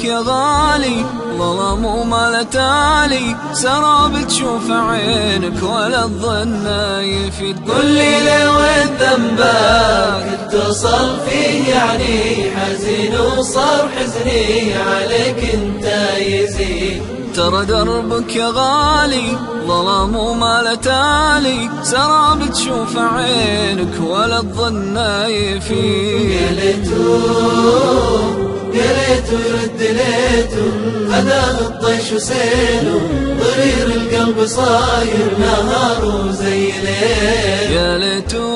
دربك يا غالي ظلم وما تالي. سراب تشوف عينك ولا الظن يفيد. قل لي لوين ذنبك اتصل فيه يعني حزين وصار حزني عليك انت يزيد. ترى دربك يا غالي ظلام وما تالي. سراب تشوف عينك ولا الظن يفيد. يا يا ليتو يرد ليتو خذاه الطيش وسيله ضرير القلب صاير نهار وزي ليل. يا ليتو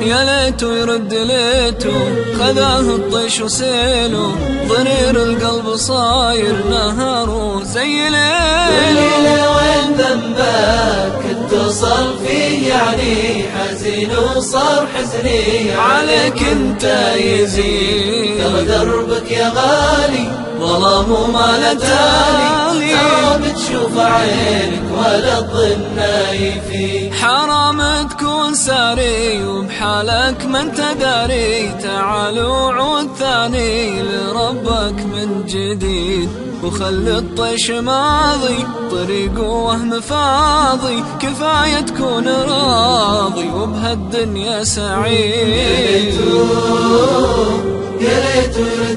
يا ليتو يرد ليتو. خذاه الطيش وسيله ضرير القلب صاير نهار زي ليل. لي وين ذنبك؟ اتصل فيه يعني حزين وصار حزني. عليك انت يزيد. ترى دربك يا غالي ظلام وما تالي. ترى بتشوف عينك ولا الظن يفيد حرام تكون ساري وبحالك ما انت داري. تعال وعود ثاني لربك من جديد وخلي الطيش ماضي طريق وهم فاضي كفاية تكون راضي وبهالدنيا سعيد. يا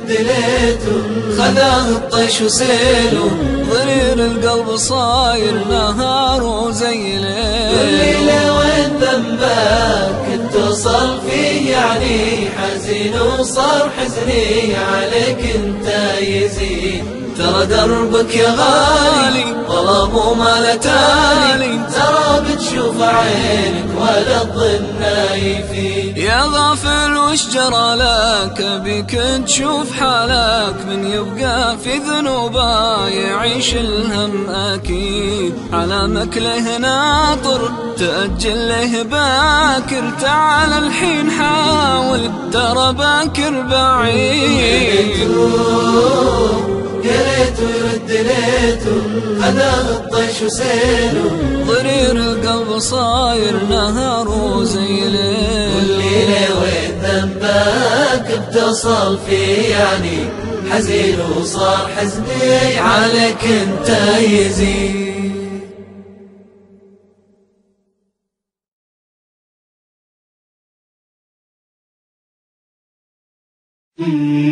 ليتو خذاه الطيش وسيله ضرير القلب صاير نهار وزي ليل لي وين ذنبك اتصل فيه يعني حزين وصار حزني عليك انت يزيد. ترى دربك يا غالي ظلام وما تالي ترى بتشوف تشوف عينك ولا الظناي فيك يا غافل وش جرى لك؟ بك تشوف حالك من يبقى في ذنوبه يعيش الهم أكيد. على مكله ناطر تأجل له باكر. تعال الحين حاول ترى باكر بعيد. قريت ويرد ليته خدام الطيش وسيله ضرير القلب صاير نهار وزي ليل. والليلة وين ذنبك اتصل في؟ يعني حزين وصار حزني عليك أنت يزيد. شفيع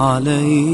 الصلاة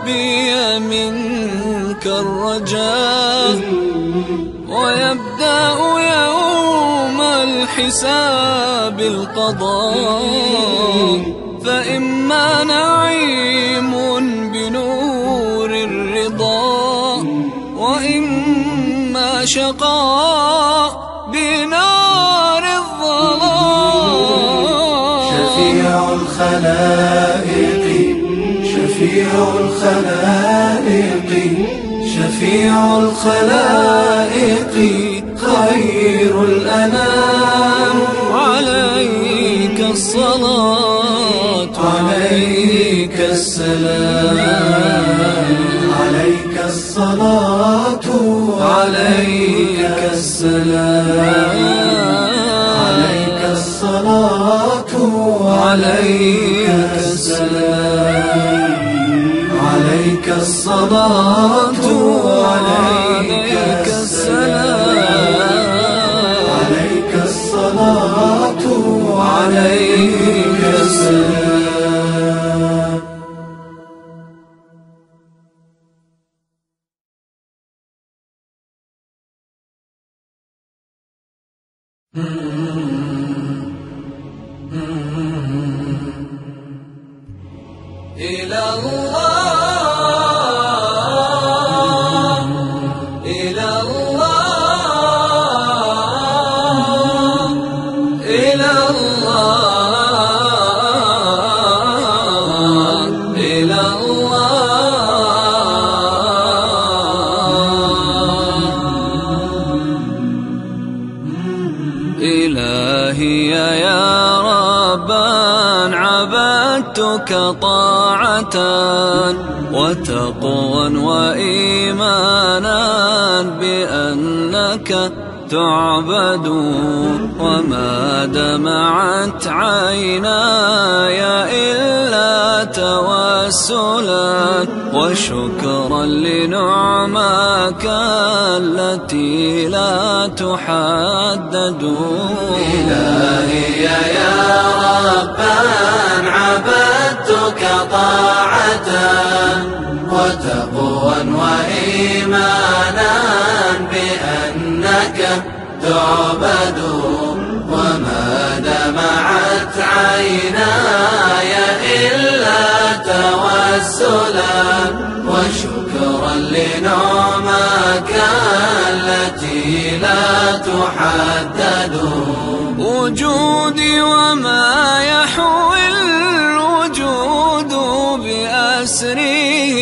ربي منك الرجاء ويبدأ يوم الحساب القضاء. فإما نعيم بنور الرضا وإما شقاء شفيع الخلائق شفيع الخلائق خير الأنام. عليك الصلاة عليك السلام. عليك الصلاة عليك السلام. عليك الصلاة عليك السلام. الصلاة السلام. عليك الصلاة السلام. وتقوى وإيمانا بأنك تعبد وما دمعت عيناي إلا توسلا وشكرا لنعماك التي لا تحدد. إلهي يا عبدتك طاعة وتقوى وإيمانا بأنك تعبد وما دمعت عيناي إلا توسلا وشكرا لنعمك التي لا تحدد. وجودي وما يحوي بأسره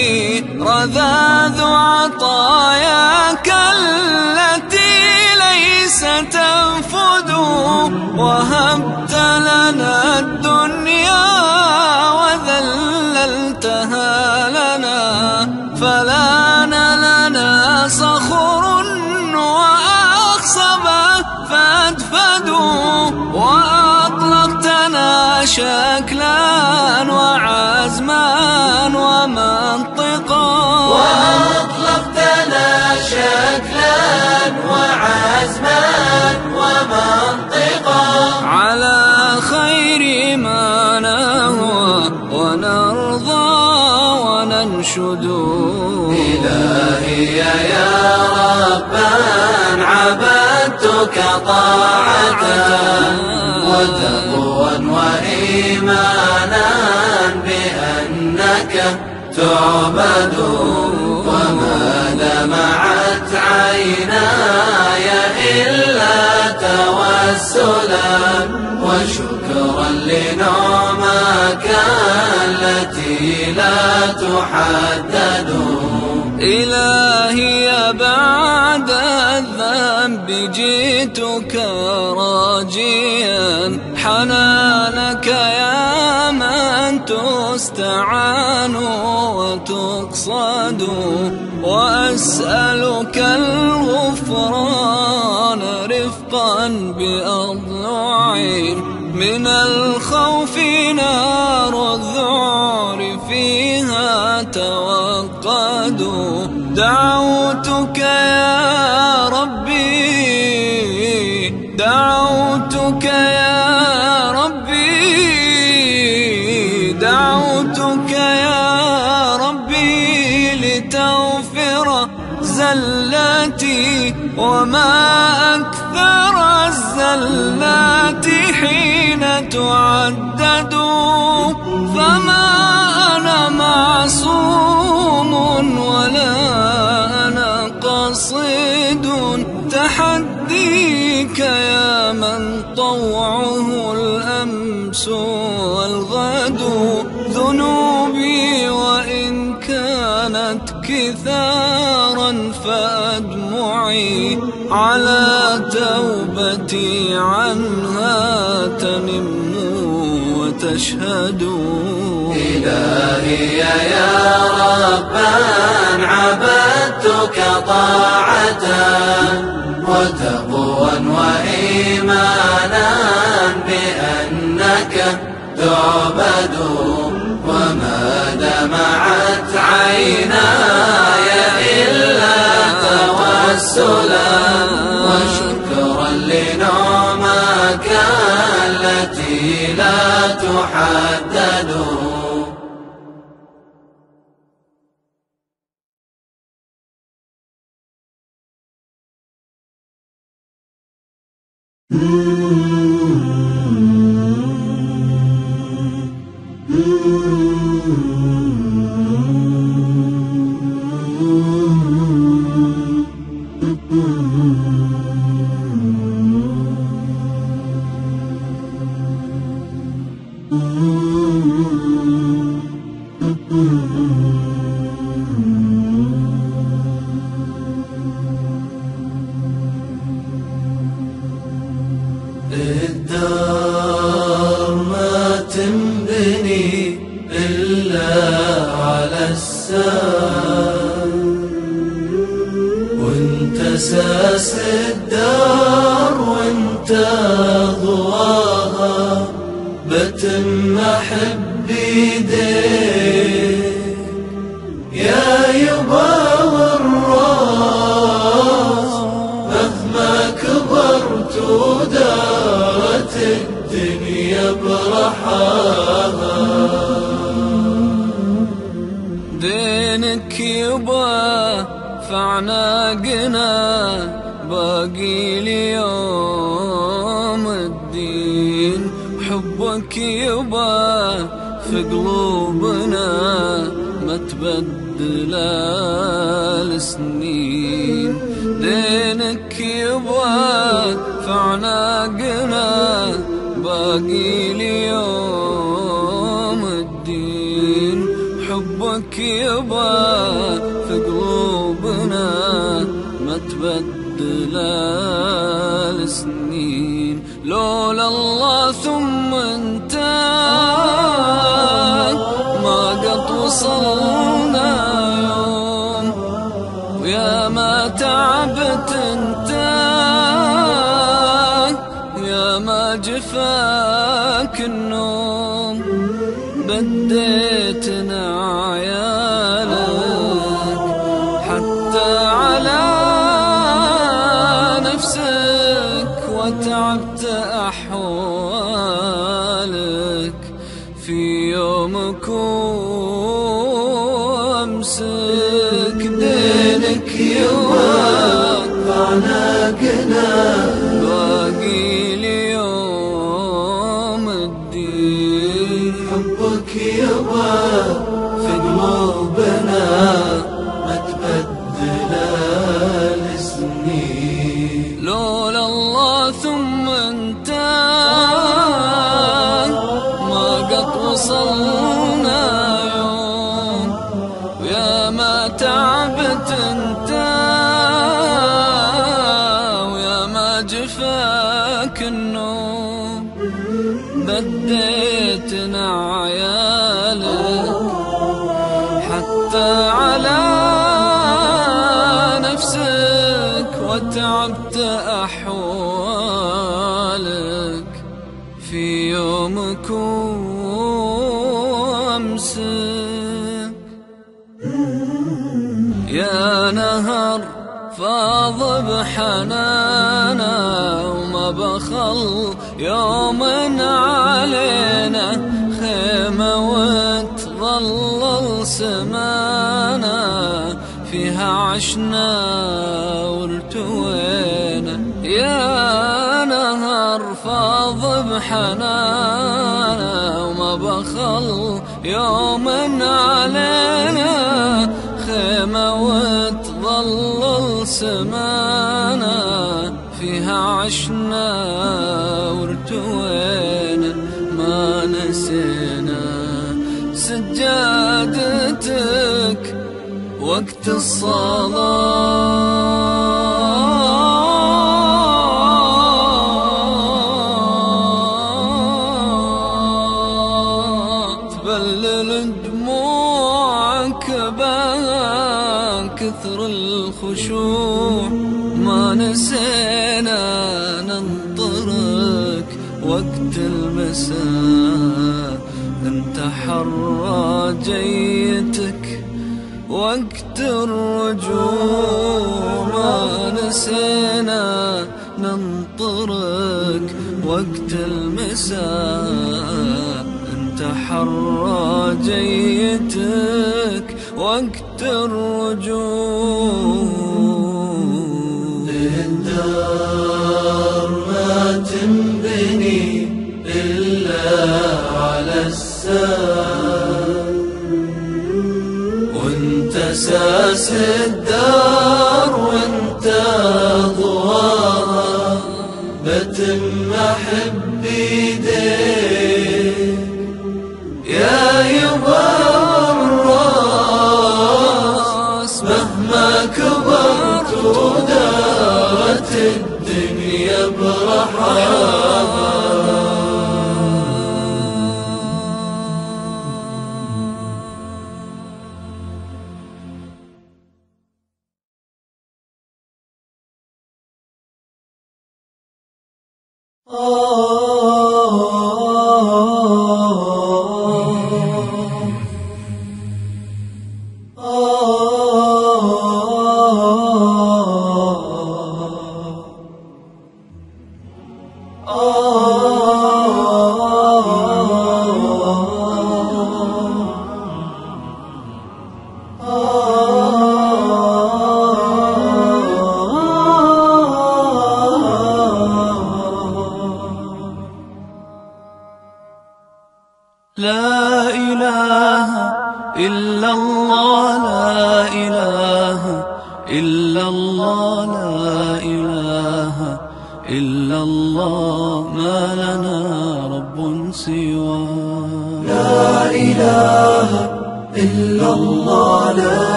رذاذ عطاياك التي ليس تنفد وهبت لنا الدنيا وذللتها لنا فلان لنا صخر وأخصب فادفدوا وأطلقتنا شكلا وارشدوا إلهي يا ربا عبدتك طاعة وتقوى وإيمانا بأنك تعبد وما دمعت عيناي إلا توسلا تحدد. إلهي بعد الذنب جئتك راجيا. حنانك يا من تستعان وتقصد. وأسألك الغفران رفقا بأضلعي من توبتي عنها تنم وتشهد. إلهي يا ربا عبدتك طاعة وتقوى وإيمانا بأنك تعبد. وما دمعت عيناي إلا توسلا. الدار فعناقنا باقي ليوم الدين. حبك يبا في قلوبنا ما تبدل السنين. دينك يبا فعناقنا باقي ليوم الدين. حبك يبا عشنا والتوينا يا نهر فاض بحنانا وما بخل يوم علينا خيمة وتظل السماء. الصلاة. الرجوع ما نسينا ننطرك وقت المساء انت حراجي Oh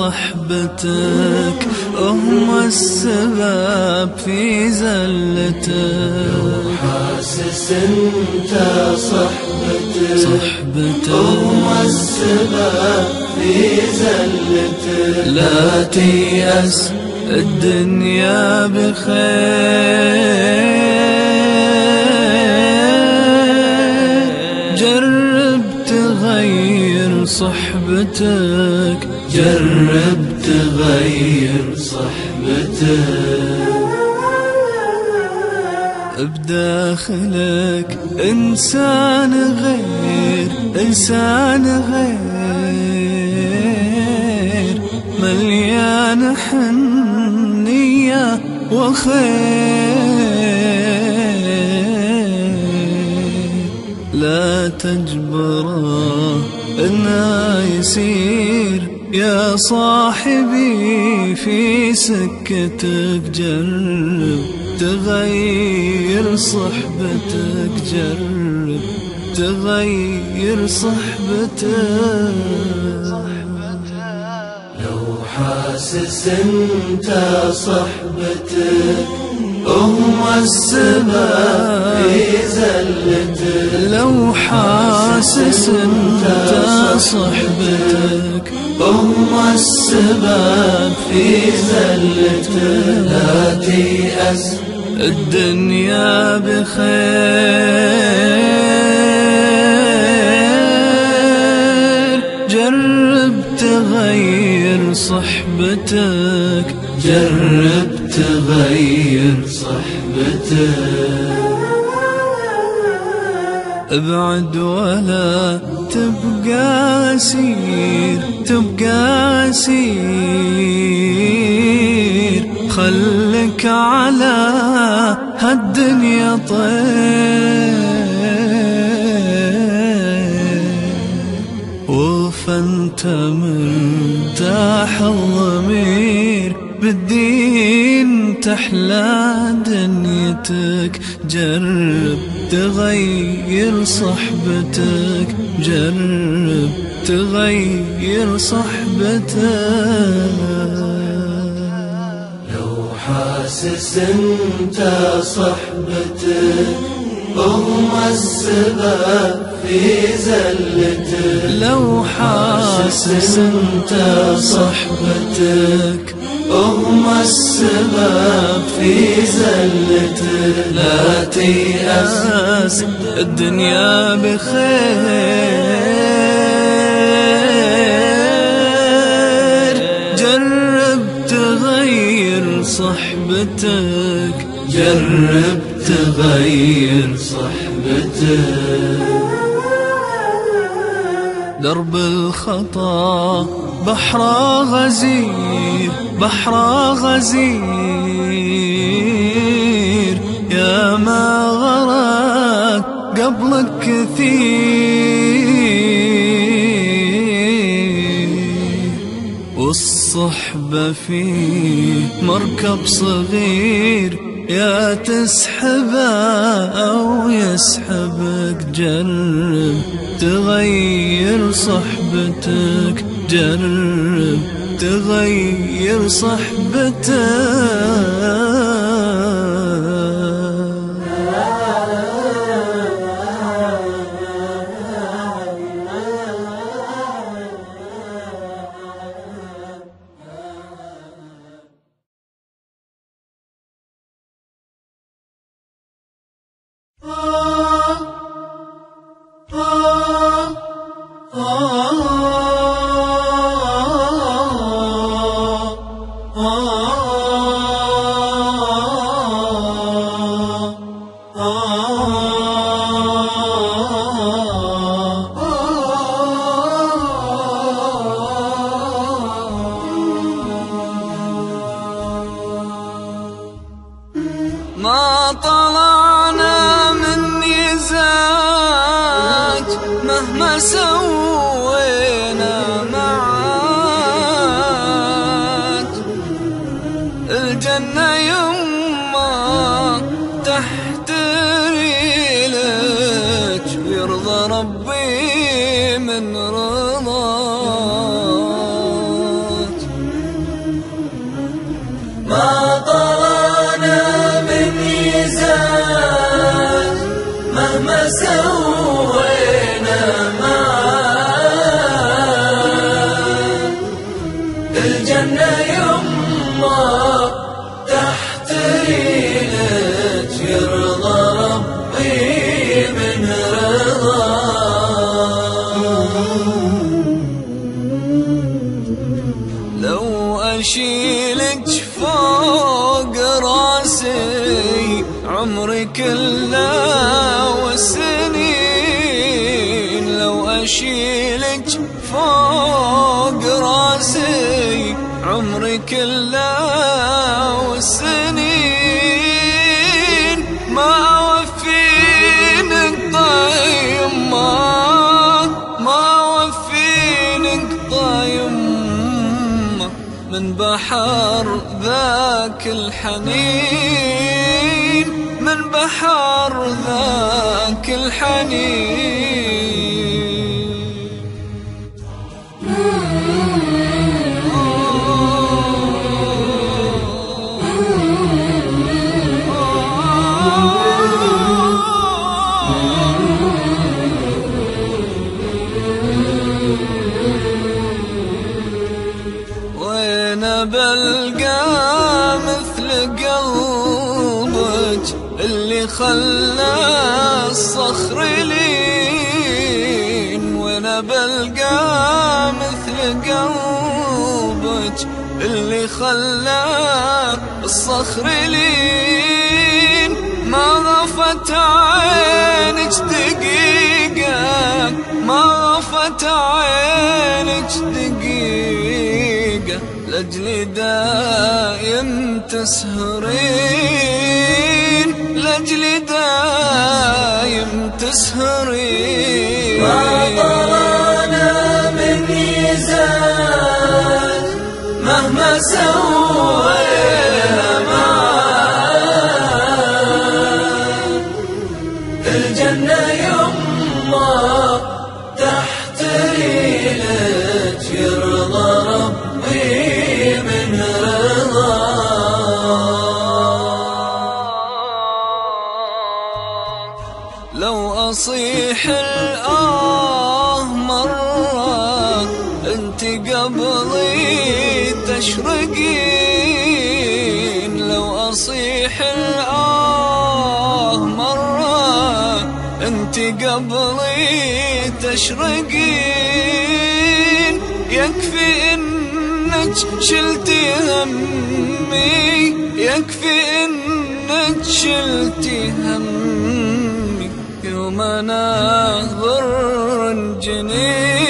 صحبتك هم السبب في زلتك. حاسس انت صحبتك صحبتك هم السبب في زلتك لا تيأس الدنيا بخير. جرب تغير صحبتك جرب تغير صحبته بداخلك إنسان غير إنسان غير. مليان حنية وخير. لا تجبره إنه يسير. صاحبي في سكتك جرب تغير صحبتك جرب تغير صحبتك. لو حاسس انت صحبتك هم السبب في زلتك لو حاسس أنت صحبتك هم السبب في زلتك لا تيأس الدنيا بخير. جرب تغير صحبتك جرب تغير صحبتك. أبعد ولا تبقى أسير تبقى أسير. خلك على هالدنيا طير. وفانت مرتاح الضمير بالدين تحلى دنيتك جرب تغير صحبتك جرب تغير صحبتك. لو حاسس أنت صحبتك هم السبب في زلتك. لو حاسس أنت صحبتك السبب في زلتك لا تيأس. الدنيا بخير. جرب تغير صحبتك. جرب تغير صحبتك. درب الخطأ بحر غزير بحر غزير. يا ما غرق قبلك كثير. والصحبة فيه مركب صغير يا تسحبه أو يسحبك جرب تغير صحبتك. جرب تغير صحبتك اللي خلى الصخر لين وأنا بلقى مثل قلبك. اللي خلى الصخر لين ما غفت عينك دقيقة ما غفت عينك دقيقة. لأجلي دايم تسهرين. لأجلي دايم تسهرين ما طلعنا من ميزان مهما سوينا تشرقين يكفي إنك شلتي همي يكفي إنك شلتي همي. يوم ناظر جنين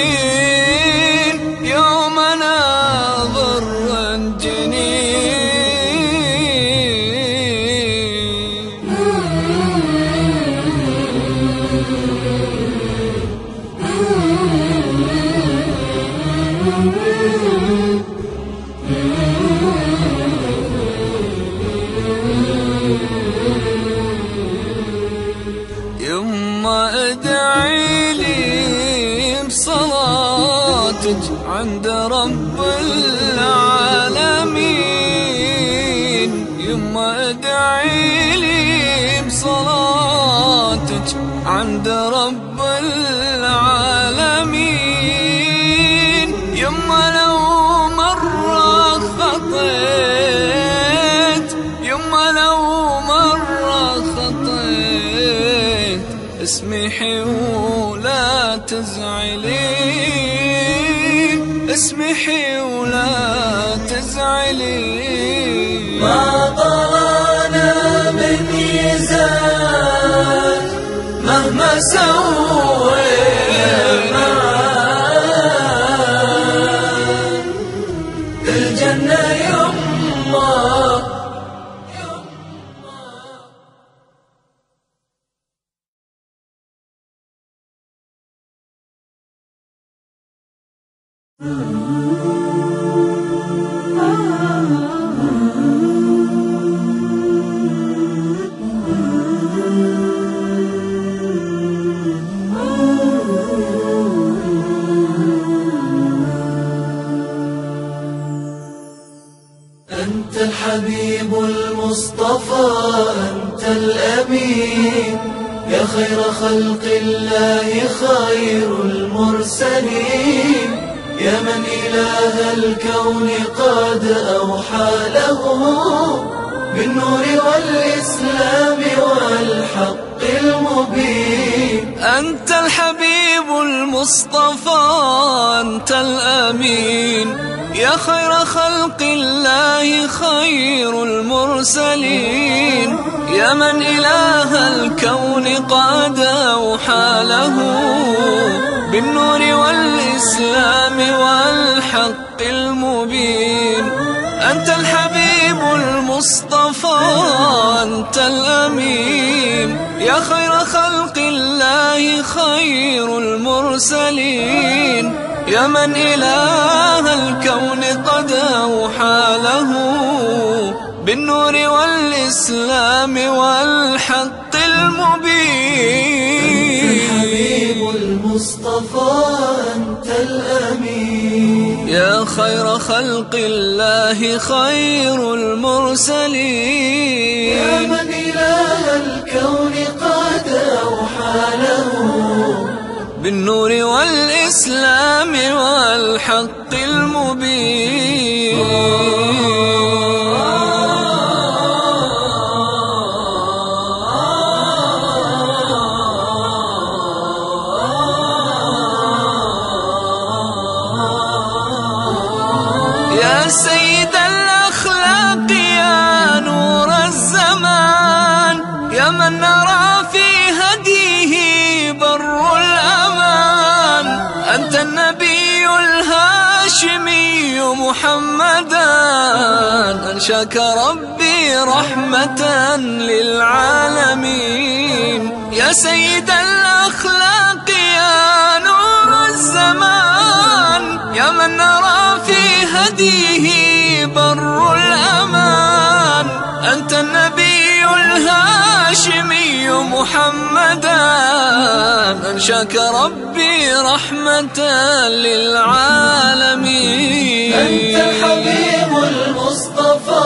إله الكون قد أوحى له بالنور والإسلام والحق المبين. أنت الحبيب المصطفى أنت الأمين. يا خير خلق الله خير المرسلين. يا من إله الكون قد أوحى له بالنور والإسلام والحق المبين. أنت الحبيب المصطفى أنت الأمين. يا خير خلق الله خير المرسلين. يا من إله الكون قد أوحى له. بالنور والإسلام والحق المبين. خير خلق الله خير يا المرسلين من إله الكون قد أوحى له بالنور والإسلام والحق المبين. أنشاك ربي رحمة للعالمين. يا سيد الأخلاق يا نور الزمان يا من نرى في هديه بر الأمان. أنت النبي الهاشمي محمدا أنشاك ربي رحمة للعالمين. أنت الحبيب المصطفى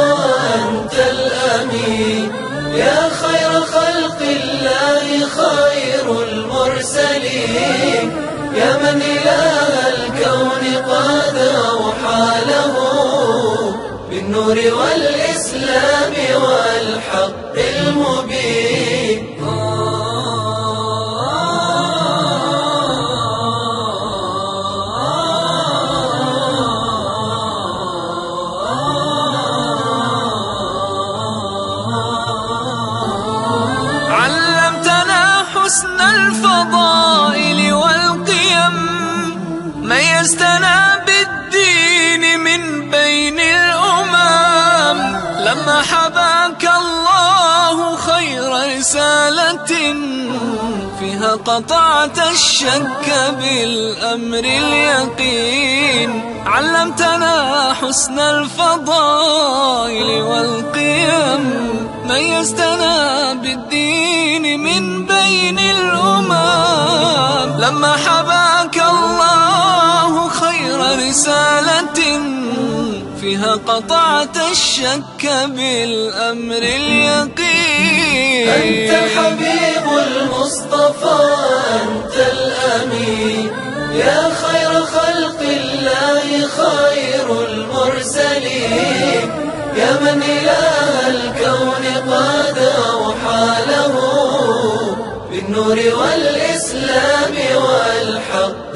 أنت الأمين. يا خير خلق الله خير المرسلين. يا من إله الكون قد أوحى له بالنور والإسلام والحق المبين. قطعت الشك بالأمر اليقين. علمتنا حسن الفضائل والقيم. ميزتنا بالدين من بين الأمم. لما حباك الله خير رسالة فيها قطعت الشك بالأمر اليقين. أنت الحبيب المصطفى أنت الأمين. يا خير خلق الله خير المرسلين. يا من إله الكون قد أوحى له بالنور والإسلام والحق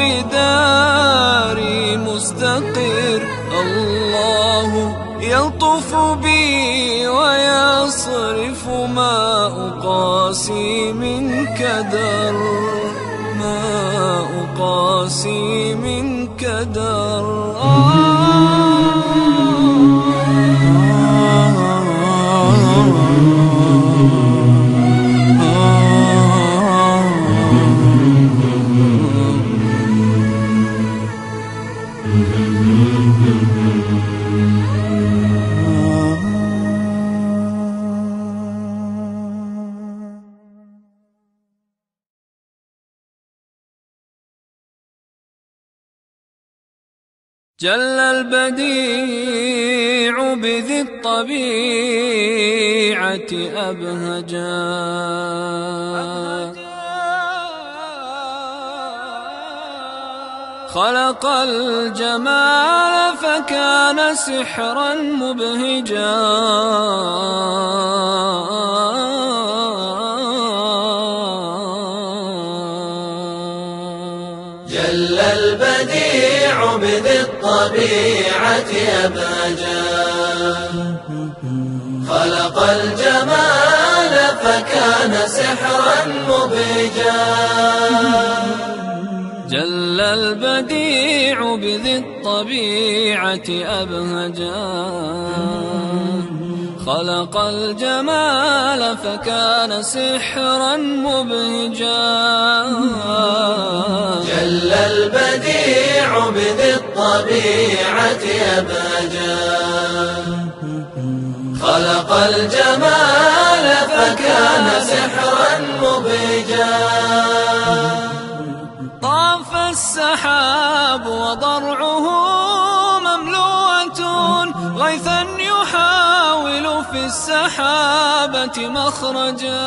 عقر جل البديع بذي الطبيعة أبهجا. خلق الجمال فكان سحرا مبهجا. الطبيعة أبهجا خلق الجمال فكان سحرا مبهجا جل البديع بذي الطبيعة أبهجا. خلق الجمال فكان سحرا مبهجا. جل البديع بذي الطبيعة أبهجا خلق الجمال فكان سحرا مبهجا طاف السحاب وضرعه السحابة مخرجا.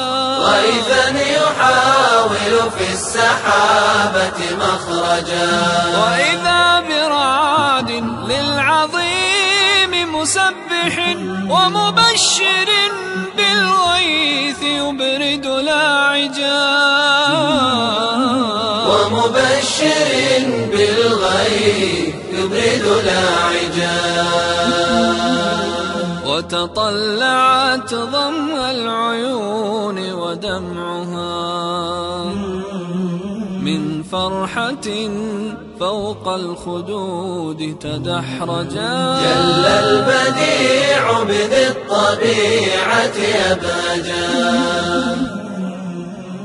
غيثا يحاول في السحابة مخرجا. وإذا برعاد للعظيم مسبح ومبشر بالغيث يبرد لاعجا. ومبشر بالغيث يبرد لاعجا. وتطلعت ضم العيون ودمعها من فرحة فوق الخدود تدحرجا. جل البديع بذي الطبيعة أبهجا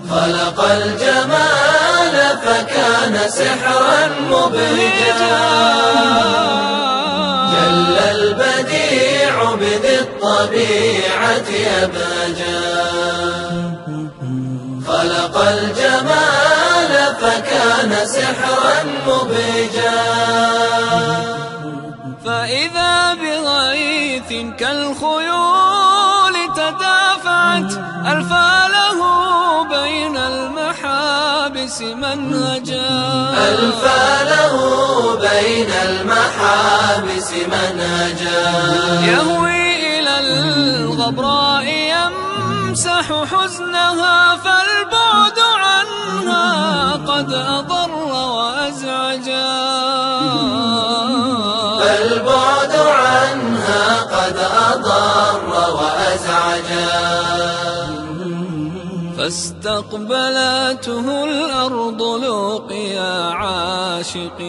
خلق الجمال فكان سحرا مبهجا. جل البديع بذي الطبيعة أبهجا خلق الجمال فكان سحرا مبهجا فإذا بغيث كالخيول تدافعت ألفاله المحابس منهجا ألفى له بين المحابس منهجا يهوي الغبراء يمسح حزنها فالبعد عنها قد أضر وأزعجا. فالبعد عنها قد أضر وأزعجا. فاستقبلته الأرض لقيا عاشق.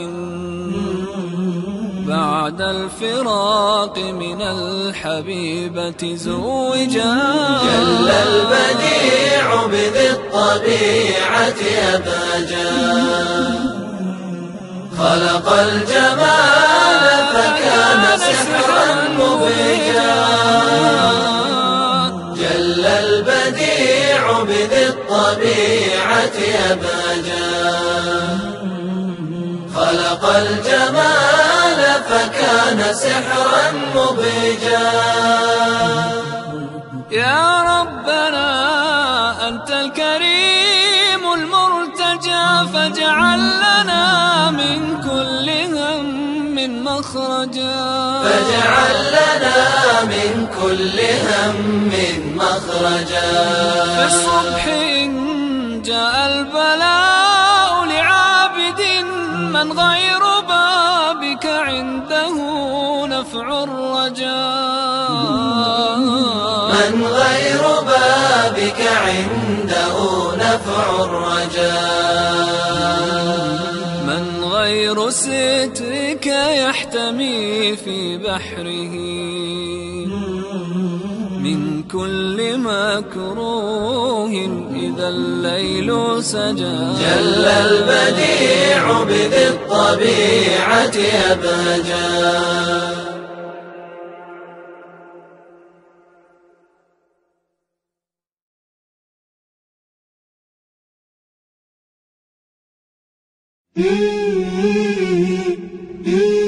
بعد الفراق من الحبيبة زوجا. جل البديع بذي الطبيعة أبهجا خلق الجمال فكان سحرا مبهجا الطبيعة أبهجا خلق الجمال فكان سحرا مبهجا يا ربنا أنت الكريم المرتجى فاجعل لنا من كل هم مخرجا. فاجعل لنا من كل هم مخرجا. في الصبح البلاء لعابد من غير بابك عنده نفع الرجاء. من غير بابك عنده نفع الرجاء. من غير سترك يحتمي في بحره. كل مكروه إذا الليل سجى. جل البديع بذي الطبيعة أبهجا. تذكر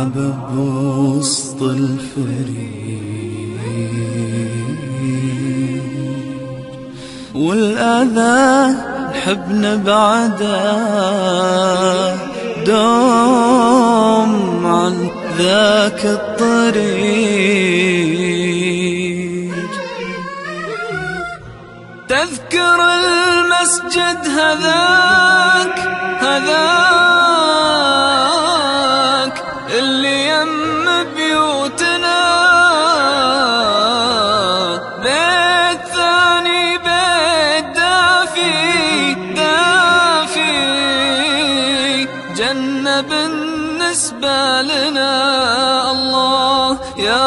نلعب بوسط الفريق. والأذى نحب نبعده دوم عن ذاك الطريق. تذكر المسجد هذاك هذاك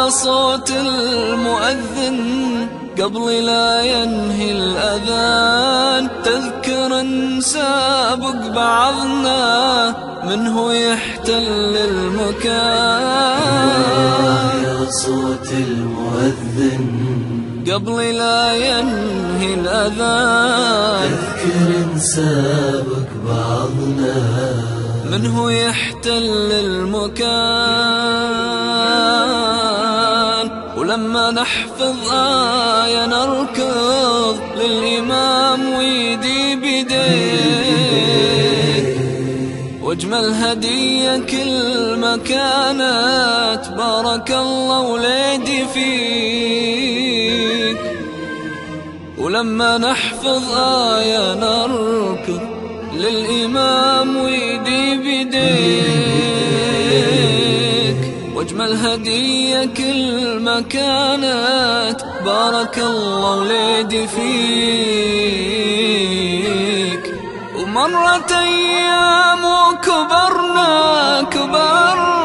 صوت المؤذن قبل لا ينهي الأذان. تذكر نسابق بعضنا منه يحتل المكان. يا صوت المؤذن قبل لا ينهي الأذان. تذكر نسابق بعضنا منه يحتل المكان. ولما نحفظ آية نركض للإمام ويدي بيديه واجمل هدية كل ما كانت بارك الله وليدي فيك. ولما نحفظ آية نركض للإمام ويدي بيديك واجمل هدية كل ما كانت. بارك الله وليدي فيك. مرت أيام وكبرنا كبرنا.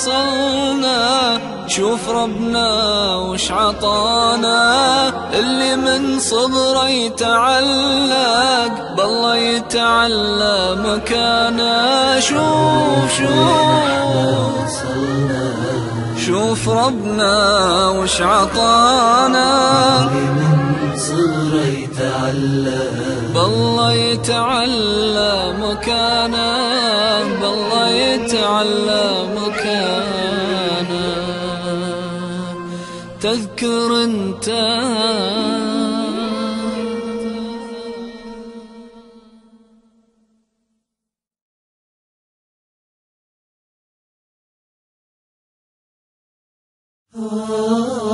وصلنا شوف ربنا وش عطانا. اللي من صغره يتعلق بالله يتعلى مكانه. شوف شوف شوف ربنا وش عطانا. من صغره يتعلى. بالله يتعلى مكانه. بالله يتعلى مكانه. تذكر أنت. يا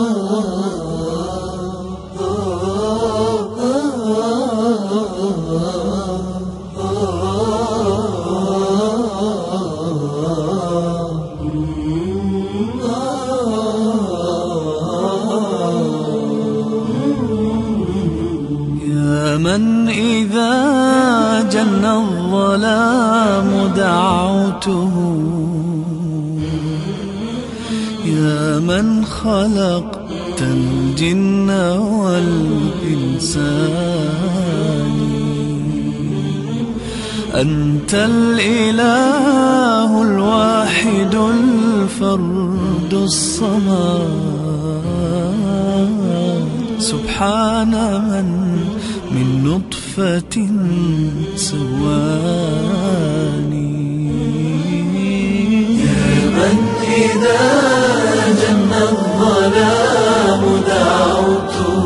من خلقت الجن والإنسان. أنت الإله الواحد الفرد الصمد. سبحان من من نطفة سواني. من إذا جن الظلام دعوته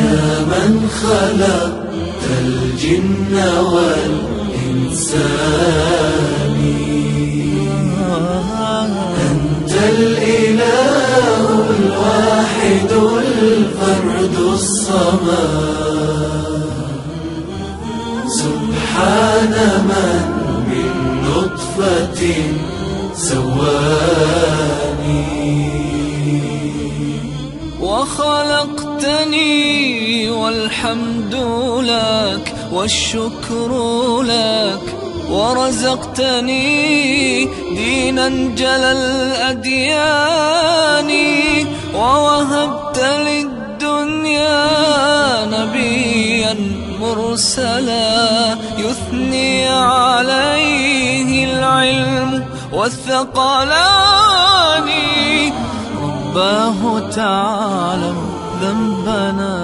يا من خلقت الجن والإنسان. أنت الإله الواحد الفرد الصمد. سبحان من من نطفة سواني. وخلقتني والحمد لك والشكر لك ورزقتني دينا جل الأديان ووهبت للدنيا نبيا مرسلا يثني العلم والثقلان رباه تعلم ذنبنا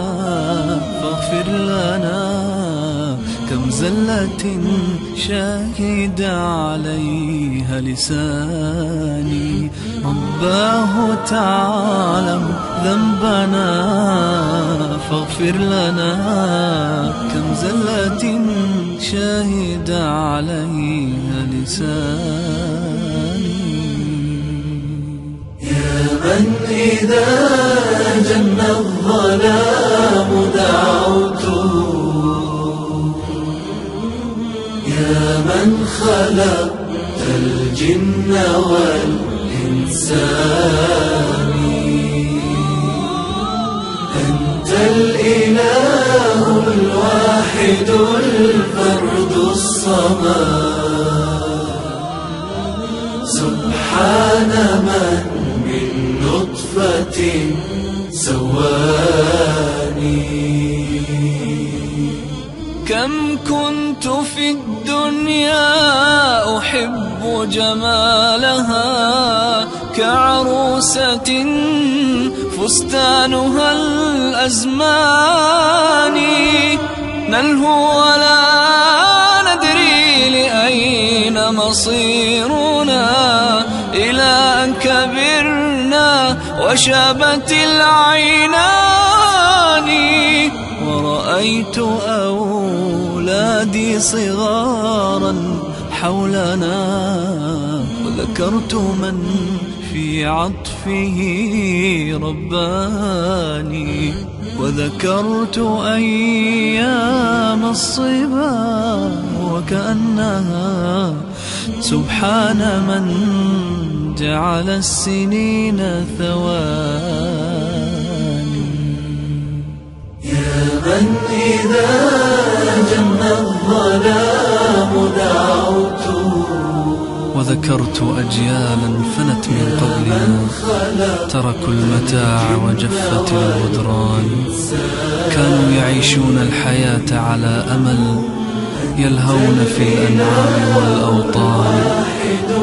فاغفر لنا. كم زلة شهد عليها لساني. رباه تعلم ذنبنا فاغفر لنا. كم زلة شهد عليها لساني. من إذا جن الظلام دعوته يا من خلقت الجن والإنسان. أنت الإله الواحد الفرد الصمد. سبحان من نطفة سواني كم كنت في الدنيا أحب جمالها كعروسة فستانها الأزمان. نلهو ولا ندري لأين مصيرنا وشابت العينان ورأيت أولادي صغارا حولنا وذكرت من في عطفه رباني وذكرت أيام الصبا وكأنها سبحان من جعل السنين ثواني. يا من إذا جن الظلام دعوته وذكرت أجيالا فنت من قبلنا تركوا المتاع وجفت الغدران كانوا يعيشون الحياة على أمل. يلهون في الأنعام والأوطان.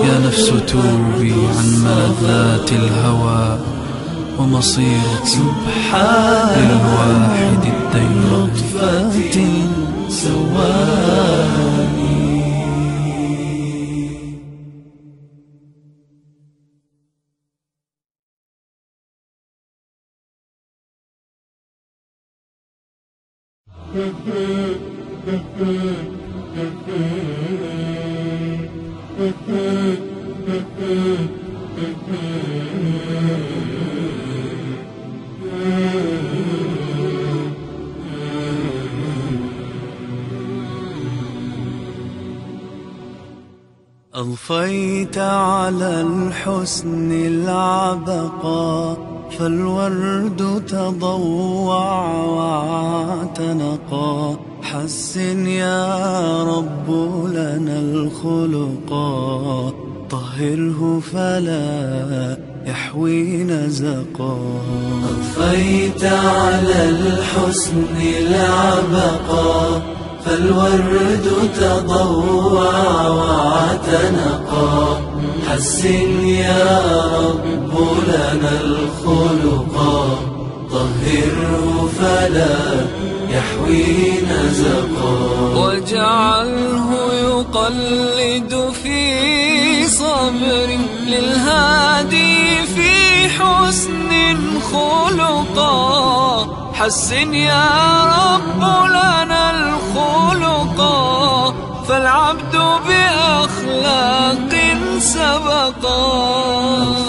يا نفس توبي عن ملذات الهوى ومصيرك للواحد الدين. نطفة سواني. أضفيت على الحسن العبقى فالورد تضوع واعتنقا حسن يا رب لنا الخلقا طهره فلا يحوي نزقا أضفيت على الحسن العبقا فالورد تضوع واعتنقا حسن يا رب لنا الخلقا طهره فلا يحوي نزقا واجعله يقلد في صبر للهادي في حسن خلقا. حسن يا رب لنا الخلقا. فالعبد بأخلاق سبقا.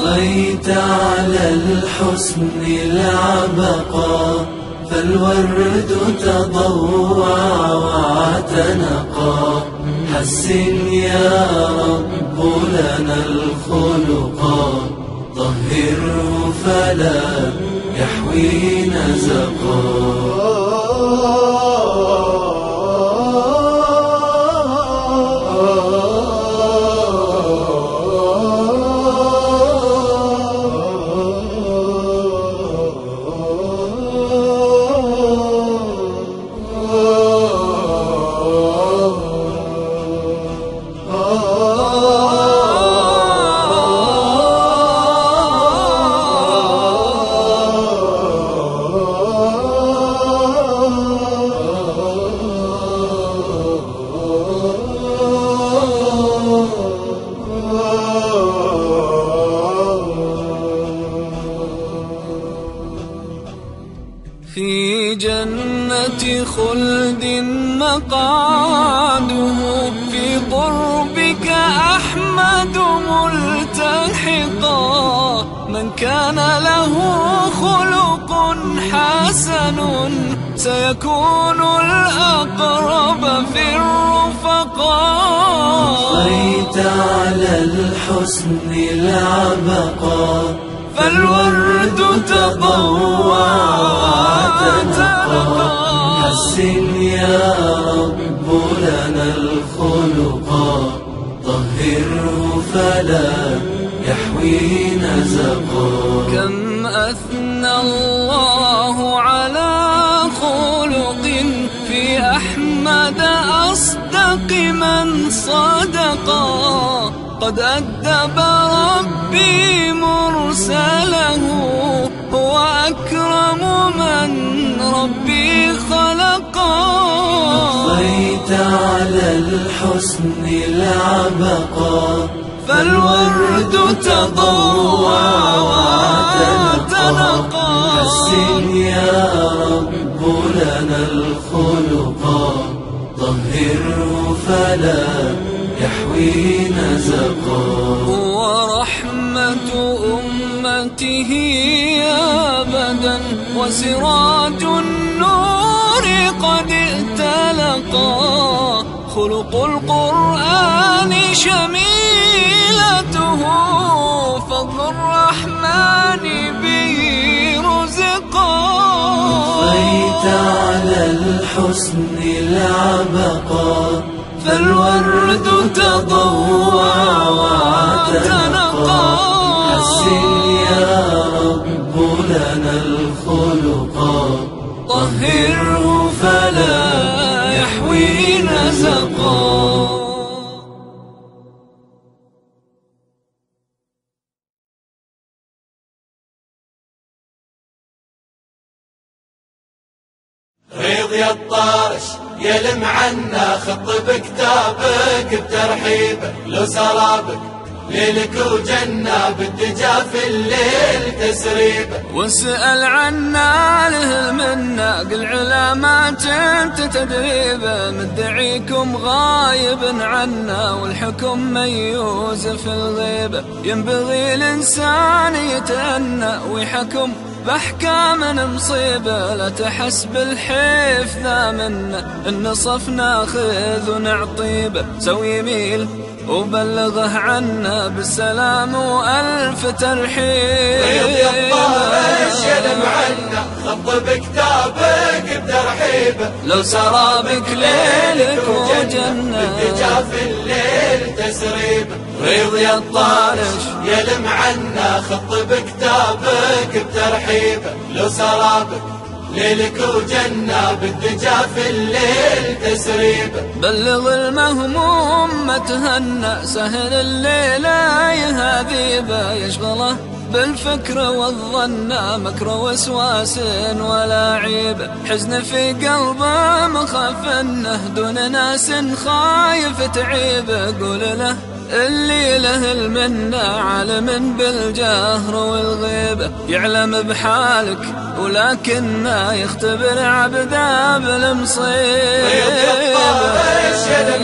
أضفيت على الحسن العبقا. فالورد تضوع واعتنقا حسن يا رب لنا الخلقا طهره فلا يحوي في سيكون الأقرب في الرفقاء. أضفيت على الحسن العبقا فالورد تضوع واعتنقا حسن يا رب لنا الخلقا طهره فلا يحوي نزقا. كم أثنى الله على أحمد أصدق من صدقا قد أدب ربي مرسله هو أكرم من ربي خلقا أضفيت على الحسن العبقا فالورد تضوع واعتنقا حسن يا رب لنا الخلقا فلا يحوي نزقا ورحمة أمته أبدا وسراج النور قد اتلقى خلق القرآن شميلته فضل الرحمن به رزقا. أضفيت على الحسن العبقى فالورد تضوع وتنقى. حسن يا رب لنا الخلقا طهره فلا يحوي نزقا يلم عنا خط بكتابك بترحيبه لو سرابك ليلك وجنة بالدجا في الليل تسريبه واسأل عنا له منا قل علامات أنت تدريبه مدعيكم غايب عنا والحكم ميوز في الغيبة ينبغي الإنسان يتأنى ويحكم بأحكام مصيبة لا تحس بالحيف ذا منا النصف ناخذ ونعطيبه سوي يميل وبلغه عنا بالسلام وألف ترحيب. ريض يا الطارش يلم عنا خط بكتابك بترحيبه لو سرابك ليلك وجنة بالدجا في الليل تسريبه ريض يا الطارش يلم عنا خط بكتابك بترحيبه لو سرابك ليلك وجنة بالدجا في الليل تسريبه بلغ المهموم ما تهنى سهل الليلة يهذيبه يشغله. بالفكر والظن مكر وسواس ولا عيب. حزن في قلبه مخاف إنه دون ناس خايف تعيب. قول له اللي له المنة عالم بالجهر والغيبة يعلم بحالك ولكنه يختبر عبده بالمصيبة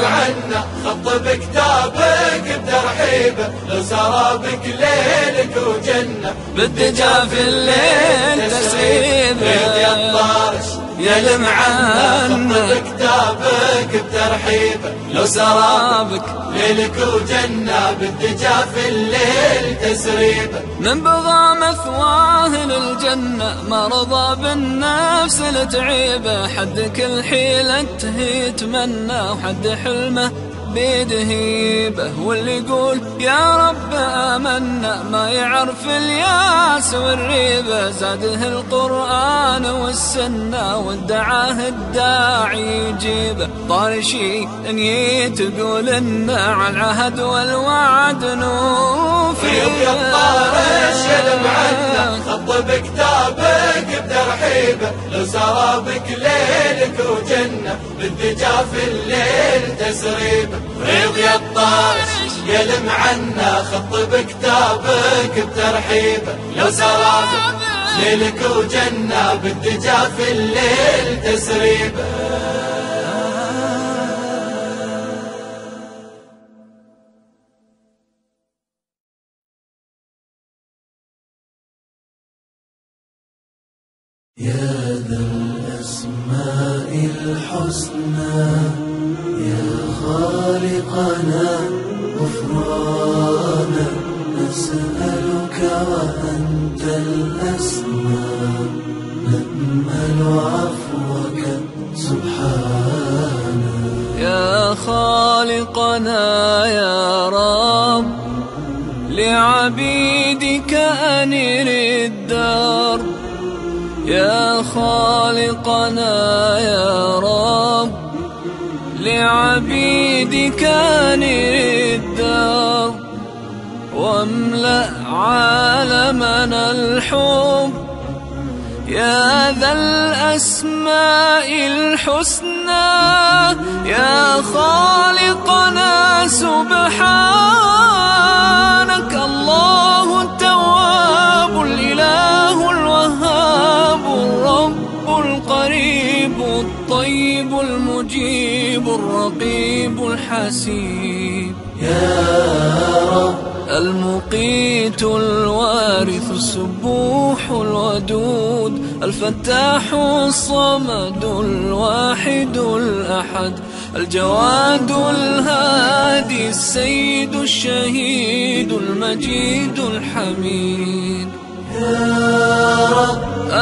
عنا خط بكتابك بترحيبه لو سرابك ليلك وجنة بالدجا في الليل تسريبة. يا الطارش خط عنا بكتابك بترحيبه لو سرابك ليلك وجنة بالدجا في الليل تسريبه من بغى مثواه للجنة ما رضى بالنفس لتعيبه. حد كل حيلة يتمنى وحد حلمه بيده هيبه واللي يقول يا رب آمنا ما يعرف الياس والريبة زاده القرآن والسنة وادعاه الداعي يجيبه طارشي إن تقول إنه على العهد والوعد نوفي. الطارش يلم عنا خط بكتابك بترحيبه لو سرابك ليلك وجنة. بالدجا في الليل تسريبه ريض يا الطارش يلم عنا خط بكتابك بترحيبه لو سرابك ليلك وجنة بالدجا في الليل تسريبه يا ذا الأسماء الحسنى يا خالقنا غفرانا نسألك وأنت الأسمى نأمل عفوك سبحانا. يا خالقنا يا رب لعبيدك أنر الدار. يا خالقنا أنر الدار واملأ عالمنا الحب. يا ذا الأسماء الحسنى يا خالقنا سبحانك. الله التواب الإله الوهاب الرب القريب الطيب المجيب. الرقيب الحسيب. يا رب. المقيت الوارث السبوح الودود. الفتاح الصمد الواحد الأحد. الجواد الهادي السيد الشهيد المجيد الحميد.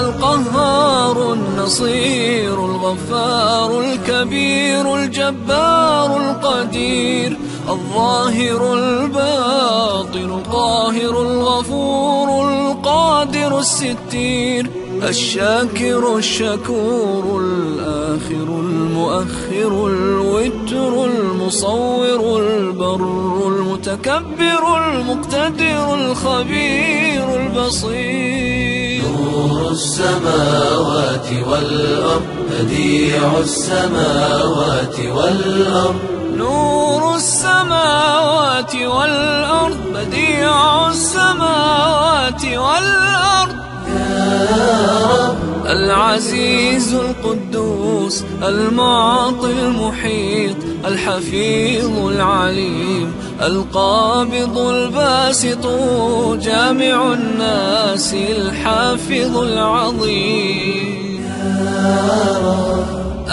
القهار النصير الغفار الكبير الجبار القدير الظاهر الباطن القاهر الغفور القادر الستير. الشاكر الشكور الآخر المؤخر الوتر المصور البر المتكبر المقتدر الخبير البصير نور السماوات والأرض بديع السماوات والأرض. نور السماوات والأرض بديع السماوات والأرض. العزيز القدوس المعطي المحيط الحفيظ العليم القابض الباسط جامع الناس الحافظ العظيم.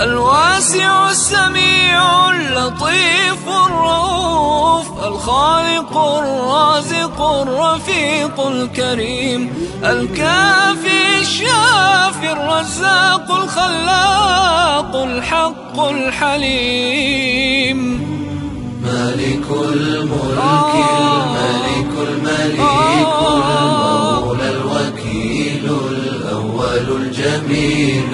الواسع السميع اللطيف الرؤوف الخالق الرازق الرفيق الكريم الكافي الشافي الرزاق الخلاق الحق الحليم مالك الملك الملك المليك المولى الوكيل الأول الجميل.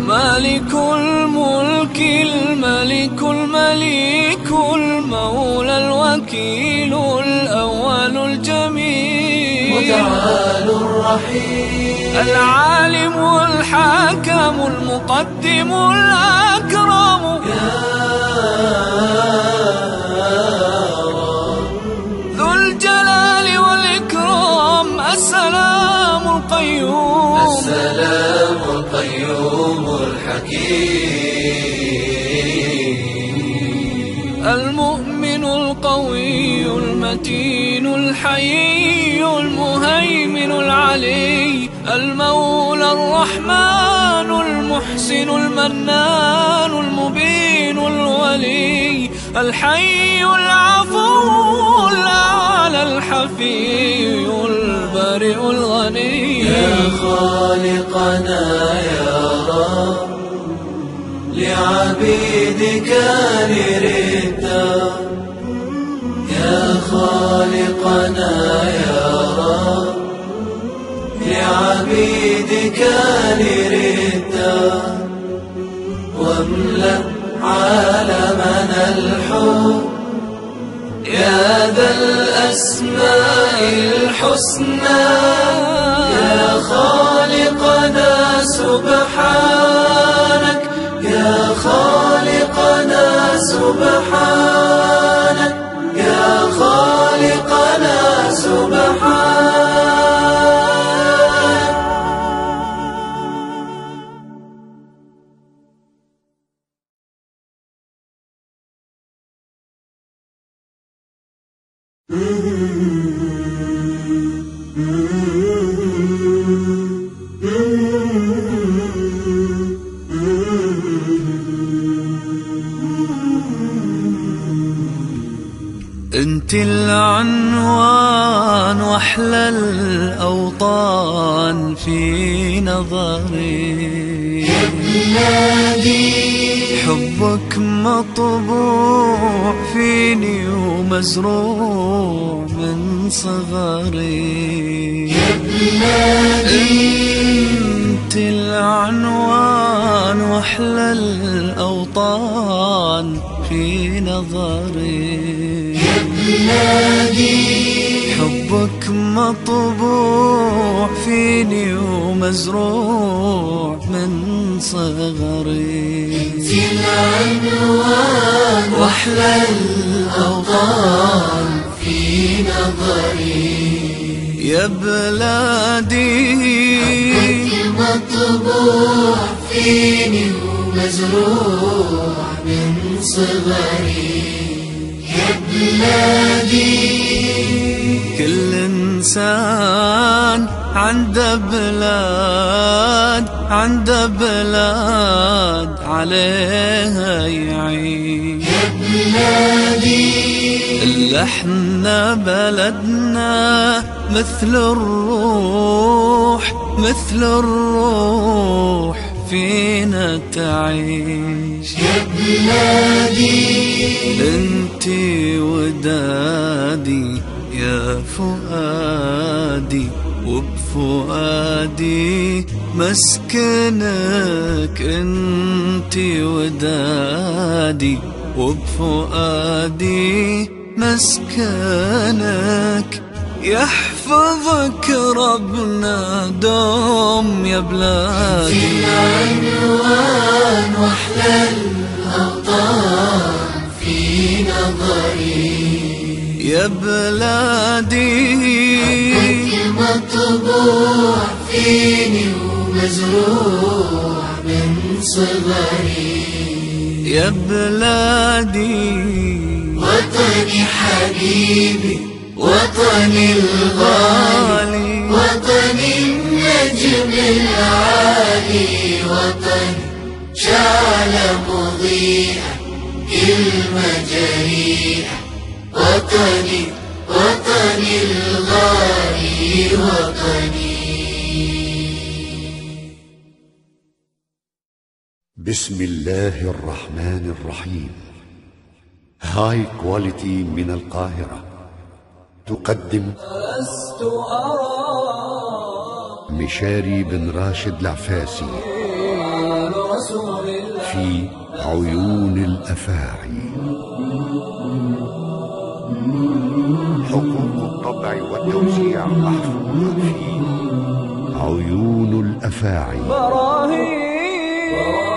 مالك الملك الملك المليك المولى الوكيل الأول الجميل. متعال الرحيم. العالم الحاكم المقدم الأكرم. ذو الجلال والإكرام القيوم السلام القيوم الحكيم. المؤمن القوي المتين الحيي المهيمن العلي المولى الرحمن المحسن المنان المبين الولي الحي العفو الأعلى الحفي البرئ الغني. يا خالقنا يا رب لعبيدك نردا يا خالقنا يا رب لعبيدك نردا واملأ عالمنا الحب. يا ذا الأسماء الحسنى. يا خالقنا سبحانك. يا خالقنا سبحانك. انت العنوان واحلى الأوطان في نظري. حبك مطبوع فيني ومزروع من صغري. انت العنوان واحلى الأوطان في نظري. حبك مطبوع فيني ومزروع من صغري. العنوان وأحلى الأوطان في نظري. يا بلادي. مطبوع فيني ومزروع من صغري. كل إنسان عنده بلاد عنده بلاد عليها يعيش. يا بلادي إحنا بلدنا مثل الروح مثل الروح. فينا تعيش. يا بلادي. انتي ودادي يا فؤادي وبفؤادي مسكنك. انتي ودادي وبفؤادي مسكنك. يحفظك ربنا دوم يا بلادي. فينا عنوان واحلى الأوطان في نظري. يا بلادي. مطبوع فيني ومزروع من صغري. يا بلادي. وطني حبيبي وطني الغالي وطني النجم العالي وطني شعلة مضيئة كلمة جريئة وطني وطني الغالي وطني بسم الله الرحمن الرحيم. هاي كواليتي من القاهرة. تقدم لست أرى مشاري بن راشد العفاسي رسول الله. في عيون الأفاعي. حقوق الطبع والتوزيع محفوظة في عيون الأفاعي. براهين.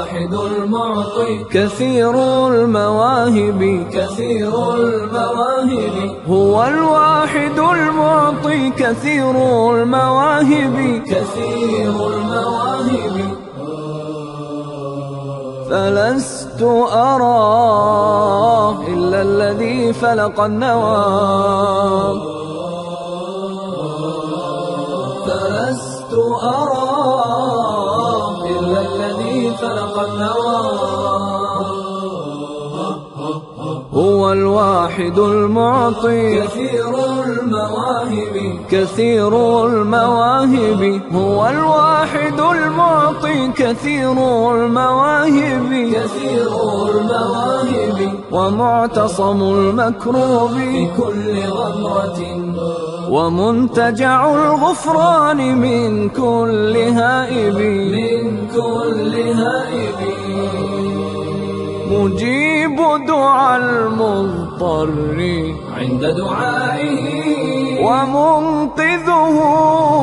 الواحد المعطي كثير المواهب كثير المواهب. هو الواحد المعطي كثير المواهب. كثير المواهب. فلست أراه إلا الذي فلق النوى. هو الواحد المعطي. كثير المواهب. كثير المواهب. هو الواحد المعطي. كثير المواهب. كثير المواهب. ومعتصم المكروب. بكل غمرة. ومنتجع الغفران. من كل هائب. من كل هائب مجيب دعاء المضطر عند دعائه. ومنقذه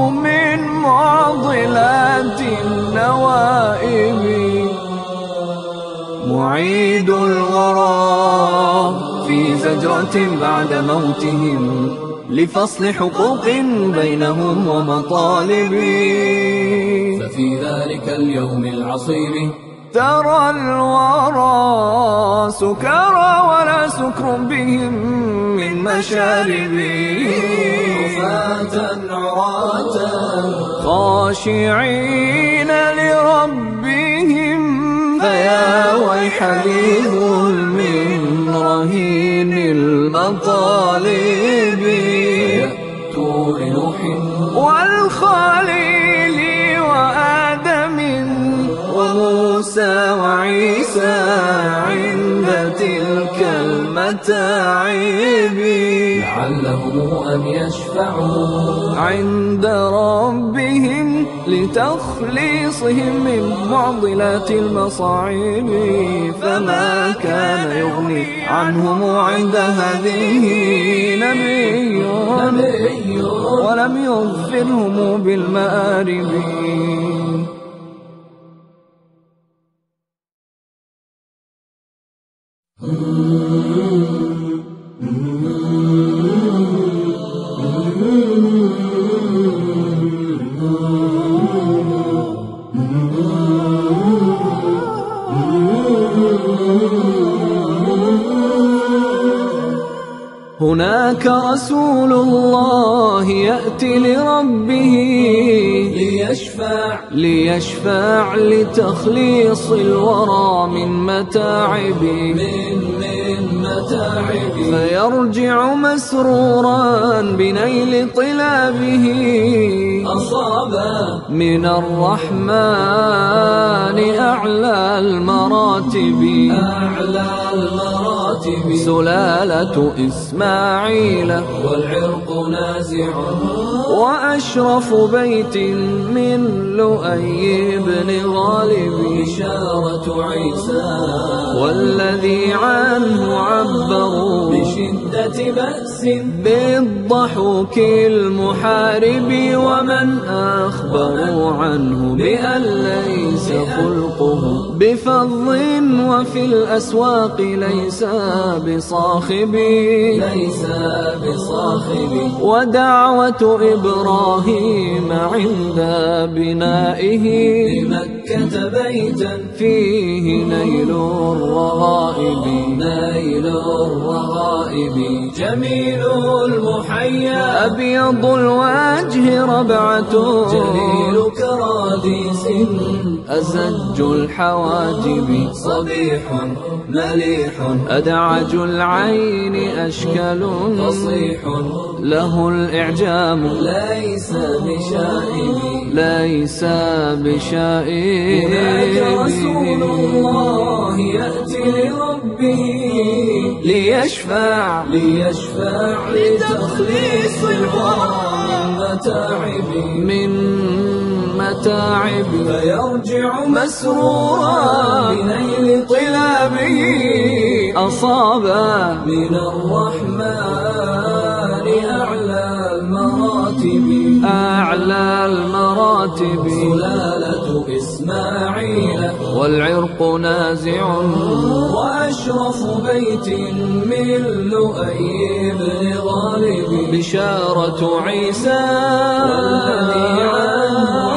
من معضلات النوائب. معيد الورى في زجرة بعد موتهم لفصل حقوق بينهم ومطالب. ففي ذلك اليوم العصيب. ترى الورى سكارى ولا سكر بهم من مشارب رفاة عراة خاشعين لربهم فيا ويح ظلم رهين المطالب. والخليل وعيسى عند تلك المتاعب. لعلهم أن يشفعوا. عند ربهم لتخليصهم من معضلات المصاعب. فما كان يغني عنهم عند هذه نبي. ولم يغفرهم بالمآرب. هناك رسول الله يأتي لربه ليشفع. ليشفع لتخليص الورى من متاعبه. فيرجع مسرورا بنيل طلابه. أصابا من الرحمن أعلى المراتب. أعلى المراتب. سلالة إسماعيل. والعرق نازع. وأشرف بيت من لؤي بن غالب. بشارة عيسى. والذي عنه عبروا. بشدة بأس. بالضحوك المحارب. ومن أخبروا عنه بأن ليس خلقه. بفظ وفي الأسواق ليس بصاخب ليس بصاخب ودعوة إبراهيم عند بنائه. بمكة بيتا. فيه نيل الرغائب. نيل الرغائب. جميل المحيا. أبيض الوجه ربعة. جليل كراديس أزج الحواجب صبيح مليح أدعج العين أشكل فصيح. له الإعجام. ليس بشائب. ليس بشائب. هناك رسول الله يأتي لربه. ليشفع. ليشفع لتخليص الورى من متاعب من متاعب فيرجع مسرورا بنيل طلابه. أصاب. من الرحمن أعلى المراتب. أعلى المراتب. سلالة إسماعيل. والعرق نازع. وأشرف بيت من لؤي بن غالب. بشارة عيسى. والذي عنه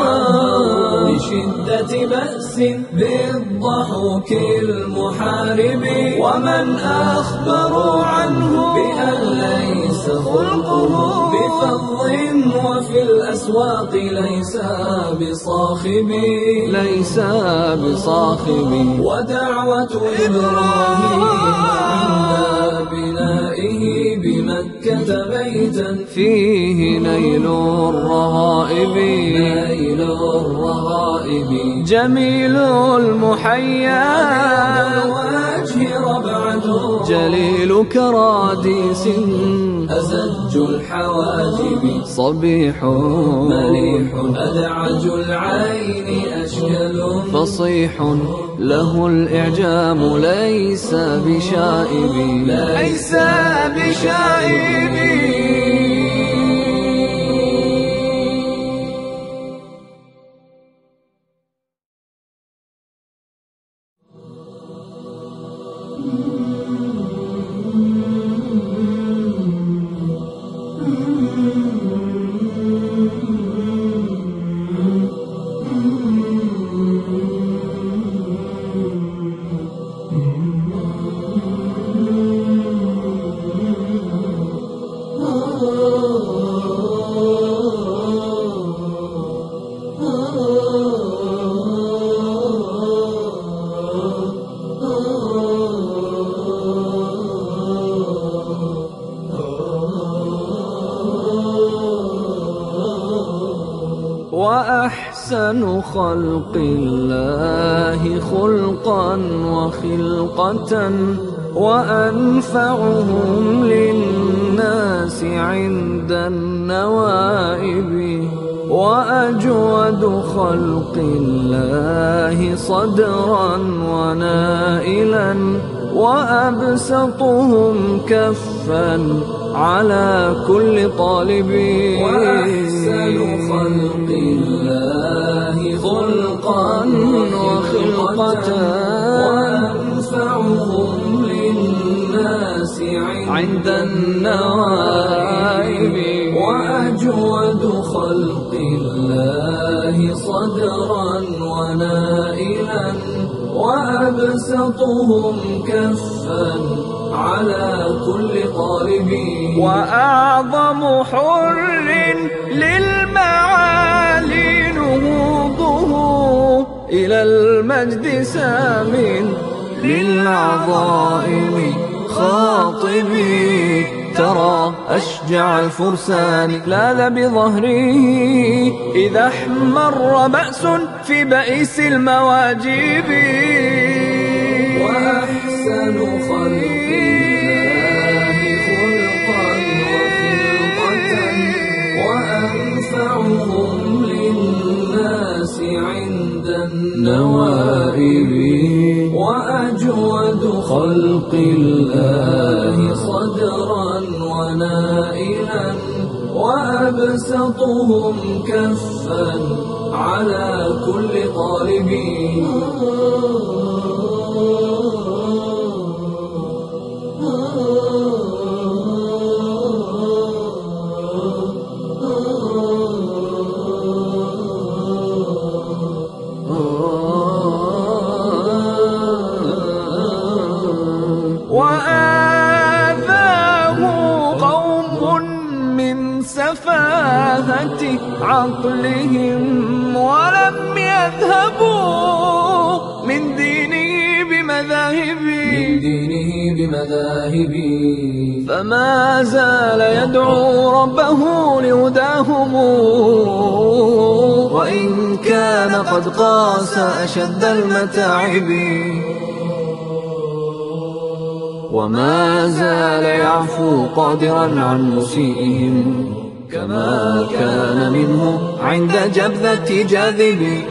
بشدة بأس بالضحوك المحارب ومن أخبروا عنه بأن ليس خلقه بفظ وفي الأسواق ليس بصاخب ليس بصاخب. ودعوة إبراهيم عند بنائه بمكة بيتا. فيه نيل الرغائب. نيل الرغائب. جميل المحيا. الوجه ربعة. جليل كراديس. أزج الحواجب. صبيح. مليح أدعج العين أشكل. فصيح. له الإعجام ليس بشائب ليس بشائب وأنفعهم للناس عند النوائب وأجود خلق الله صدرا ونائلا وأبسطهم كفا على كل طالب وأحسن خلق الله خلقا وخلقة. عند النوائب وأجود خلق الله صدرا ونائلا وأبسطهم كفا على كل طالب وأعظم حر للمعالي نهوضه إلى المجد سام للعظائم خاطبي ترى أشجع الفرسان. لاذ بظهره إذا احمر بأس في بئيس المواجب النوائب وأجود خلق الله صدرا ونائلا وأبسطهم كفا على كل طالب. كان قد قاس أشد المتاعب. وما زال يعفو قادرا عن مسيئهم. كما كان منه عند جبذة جاذب.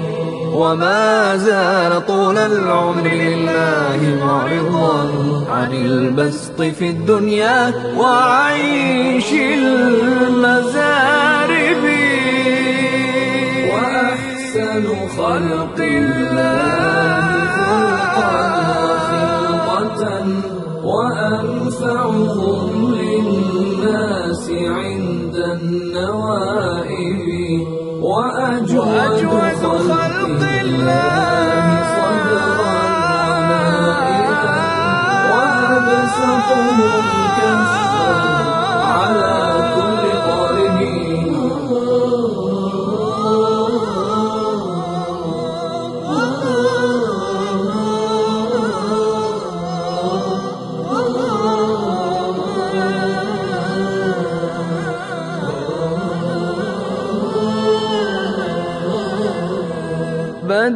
وما زال طول العمر لله معرضا عن البسط في الدنيا وعيش المزارب خلق الله وخلقة وأنفعهم للناس عند النوائب وأجود, وأجود خلق الله صدرا ونائبا وأبسطهم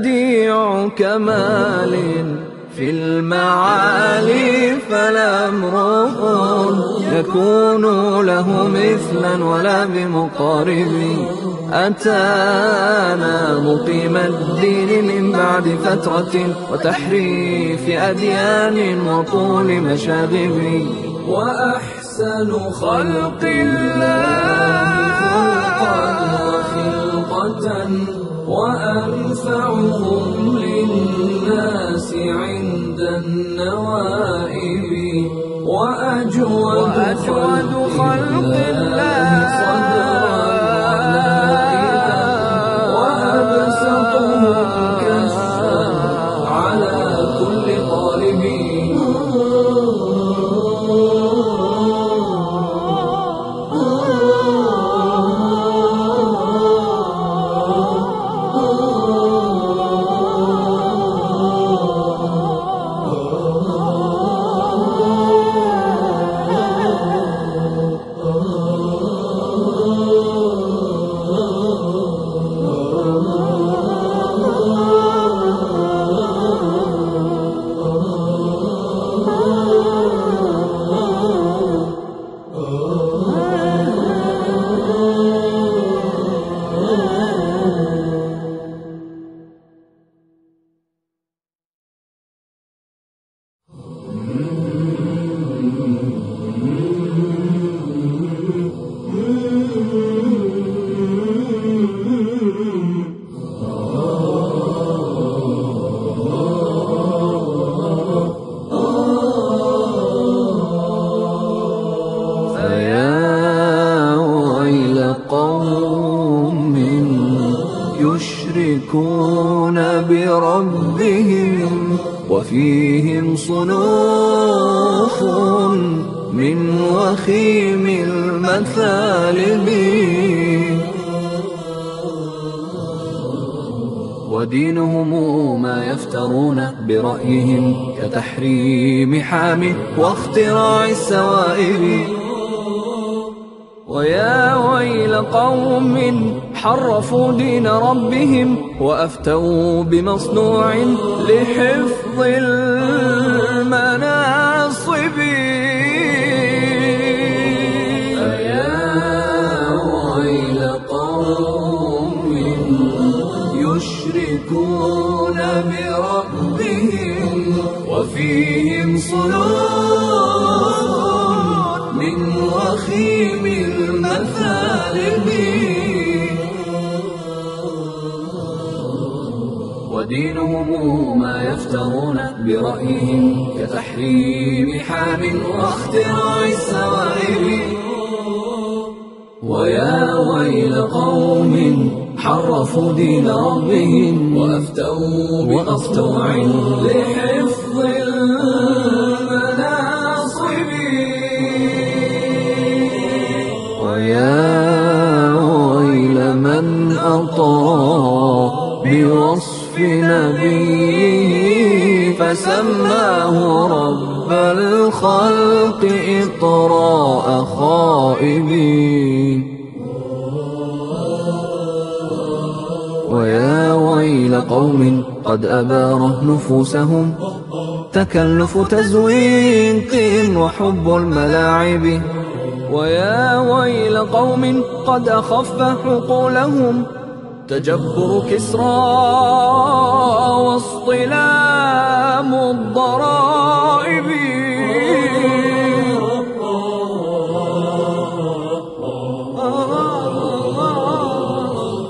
بديع كمال في المعالي فلا امرؤ يكون له مثلا ولا بمقارب. أتانا مقيم الدين من بعد فترة وتحريف أديان وطول مشاغب وأحسن خلق الله خلقا وخلقة وأنفعهم للناس عند النوائب. وأجود, خلق الله صدرا وأبسطهم كفا على كل طالب. واختراع السوائب. ويا ويل قوم حرفوا دين ربهم وأفتوا بمصنوع لحفظ وأفتوا بأفتوع نفوسهم تكلف تزويق وحب الملاعب. ويا ويل قوم قد أخف حقولهم. تجبر كسرى واصطلام الضرائب.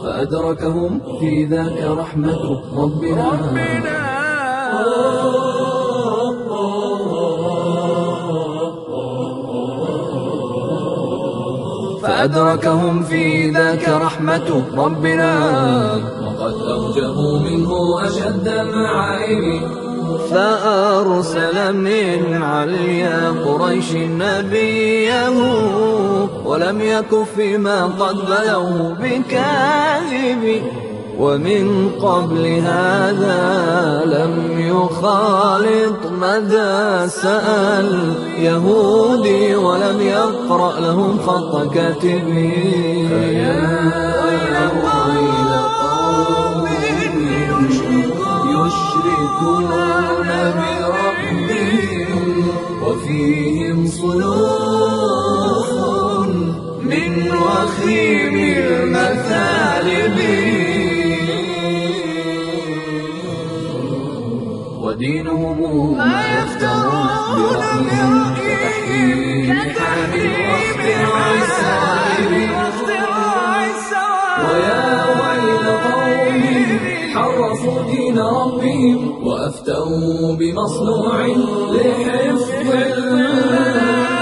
فأدركهم في ذاك رحمة ربنا, ربنا فأدركهم في ذاك رحمة ربنا. وقد أوجبوا منه أشد المعايب فأرسل من عليا قريش نبيه ولم يك فيما قد بلوه بكاذب ومن قبل هذا لم يخالط مدى سأل يهودي ولم يقرأ لهم خط كاتبي. فيا ويل قوم يشركون بربهم وفيهم صنوف من وخيم المثالب. ودينهم ما يفترون برأيهم واختراع السوائب ويا ويل قوم حرفوا دين ربهم وأفتوا بمصنوع لحفظ فأوضح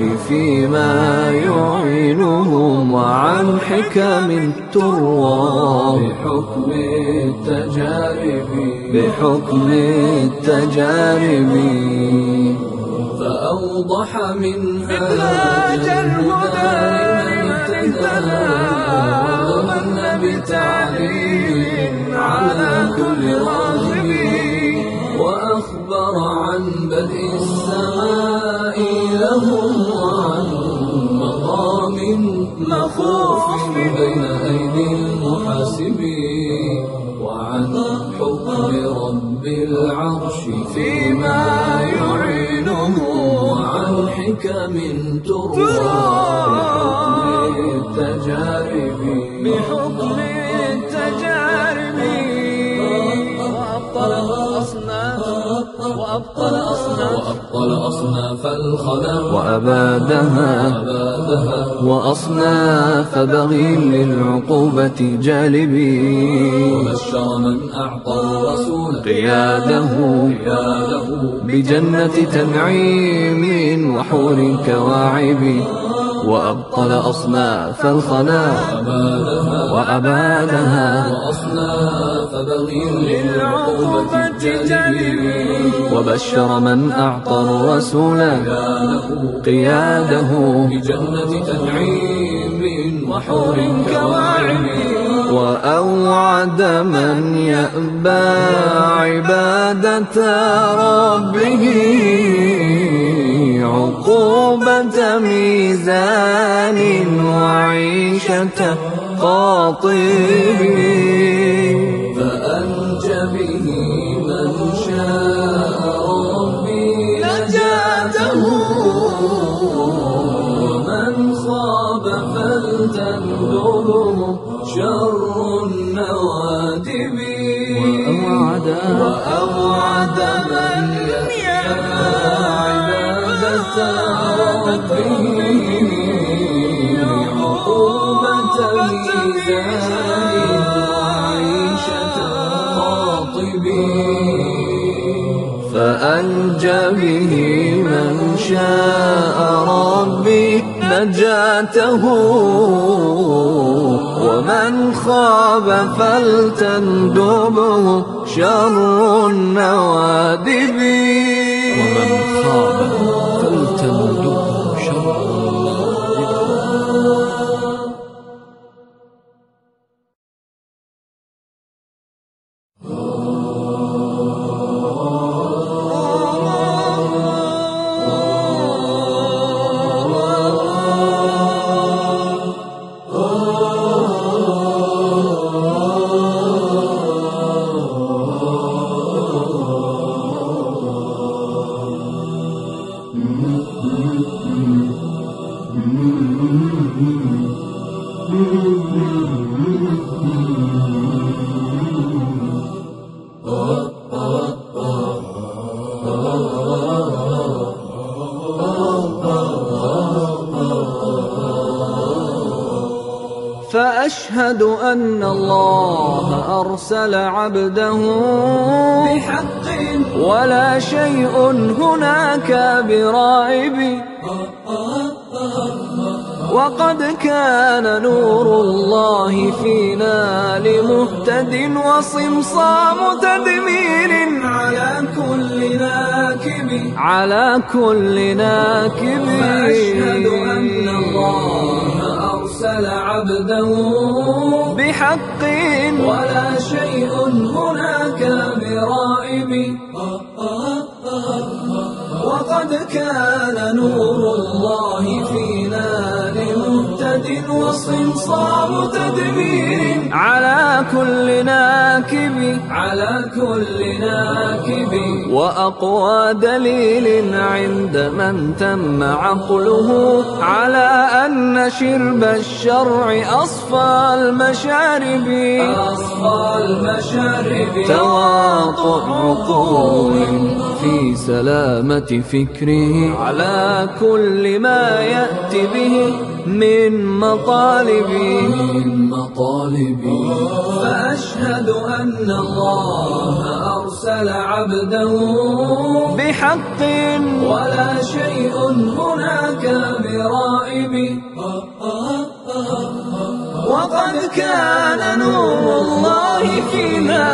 العرش فيما يعينهم وعن حكم تروى بحكم التجارب. بحكم التجارب. فأوضح منهاج الهدى لمن اهتدى ومن بتعليم على كل راغب وأخبر عن بدء السماء. لهم مقام بين أيدي المحاسبين وعن حكم رب العرش فيما يعينه وعن حكم تروى التجارب بحكم التجارب وأبطل وأبطل وأبادها. وأصناف بغي للعقوبة جالبي. وبشر من أعطى الرسول قياده. بجنة تنعيم وحور كواعب. وأبطل أصناف أبادها وأبادها. وأصناف للعقوبة وبشر من أعطى الرسول قياده بجنة تنعيم وحور كواعب وأوعد من يأبى عبادة ربه عقوبة ميزان وعيشة قاطب خاب فلتنذره شر النوادب وأوعد من يخشى عبادة ربه عقوبة ميزان وعيشة قاطب فأنجى به من شاء ربي. نجاته ومن خاب فلتندبه شر النوادب كل ناكب. فأشهد أن الله أرسل عبده بحق. ولا شيء هناك برائب وقد كان نور الله لمهتد وصمصام تدبير على كل ناكب. على كل ناكب. وأقوى دليل عند من تم عقله. على أن شرب الشرع أصفى المشارب. أصفى المشارب. تواطؤ عقول في سلامة فكره. على كل ما يأتي به. من مطالب من مطالبي. فأشهد أن الله أرسل عبده بحق. ولا شيء هناك برائب كان نور الله فينا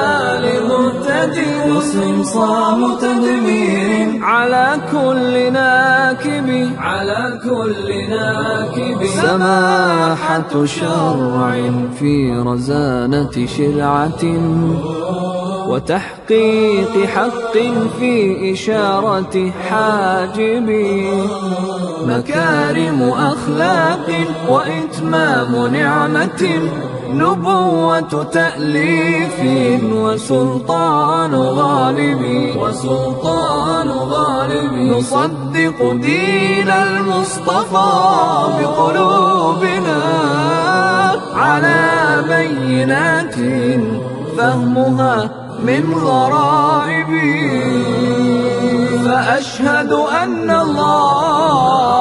لمهتدي مسلم صام تدمير على كل ناكب على كل ناكب. سماحة شرع في رزانة شرعة وتحقيق حق في إشارة حاجب. مكارم أخلاق وإتمام نعمة نبوة تأليف وسلطان غالب وسلطان غالب. نصدق دين المصطفى بقلوبنا على بينات فهمها من غرائب. فأشهد أن الله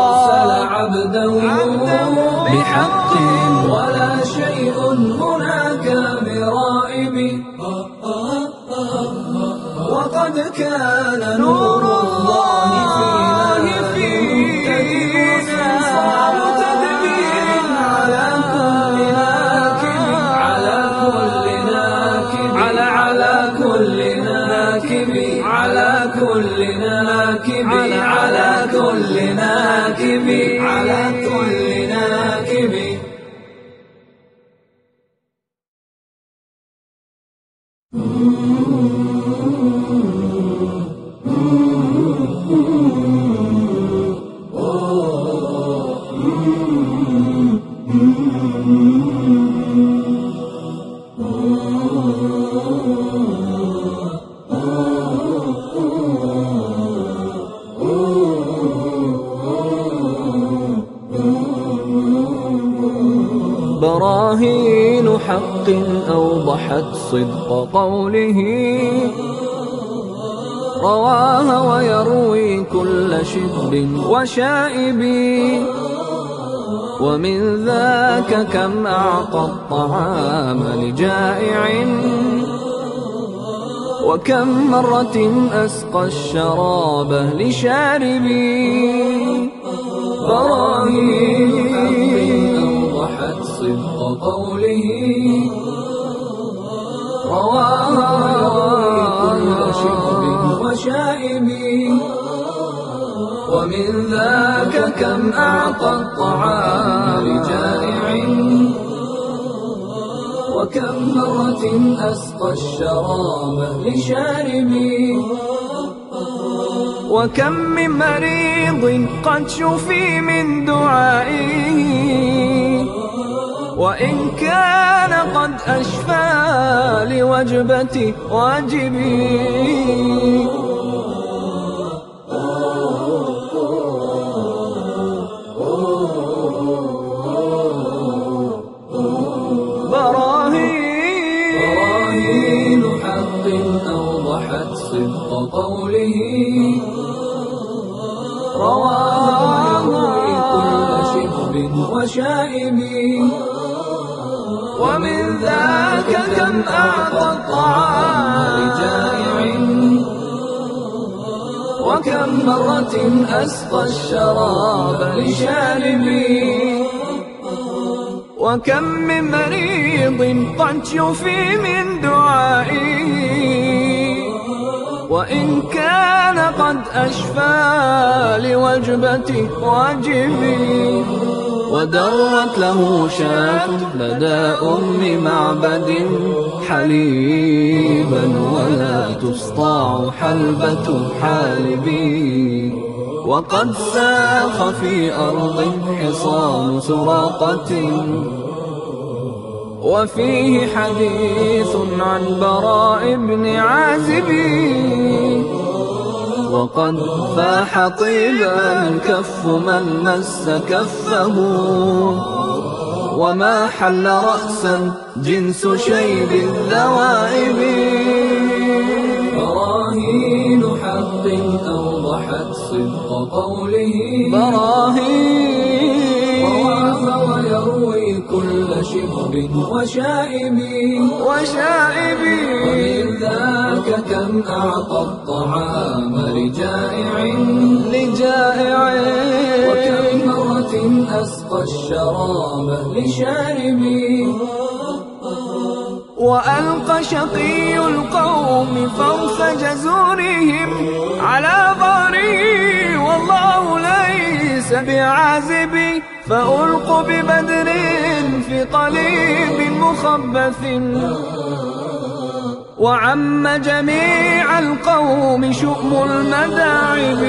أرسل عبده بحق ولا شيء هناك برائب وقد كان نور الله على كل ناكب على كل ناكب على كل ناكب قوله رواها ويروي كل شب وشائب. ومن ذاك كم أعطى الطعام لجائع. وكم مرة أسقى الشراب لشارب. براهين أوضحت صدق قوله رواها كل شرب وشائب ومن ذاك كم أعطى الطعام لجائع وكم مرة أسقى الشراب لشارب وكم من مريض قد شفي من دعائه وإن كان قد أشفى لوجبة واجبي مرة أسقى الشراب لشارب وكم من مريض قد شفي من دعائه وإن كان قد أشفى لوجبة واجبي. ودرت له شاة لدى أم معبد حليبا. ولا تسطع حلبة حالبي. وقد ساخ في أرض حصان سراقة. وفيه حديث عن براء بن عازب. وقد فاح طيبا الكف من مس كفه. وما حل رأسا جنس شيب الذوائب. براهين حق أوضحت صدق قوله. براهين رواها ويروي كل شرب وشائب. وشائب. ومن ذاك كم أعطى الطعام لجائع. لجائع. وكم مرة أسقى الشراب لشاربي وألقى شقي القوم فوق جزورهم على بعازبي فألقوا ببدر في قليب مخبث. وعم جميع القوم شؤم المداعب.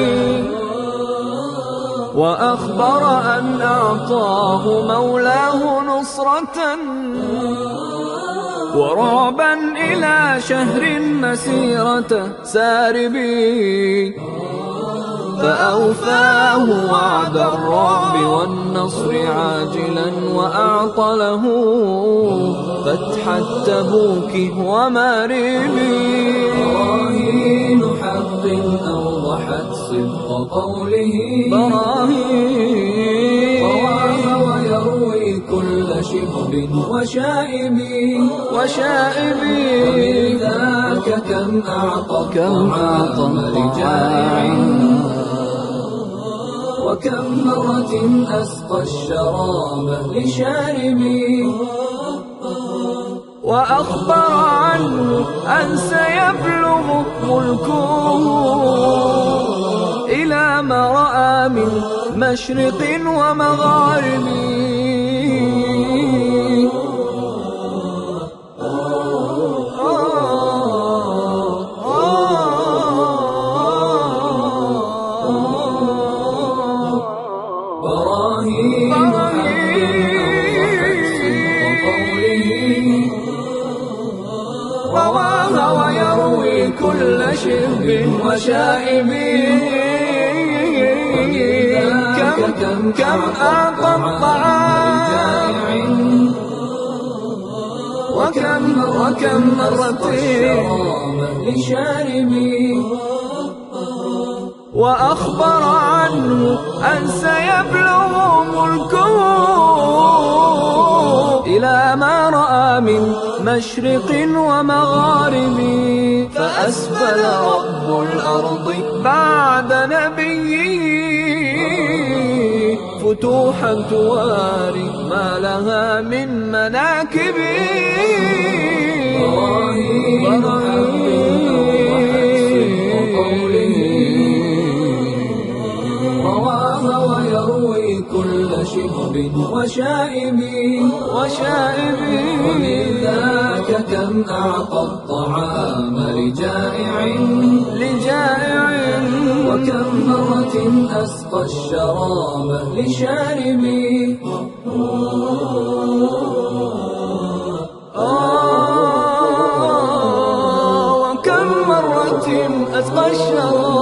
وأخبر أن أعطاه مولاه نصرة. ورعبا إلى شهر مسيرة ساربي. فأوفاه وعد الرعب والنصر عاجلا وأعطى له فتح التبوك وماربي براهين حق أوضحت صدق قوله. براهين ويروي كل شبب وشائب. وشائبي ذاك كم أعطى كم أعطى الطعام. وكم مرة أسقى الشراب لشاربي؟ وأخبر عنه أن سيبلغ ملكه إلى ما رأى من مشرق ومغارب وشائب كم كم الطعام وكم وكم مرة لشاربي وأخبر عنه أن سيبلغ ملكه إلى ما رأى من مشرق ومغارب. فأسفل الأرض بعد نبيه. فتوحا تواري ما لها من مناكب. كل شبب وشائب وشائب. ذاك كم أعطى الطعام لجائع لجائع. وكم مرة أسقى الشراب لشاربي آه وكم مرة أسقى الشراب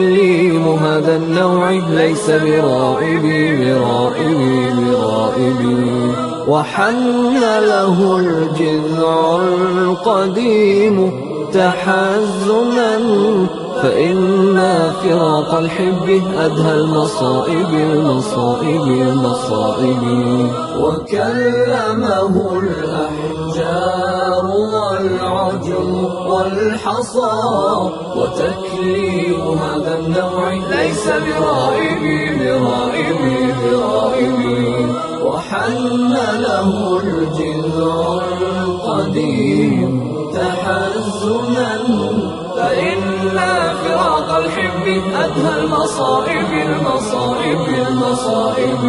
وتكليم هذا النوع ليس برائب برائب برائب. وحن له الجذع القديم تحزنا فإن فراق الحب أدهى المصائب المصائب المصائب. وكلمه الأحجار والعجم والحصى النوع ليس برائب برائب برائب وحن له الجذع القديم تحزنا فإن فراق الحب أدهى المصائب المصائب المصائب.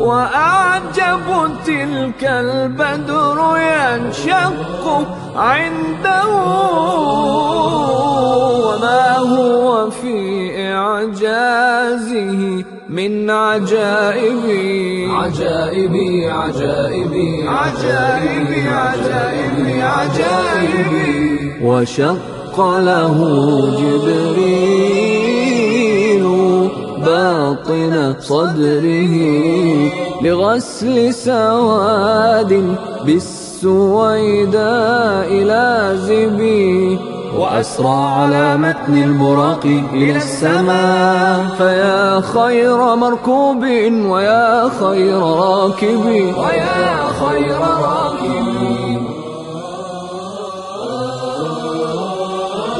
وأعجب تلك البدر ينشق وما هو في إعجازه من عجائبي عجائبي عجائبي عجائبي عجائبي عجائبي وشق له جبريل باطن صدره لغسل سواد بالسويداء لازبي وأسرى على متن البراق إلى السماء. فيا خير مركوب ويا خير راكب. ويا خير راكب.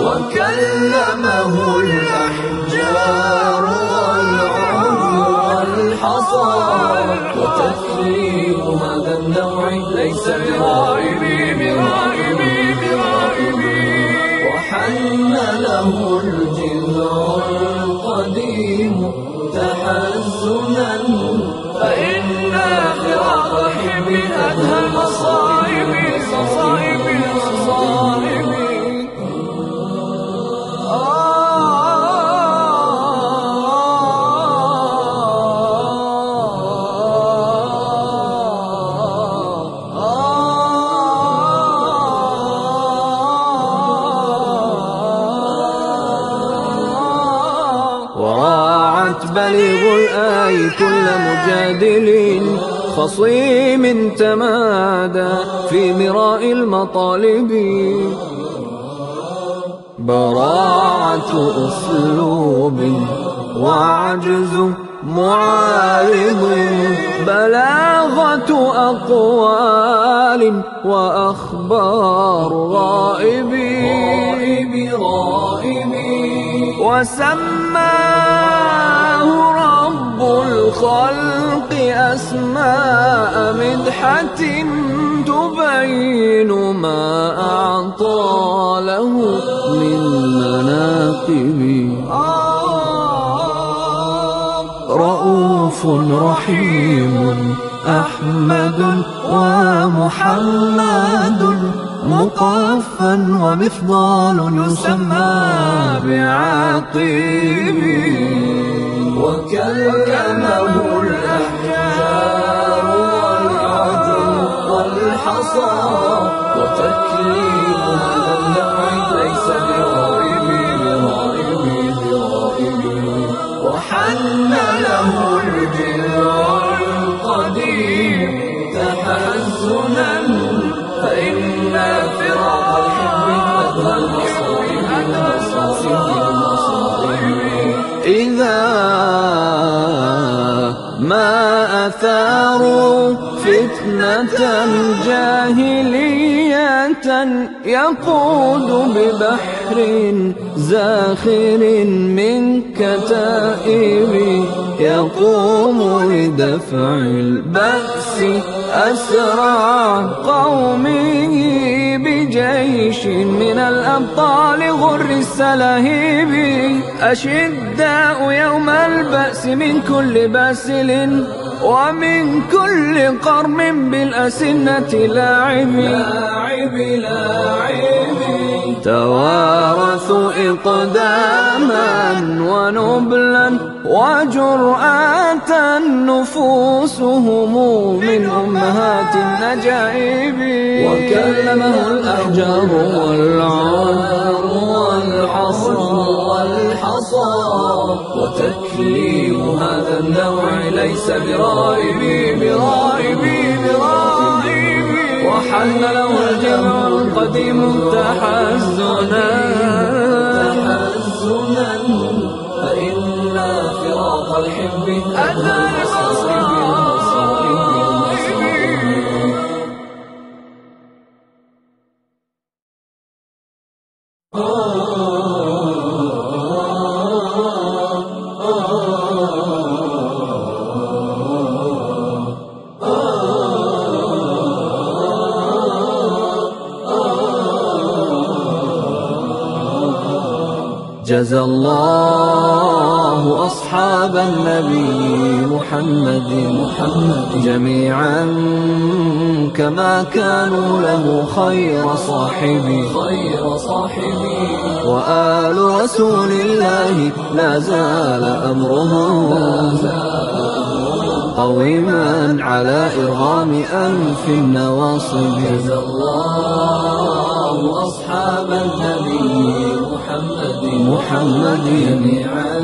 وكلمه الأحجار والعمر والحصى. برائبي برائبي برائبي وحن له الجذع القديم تحزنا فإن كل مجادل خصيم تمادى في مراء المطالب. براعة أسلوب وعجز معارض بلاغة أقوال وأخبار غائبي غائبي وسماه رب الخلق أسماء مدحة تبين ما أعطى له من مناقب. رؤوف رحيم أحمد ومحمد مقفا ومفضال يسمى بعاقب وكلمه الأحجار والعدل والحصى وتكليم النوع ليس برائب برائب برائب وحن له الجذع ما أثاروا فتنة جاهلية يقود ببحر زاخر من كتائب يقوم لدفع البأس أسرع قومه بجيش من الأبطال غر السلاهيب. أشداء يوم البأس من كل باسل ومن كل قرم بالأسنة لاعب. لاعب لاعب. توارثوا إقداما ونبلا وجرأة نفوسهم من أمهات النجائب وكلمه الأحجار والعار والحصى والحصى. وتكليم هذا النوع ليس برائبي برائبي برائبي. وحل له الجمع القديم تحزنا تحزنا فإن فراق الحب أتى كانوا له خير صاحبي. خير صاحبي. وآل رسول الله لا زال أمرهم قويما على إرغام أنف النواصب. جزى الله أصحاب النبي محمد. محمد. جميعا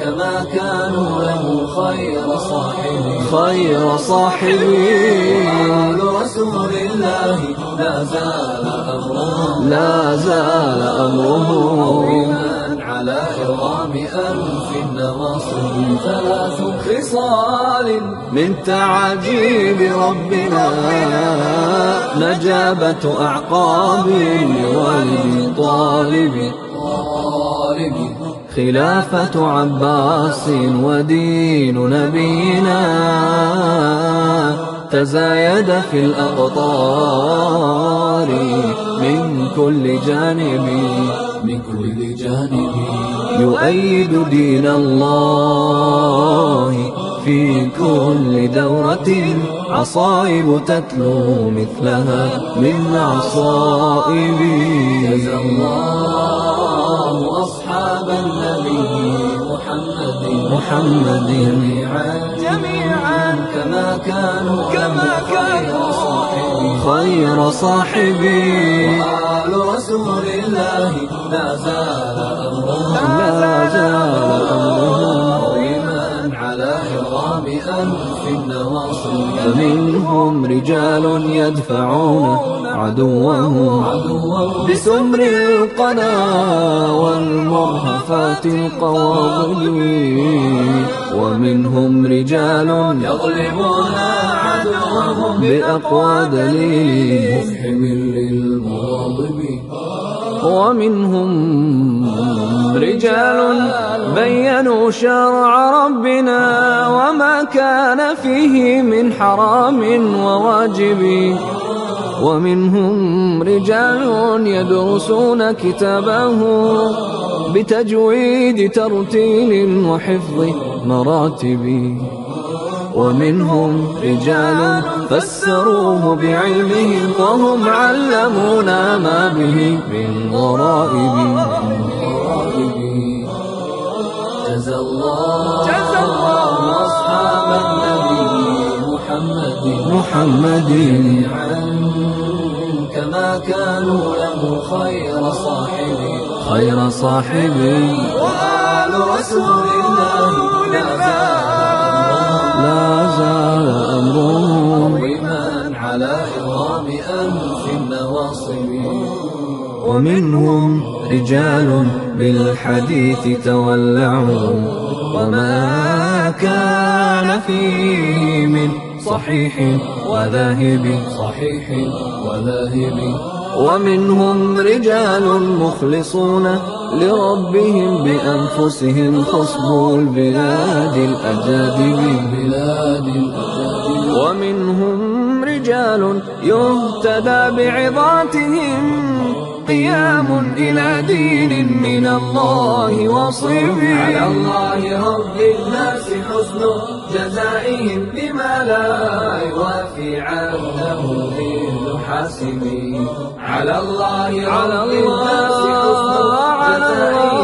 كما كانوا له خير صاحبي خير صاحبي وآل رسول الله لا زال أمره. لا زال أمره. على إرغام أنف النواصب ثلاث خصال. من تعجيب ربنا نجابة أعقاب لوالد طالب خلافة عباس ودين نبينا تزايد في الأقطار من كل جانب من كل جانب. يؤيد دين الله في كل دورة عصائب تتلو مثلها من عصائب. جزى الله. النبي محمد محمد جميعا جميعا كما كانوا كما كانوا. خير صاحبي. وآل رسول الله. لا زال أمرهم لا زال أمرهم قويما على إرغام أنف النواصي فمنهم رجال يدفعون عدوهم بسمر القنا والمرهفات القواضب ومنهم رجال يغلبون عدوهم بأقوى دليل. مفحم للمغاضب. ومنهم رجال بينوا شرع ربنا وما كان فيه من حرام وواجب. ومنهم رجال يدرسون كتابه بتجويد ترتيل وحفظ مراتب. ومنهم رجال فسروه بعلمهم وهم علمونا ما به من غرائب. جزى الله جزى الله أصحاب النبي محمد. محمد. كما كانوا له خير صاحبي خير صاحبي وآل رسول الله لا زال أمرهم قويما على إرغام أنف النواصب. ومنهم رجال بالحديث تولعوا. وما كان فيه من صحيح وذاهب. صحيح وذاهب. ومنهم رجال مخلصون لربهم بأنفسهم خصبوا البلاد الأجادب ومنهم رجال يهتدى بعظاتهم قيام إلى دين من الله وصيب على الله رب الناس حسن جزائهم بما لا يوافي عنه ذل حاسبي على الله على الناس حسن جزائهم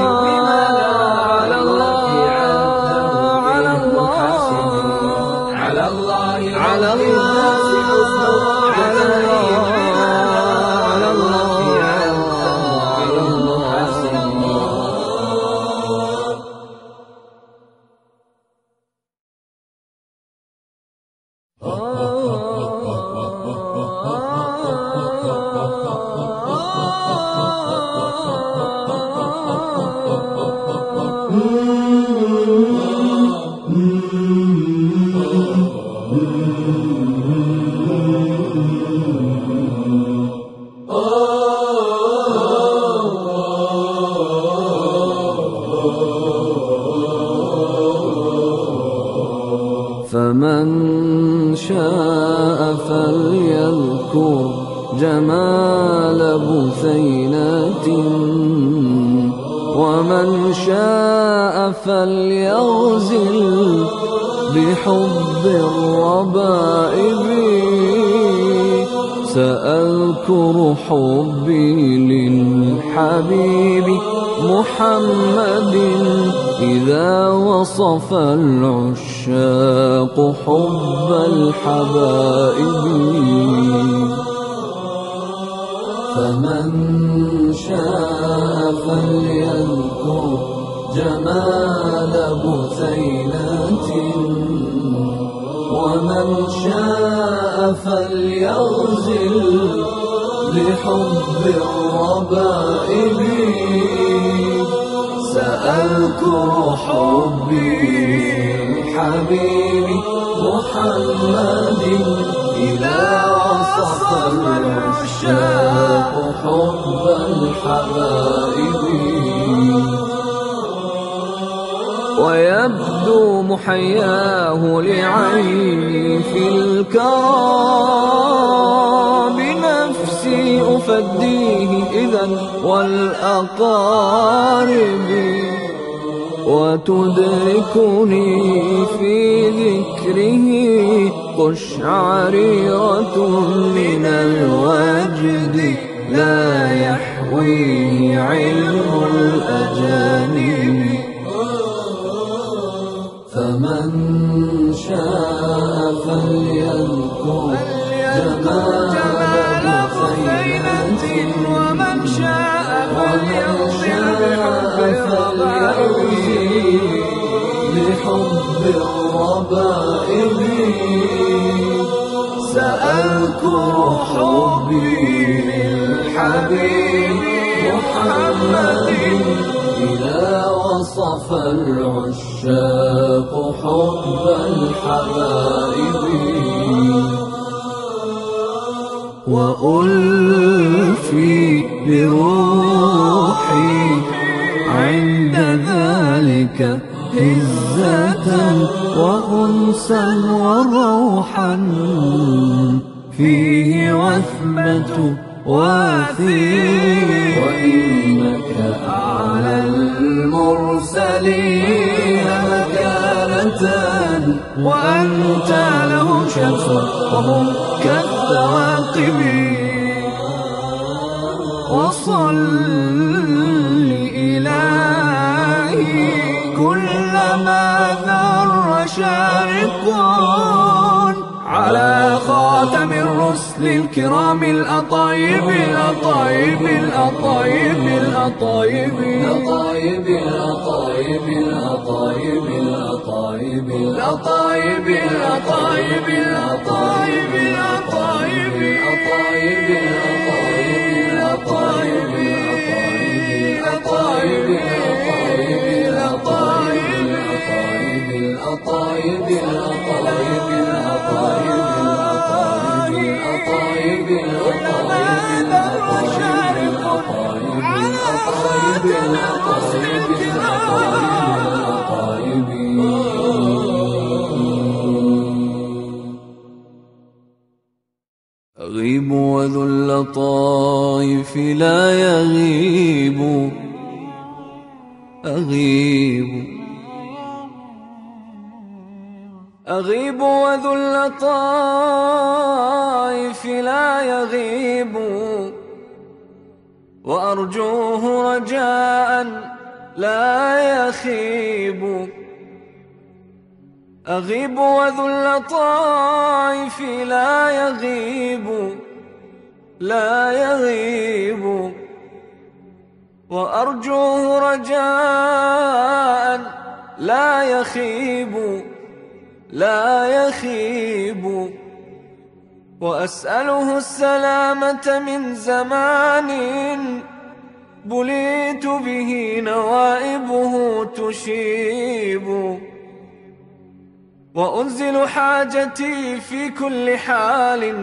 وأنزل حاجتي في كل حال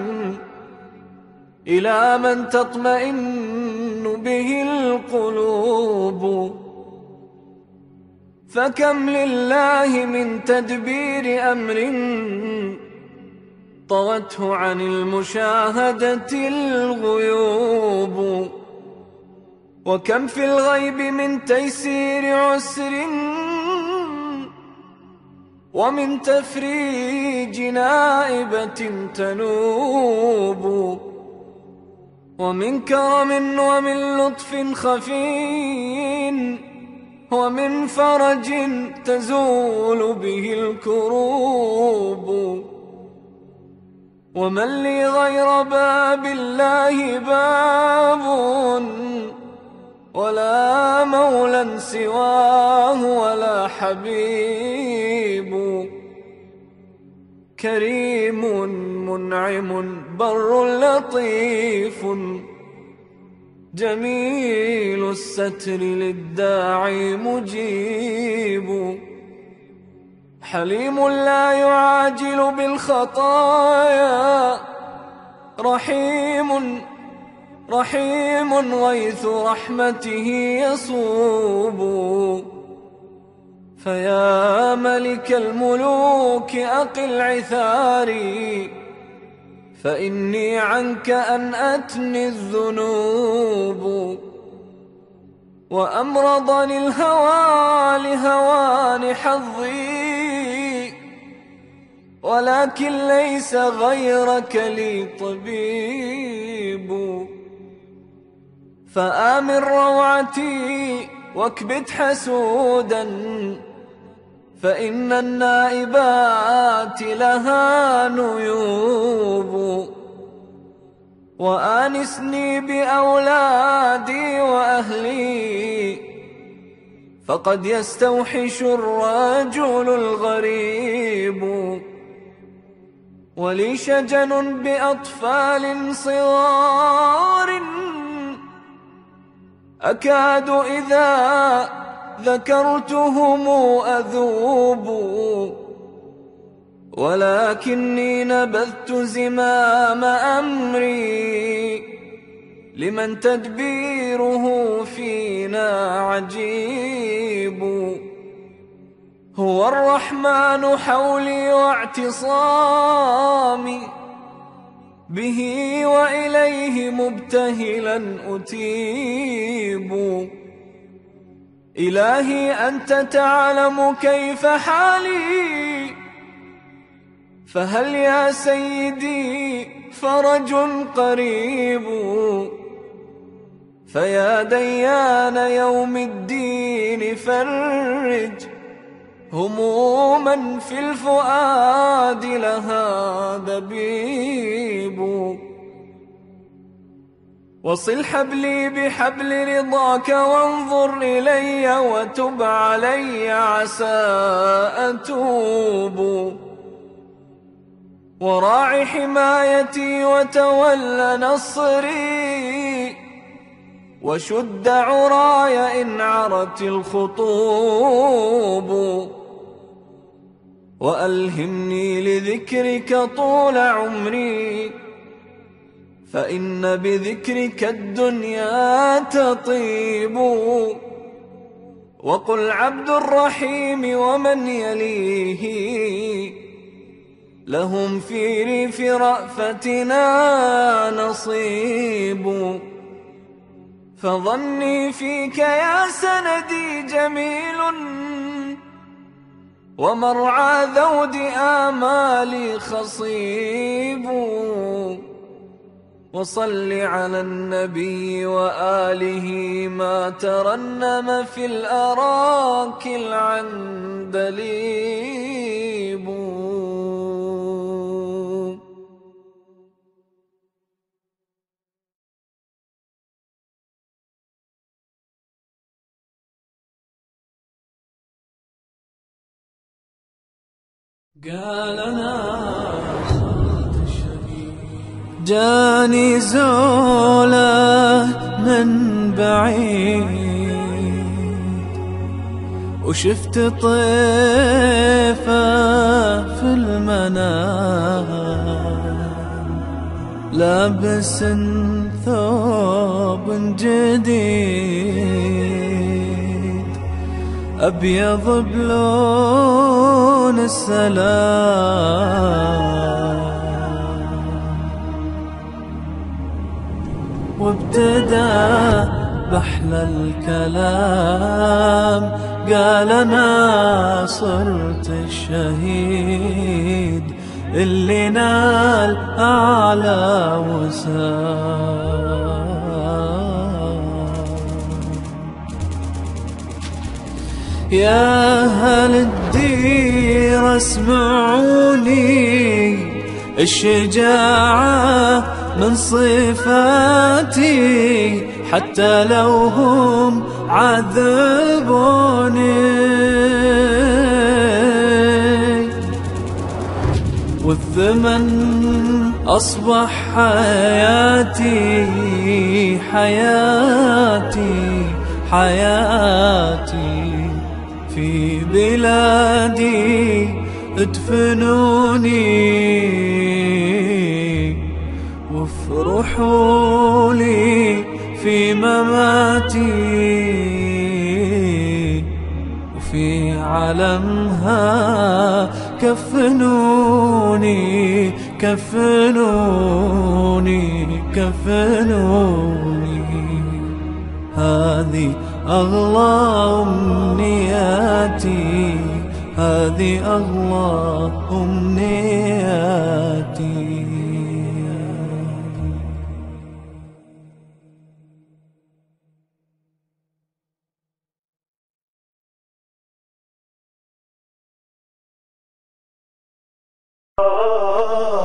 إلى من تطمئن به القلوب. فكم لله من تدبير أمر طوته عن المشاهدة الغيوب. وكم في الغيب من تيسير عسر ومن تفريج نائبة تنوب ومن كرم ومن لطف خفي ومن فرج تزول به الكروب ومن لي غير باب الله باب ولا مولى سواه ولا حبيب كريم منعم بر لطيف. جميل الستر للداعي مجيب. حليم لا يعاجل بالخطايا. رحيم رحيم غيث رحمته يصوب. فيا ملك الملوك أقل عثاري فإني عنك أن أتني الذنوب. وأمرضني الهوى لهوان حظي ولكن ليس غيرك لي طبيب. فآمن روعتي واكبت حسودا. فإن النائبات لها نيوب. وآنسني بأولادي وأهلي. فقد يستوحش الرجل الغريب. ولي شجن بأطفال صغار. أكاد إذا ذكرتهم أذوب ولكني نبذت زمام أمري لمن تدبيره فينا عجيب هو الرحمن حولي واعتصامي به وإليه مبتهلا أتيب إلهي أنت تعلم كيف حالي. فهل يا سيدي فرج قريب؟ فيا ديان يوم الدين فرج. هموما في الفؤاد لها دبيب. وصل حبلي بحبل رضاك وانظر إلي وتب علي عسى أتوب. وراع حمايتي وتول نصري. وشد عراي إن عرت الخطوب. وألهمني لذكرك طول عمري. فإن بذكرك الدنيا تطيب. وقل عبد الرحيم ومن يليه. لهم في ريف رأفتنا نصيب. فظني فيك يا سندي جميل. ومرعى ذود آمالي خصيب. وصل على النبي وآله ما ترنم في الأراك العندليب قال جاني زوله من بعيد. وشفت طيفة في المنام. لابس ثوب جديد. أبيض بلون السلام. وابتدى بحلى الكلام. قال أنا صرت الشهيد اللي نال أعلى وسام. يا أهل الدير اسمعوني الشجاعة من صفاتي حتى لو هم عذبوني. والثمن أصبح حياتي حياتي حياتي. في بلادي ادفنوني. وافرحوا لي في مماتي وفي علمها كفنوني كفنوني كفنوني. هذه أغلى أمنياتي هذه أغلى أمنياتي. الله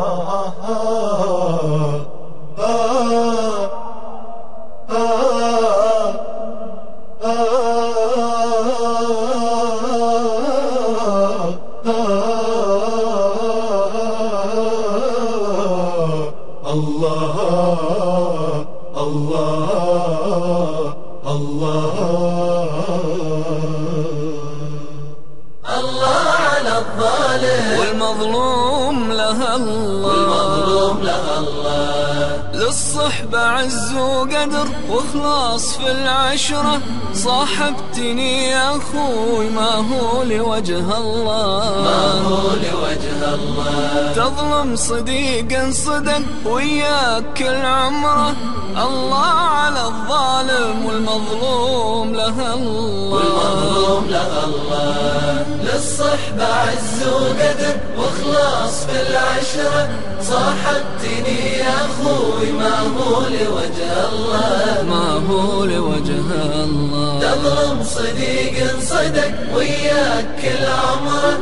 الله والمظلوم له الله للصحبة عز وقدر واخلاص في العشرة صاحبتني يا أخوي ما هو لوجه الله؟ ما هو لوجه الله؟ تظلم صديقا صدق وياك كل عمره الله على الظالم والمظلوم له الله. والمظلوم له الله. للصحبة عز وقدر واخلاص في العشرة. صاحبتني يا أخوي ما هو لوجه الله. ما هو لوجه الله. تظلم صديق صدق وياك كل عمره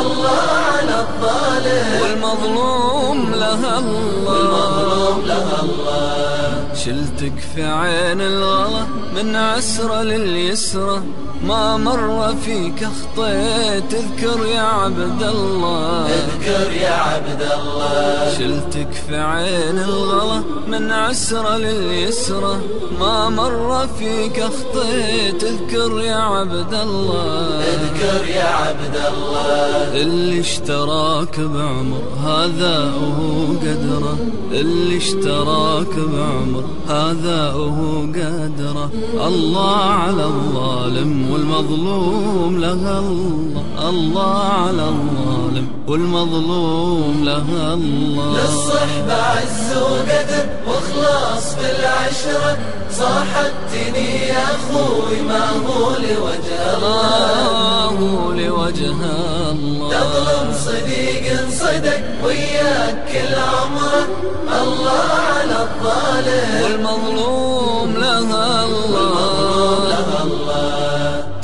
الله على الظالم. والمظلوم له الله. والمظلوم له الله. شلتك في عين الغلا من عسرة لليسرة ما مر فيك اخطيت اذكر يا عبد الله. اذكر يا عبد الله شلتك في عين الغلا من عسرة لليسرة ما مر فيك اخطيت اذكر يا عبد الله اذكر يا عبد الله اللي اشتراك بعمر هذا هو قدره. اللي اشتراك بعمر هذا هو قدره. الله على الظالم والمظلوم له الله. الله على الظالم والمظلوم له الله. للصحبة عز وقدر واخلاص في العشرة صاحبتني يا أخوي ما هو لوجه الله. لوجه الله. تظلم صديق صدق وياك كل عمره. الله على الظالم. والمظلوم له الله. له الله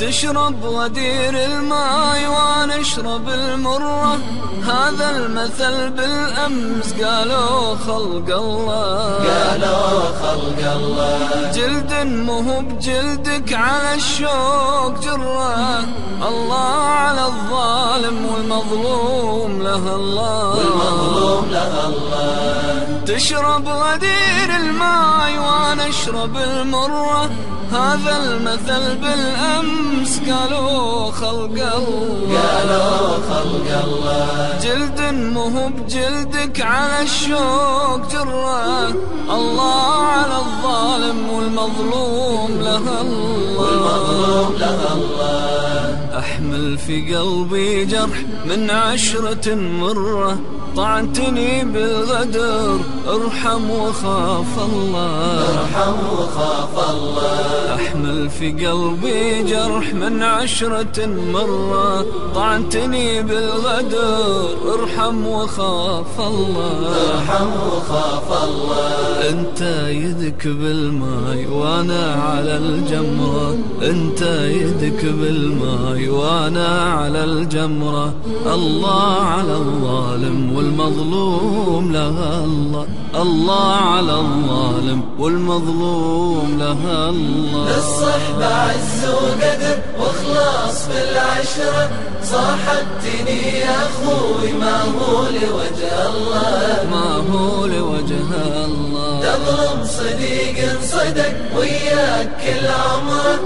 تشرب ودير الماء وأنا اشرب المرة. هذا المثل بالأمس قالوا خلق الله. قالوا خلق الله. جلد مو بجلدك على الشوق جرة. الله على الظالم والمظلوم له الله. والمظلوم له الله. تشرب غدير الماء وأنا اشرب المرة. هذا المثل بالأمس قالوا خلق الله. قالوا خلق الله. جلد مو بجلدك على الشوق جرة. الله على الظالم والمظلوم له الله. والمظلوم له الله. أحمل في قلبي جرح من عشرة مرة. طعنتني بالغدر أرحم وخاف الله. أرحم وخاف الله. أحمل في قلبي جرح من عشرة مرة. طعنتني بالغدر أرحم وخاف الله. أرحم وخاف الله. أنت يدك بالماي وأنا على الجمرة. أنت يدك بالماي وأنا على الجمرة. الله على الظالم والمظلوم لها الله. الله على الظالم والمظلوم لها الله. للصحبة عز وقدر وإخلاص بالعشرة صاحبتني يا أخوي ما هو لوجه الله. ما هو لوجه الله. تظلم صديق صدق وياك كل عمره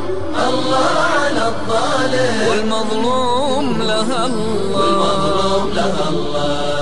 الله على الظالم. والمظلوم لها الله. والمظلوم لها الله.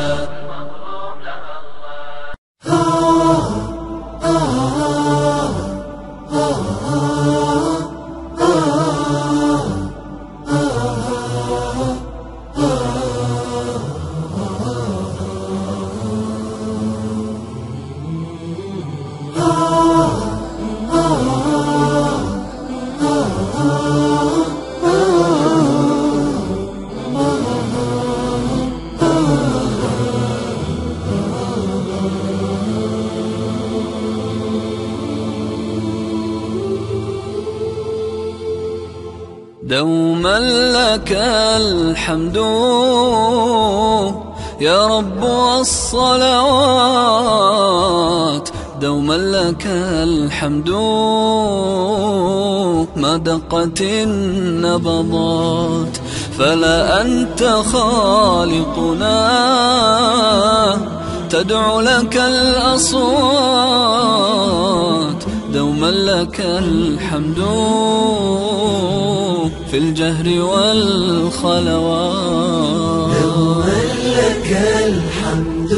دوما لك الحمد. يا رب والصلوات دوما لك الحمد. ما دقت النبضات فلا أنت خالقنا. تدعو لك الأصوات دوما لك الحمد. في الجهر والخلوات. لك الحمد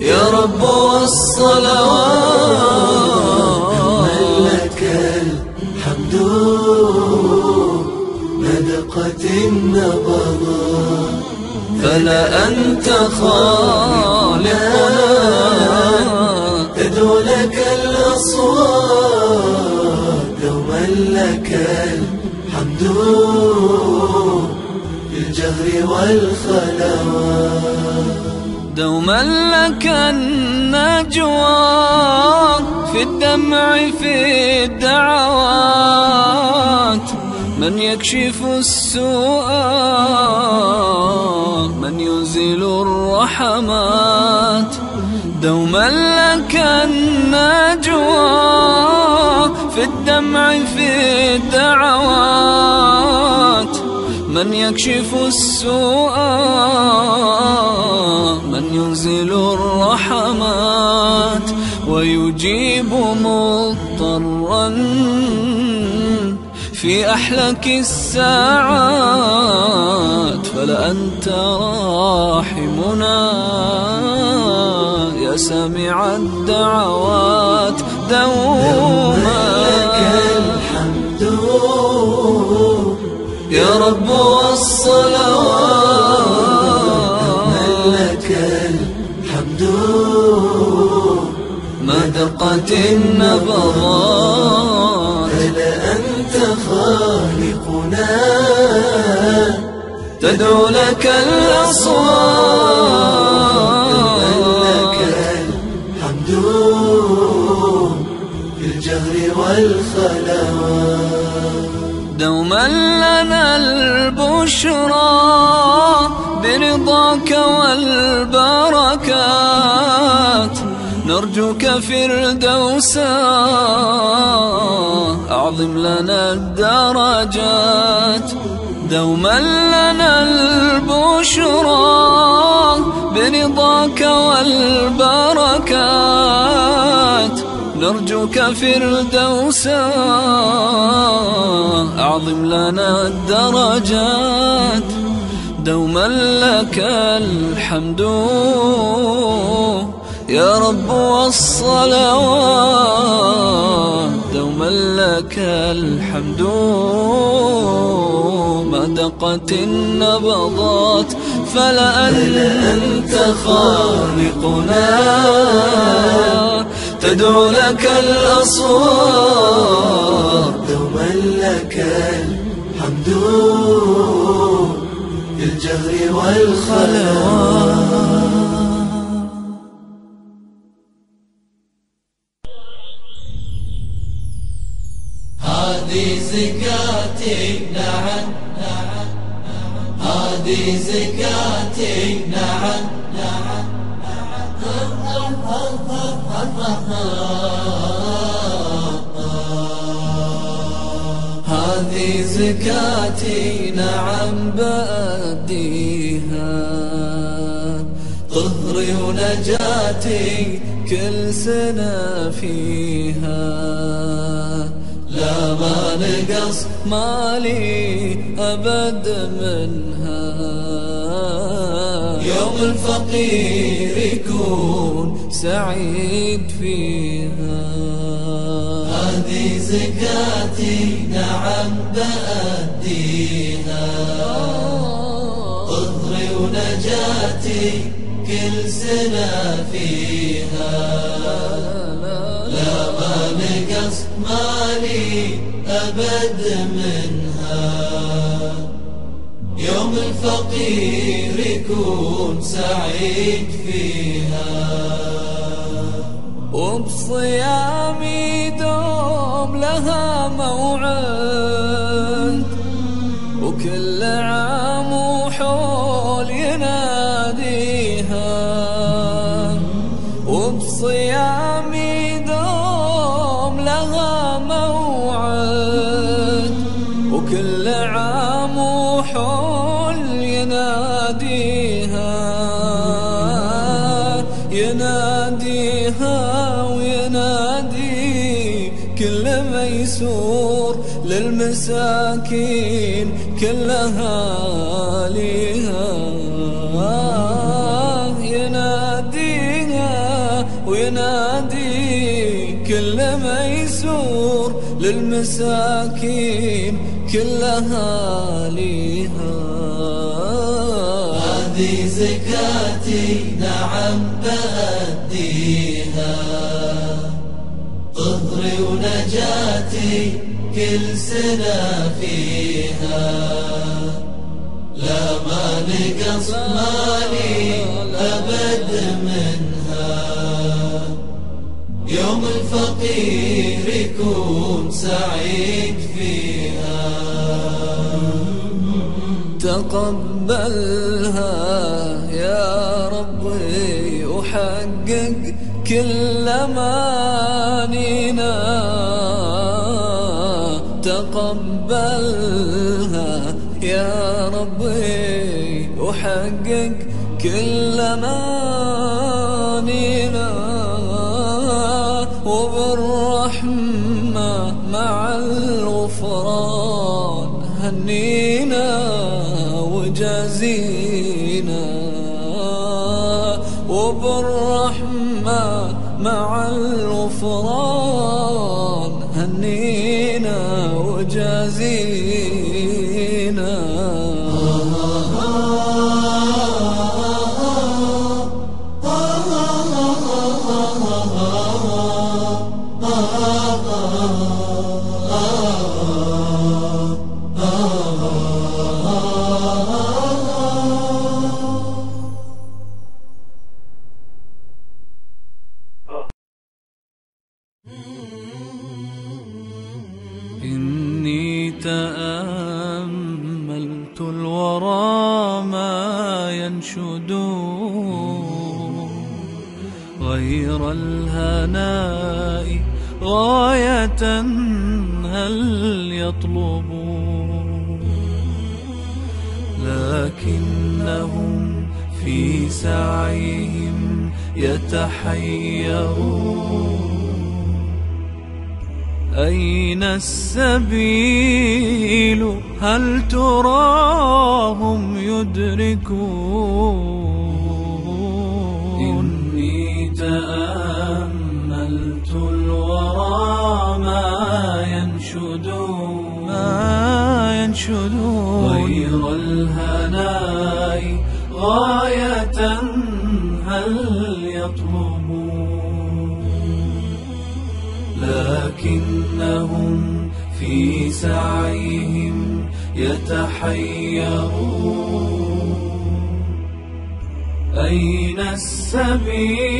يا رب والصلوات. لك الحمد مدقت النبضات فلا أنت خالقنا. تدعو لك الأصوات. دوما لك الحمد بالجهر والخلوات دوما لك النجوى في الدمع في الدعوات. من يكشف السوء من يزيل الرحمات. دوما لك النجوى في الدمع في الدعوات. من يكشف السوء من ينزل الرحمات. ويجيب مضطرا في أحلك الساعات. فلا أنت راحمنا يا سامع الدعوات دوما. الحمد. يا رب والصلوات. لك الحمد. ما دقت النبضات فلا أنت خالقنا؟ تدعو لك الأصوات. البشرى برضاك والبركات. نرجوك فردوسا أعظم لنا الدرجات. دوما لنا البشرى برضاك والبركات. نرجوك فردوسا أعظم لنا الدرجات. دوما لك الحمد. يا رب والصلوات دوما لك الحمد. دقت النبضات فلأنت خالقنا. تدعو لك الأصوات دوما لك الحمد في الجهر والخلوات هذه زكاتي نعم هذه زكاتي نعم. هذه زكاتي نعم بأديها. طهري ونجاتي كل سنة فيها. لا ما نقص مالي أبد منها. يوم الفقير يكون سعيد فيها. هذه زكاتي نعم بأديها. طهري ونجاتي كل سنة فيها. لا ما نقص مالي أبد منها. يوم الفقير يكون سعيد فيها. وبصيامي دوم لها موعد. للمساكين كلها ليها. يناديها وينادي كل ميسور للمساكين كلها ليها. هذه زكاتي نعم بأديها. طهري ونجاتي كل سنة فيها. لا ما نقص مالي أبد منها. يوم الفقير يكون سعيد فيها. تقبلها يا ربي وحقق كل امانينا وحقق كل امانينا وبالرحمة مع الغفران هنينا وجازينا. وبالرحمة مع يتحيرون؟ أين السبيل؟ هل تراهم يدركون؟ سعيهم يتحيرون. أين السبيل؟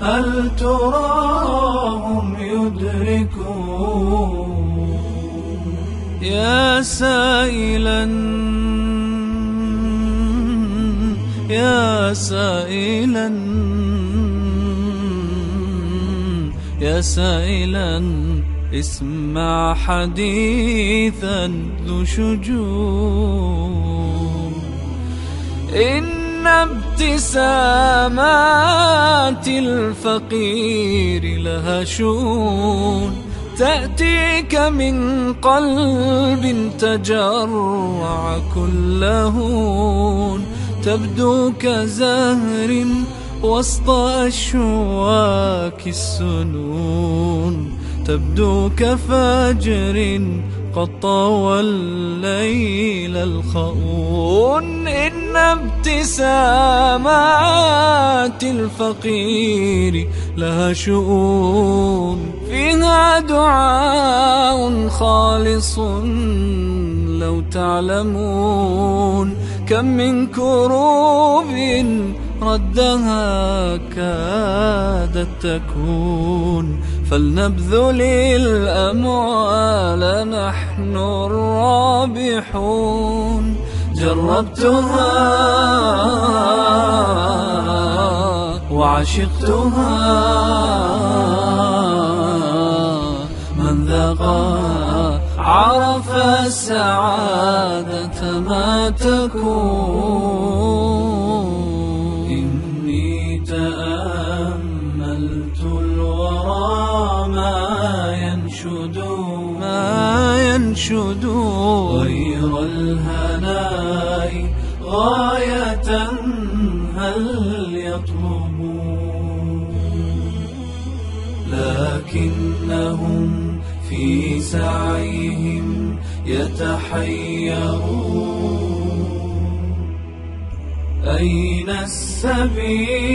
هل تراهم يدركون؟ يا سائلا يا سائلا يا سائلا. اسمع حديثا ذو شجون. إن ابتسامات الفقير لها شون. تأتيك من قلب تجرع كله تبدو كزهر وسط أشواك السنون. تبدو كفجر قد طوى الليل الخؤون إن ابتسامات الفقير لها شؤون فيها دعاء خالص لو تعلمون. كم من كروب ردها كادت تكون. فلنبذل الأموال نحن الرابحون. جربتها وعشقتها. من ذاقها عرف السعادة ما تكون. ينشد غير الهناء غاية هل يطلبون لكنهم في سعيهم يتحيرون. أين السبيل؟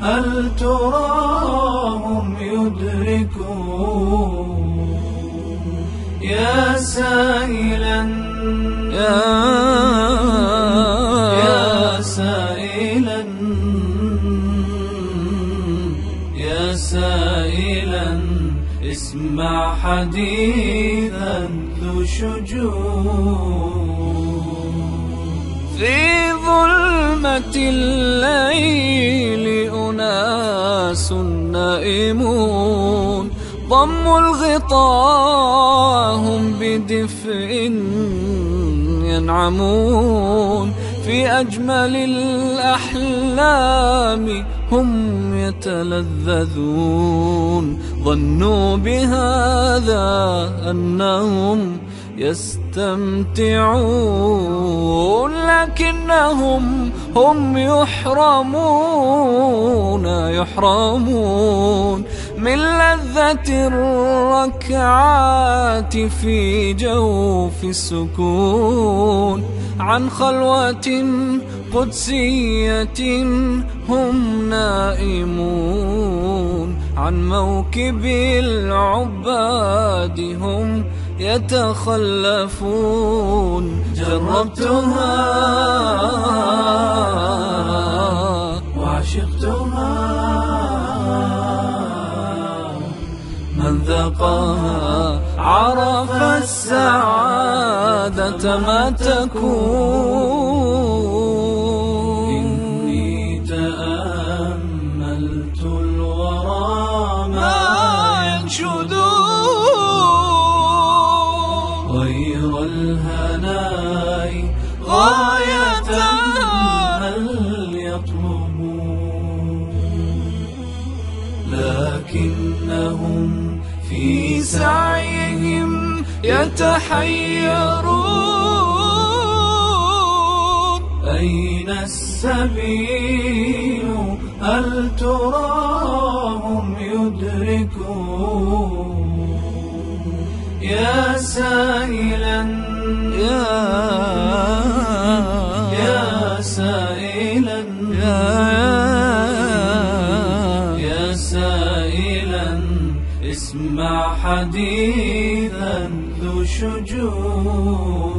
هل تراهم يدركون؟ يا سائلا. يا يا سائلا. يا سائلا. اسمع حديثا ذو شجون. في ظلمة الليل أناس نائمون ضموا الغطاء هم بدفء ينعمون. في أجمل الأحلام هم يتلذذون. ظنوا بهذا أنهم يستمتعون لكنهم هم يحرمون يحرمون. من لذة الركعات في جوف السكون عن خلوة قدسية هم نائمون عن موكب العباد هم يتخلفون. جربتها وعشقتها من ذاقها عرف السعادة ما تكون. إني تأملت الورى ما ينشدون غير الهناء غاية. هل يطلبون لكنهم في سعيهم يتحيرون. أين السبيل؟ هل تراهم يدركون؟ يا سائلا يا يا سائلا. حديثا ذو شجون.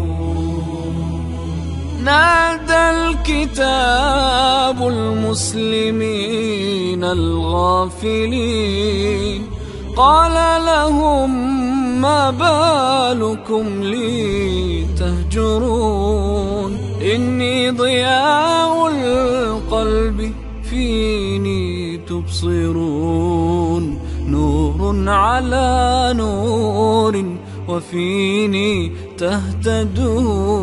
نادى الكتاب المسلمين الغافلين. قال لهم ما بالكم لي تهجرون؟ إني ضياء على نور وفيني تهتدون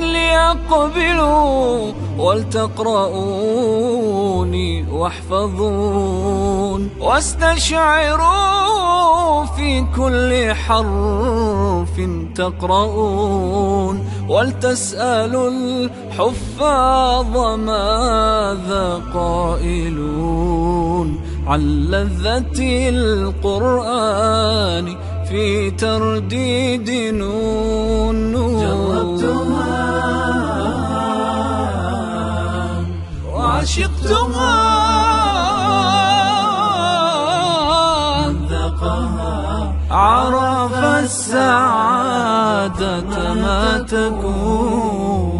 ليقبلوا ولتقرؤوني واحفظون واستشعروا في كل حرف تقرؤون ولتسألوا الحفاظ ماذا قائلون عن لذة القرآن في ترديد نون جربتها وعشقتها. عرف السعادة ما تكون.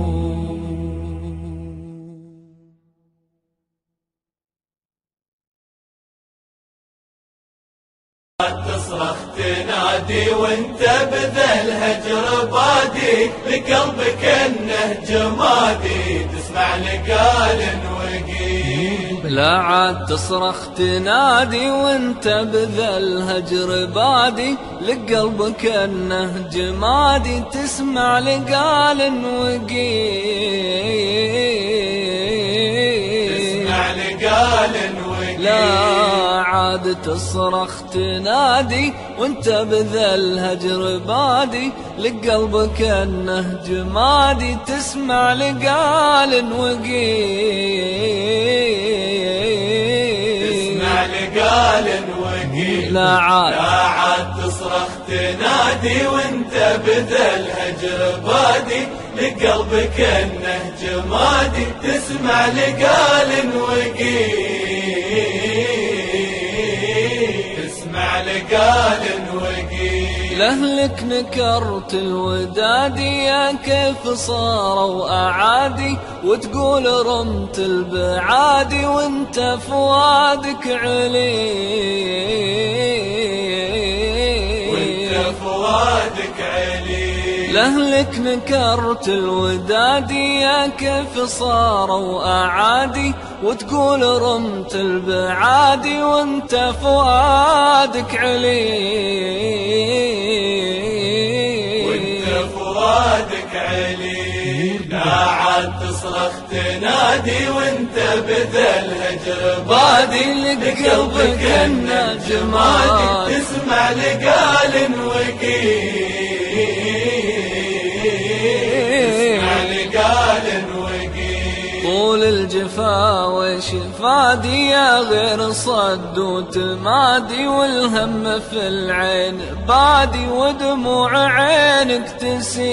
تنادي وانت بذا الهجر بادي لقلبك انه جمادي تسمع لقال لا عاد تصرخ تنادي وانت بذا الهجر بادي لقلبك انه جمادي تسمع لقال وقيل لا عاد تصرخ تنادي وانت بذا الهجر بادي لقلبك انه جمادي تسمع لقال وقيل. تسمع لقال وقيل. لا عاد. لا عاد تصرخ تنادي وانت بذا الهجر بادي لقلبك انه جمادي تسمع لقال وقيل. لقال وقيل. لأهلك نكرت الودادي يا كيف صاروا أعادي وتقول رمت البعادي وانت فؤادك علي وانت فؤادك علي لأهلك نكرت الودادي يا كيف صاروا أعادي وتقول رمت البعادي وانت فؤادك علي. وانت فؤادك علي. لا عاد تصرخ تنادي وانت بذا الهجر بادي. لقلبك النجمادي تسمع لقال وقيل الجفا وشفادي يا غير صد؟ وتمادي والهم في العين بادي ودموع عينك تسيل.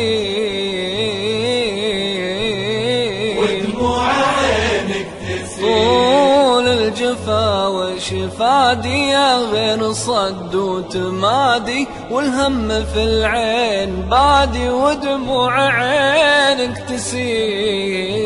ودموع عينك تسيل. طول الجفا وشفادي يا غير صد؟ وتمادي والهم في العين بادي ودموع عينك تسيل.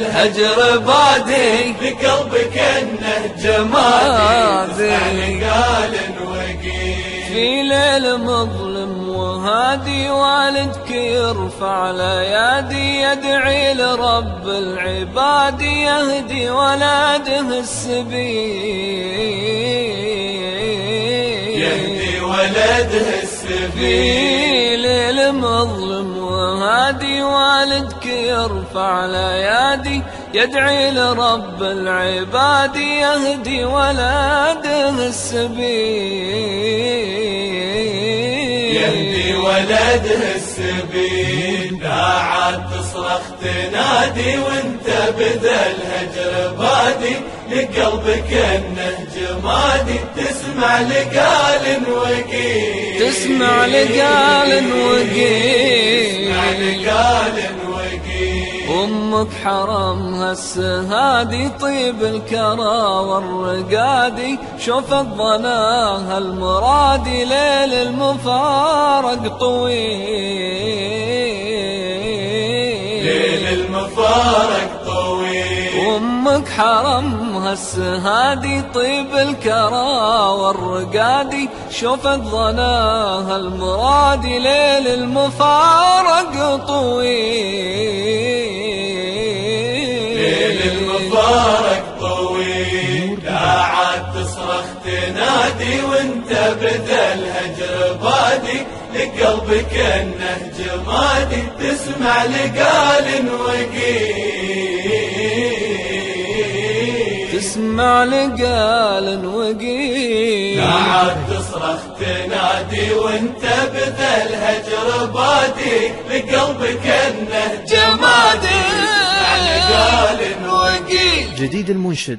بذا هجر بادي بقلبك إنه جمادي. قال وقيل في ليل مظلم وهادي والدك يرفع ليادي يدعي لرب العباد يهدي ولاده السبيل. يهدي ولده السبيل. في وهادي والدك يرفع ليادي يدعي لرب العباد يهدي ولاده السبيل. يهدي ولده السبيل. لا عاد تصرخ تنادي وانت بذا الهجر بادي. لقلبك إنه جمادي تسمع لقال وقيل. تسمع لقال وقيل. تسمع لقال وقيل. أمك حرمها السهادي طيب الكرى والرقادي شوف الظناها المرادي ليل المفارق طويل. ليل المفارق طويل أمك حرمها السهادي طيب الكرى والرقادي. شوفت ظناها المرادي ليل المفارق طويل. ليل المفارق طويل. لا عاد تصرخ تنادي وانت بدا الهجر بادي. لقلبك انه جمادي تسمع لقال وقيل. تسمع لقال وقيل. لا عاد تصرخ تنادي وانت بذا الهجر بادي لقلبك انه جمادي. تسمع لقال وقيل. جديد المنشد.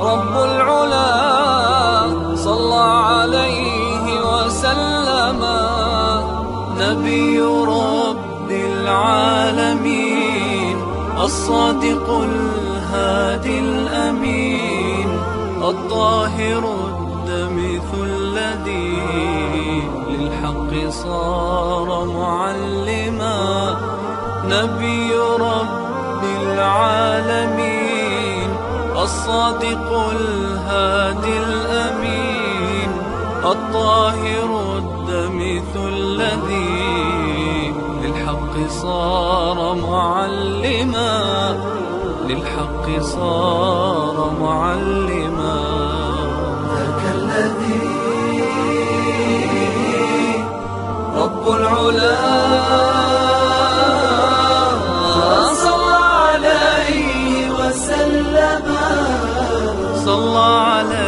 رب العلا صلى عليه وسلم. نبي رب العالمين الصادق الهادي الأمين الطاهر الدمث الذي للحق صار معلما. نبي رب العالمين الصادق الهادي الأمين الطاهر الدمث الذي للحق صار معلما للحق صار معلما. ذاك الذي رب العلا صلى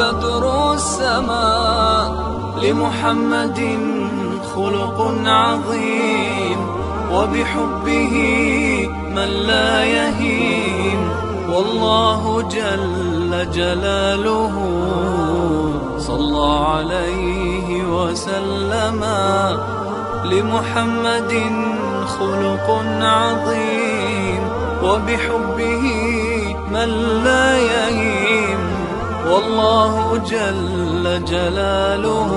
بدر السماء لمحمد خلق عظيم وبحبه من لا يهيم والله جل جلاله صلى عليه وسلم لمحمد خلق عظيم وبحبه من لا يهيم والله جل جلاله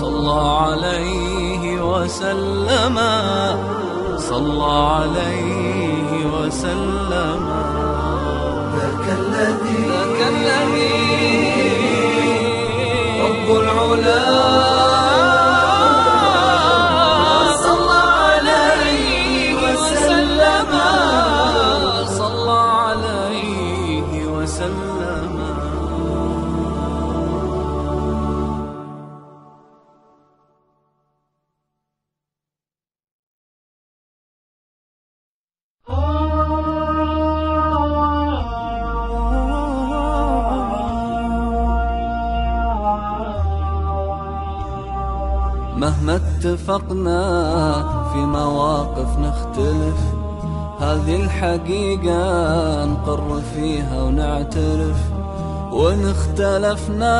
صلى عليه وسلم صلى عليه وسلم. ذاك الذي ذاك الذي رب العلا. هذه الحقيقة نقر فيها ونعترف وان اختلفنا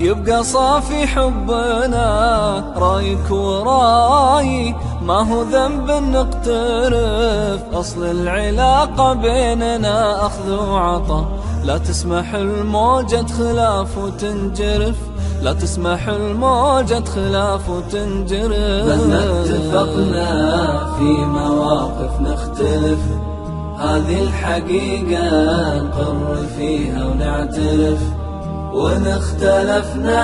يبقى صافي حبنا رأيك ورأي ما هو ذنب نقترف. أصل العلاقة بيننا أخذ وعطا لا تسمح الموجة خلاف وتنجرف. لا تسمح الموجة خلاف وتنجرف مهما اتفقنا في مواقف نختلف. هذه الحقيقة نقر فيها ونعترف. وإن اختلفنا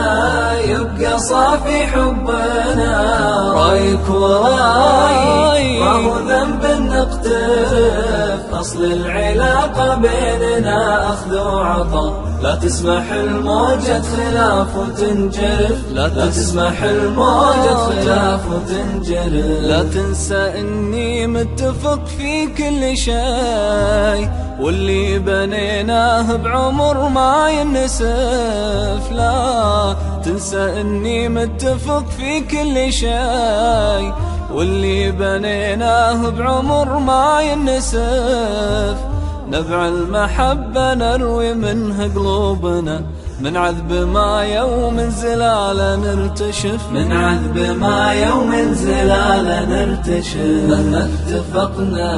يبقى صافي حبنا. رأيك وراي ما هو ذنب نقترف. أصل العلاقة بيننا أخذ وعطا لا تسمح الموجة خلاف وتنجرف لا تسمح الموجة خلاف وتنجرف لا تنسى إني متفق في كل شيء. واللي بنيناه بعمر ما ينسف. لا تنسى إني متفق في كل شيء. واللي بنيناه بعمر ما ينسف. نبع المحبة نروي منها قلوبنا. من عذب ما يوم زلالة نرتشف. من عذب ما يوم زلالة نرتشف. مهما اتفقنا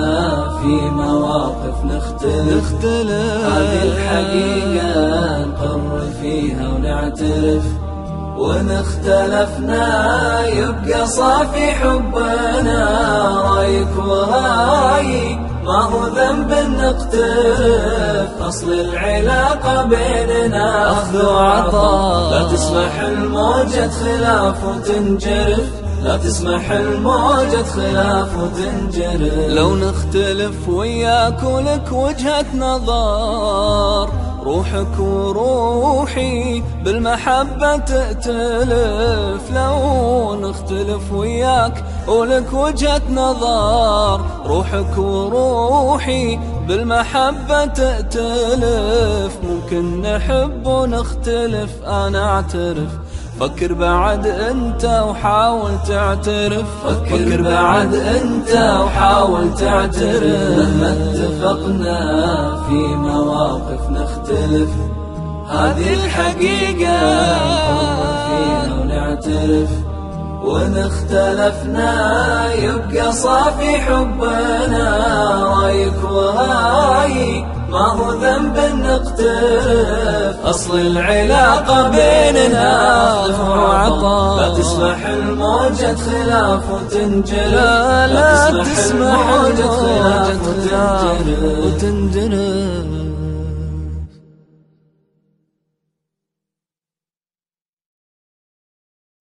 في مواقف نختلف. نختلف. هذه الحقيقة نقر فيها ونعترف. وإن اختلفنا يبقى صافي حبنا. رايك وراي ما هو ذنب نقترف أصل العلاقة بيننا أخذ وعطاء. لا تسمح الموجة خلاف وتنجرف لا تسمح الموجة خلاف وتنجرف لو نختلف وياك ولك وجهة نظر. روحك وروحي بالمحبة تأتلف. لو نختلف وياك ولك وجهة نظر. روحك وروحي بالمحبة تأتلف. ممكن نحب ونختلف أنا أعترف. فكر بعد أنت وحاول تعترف. فكر بعد أنت وحاول تعترف. مهما اتفقنا في مواقف نختلف هذه الحقيقة. نفكر فيها ونعترف. وإن اختلفنا يبقى صافي حبنا. رأيك وراي ما هو ذنب نقترف. أصل العلاقة بيننا وعطاء لا تسمح الموجة خلاف وتنجرف. لا لا تسمح الموجة خلاف وتنجرف.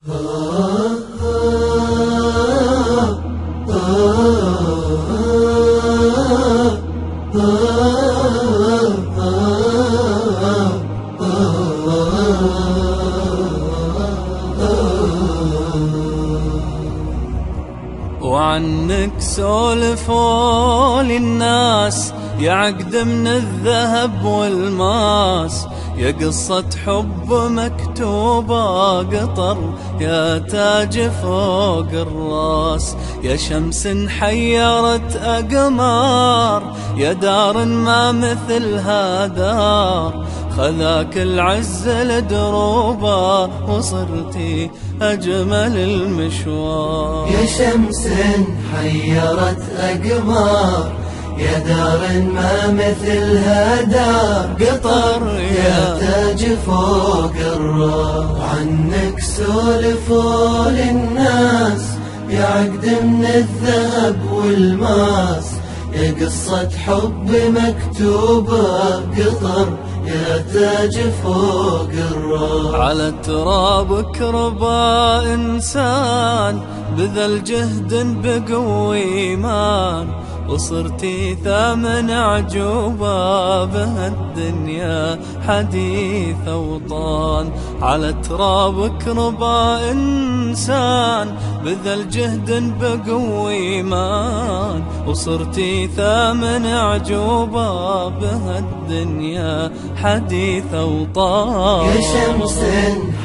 وعنك سولفوا للناس يا عقد من الذهب والماس. يا قصة حب مكتوبة قطر يا تاج فوق الراس. يا شمس حيرت أقمار يا دار ما مثلها دار. خذاك العز لدروبه وصرتي أجمل المشوار. يا شمس حيرت أقمار يا دار ما مثلها دار قطر يا تاج فوق الراس عنك سولفوا للناس يا عقد من الذهب والماس يا قصة حب مكتوبة قطر يا تاج فوق الراس على ترابك ربا إنسان بذل جهد بقوي إيمان. وصرتي ثامن عجوبة بهالدنيا حديث أوطان على ترابك ربا إنسان بذل جهد بقوي إيمان. وصرتي ثامن عجوبة بهالدنيا حديث أوطان يا شمس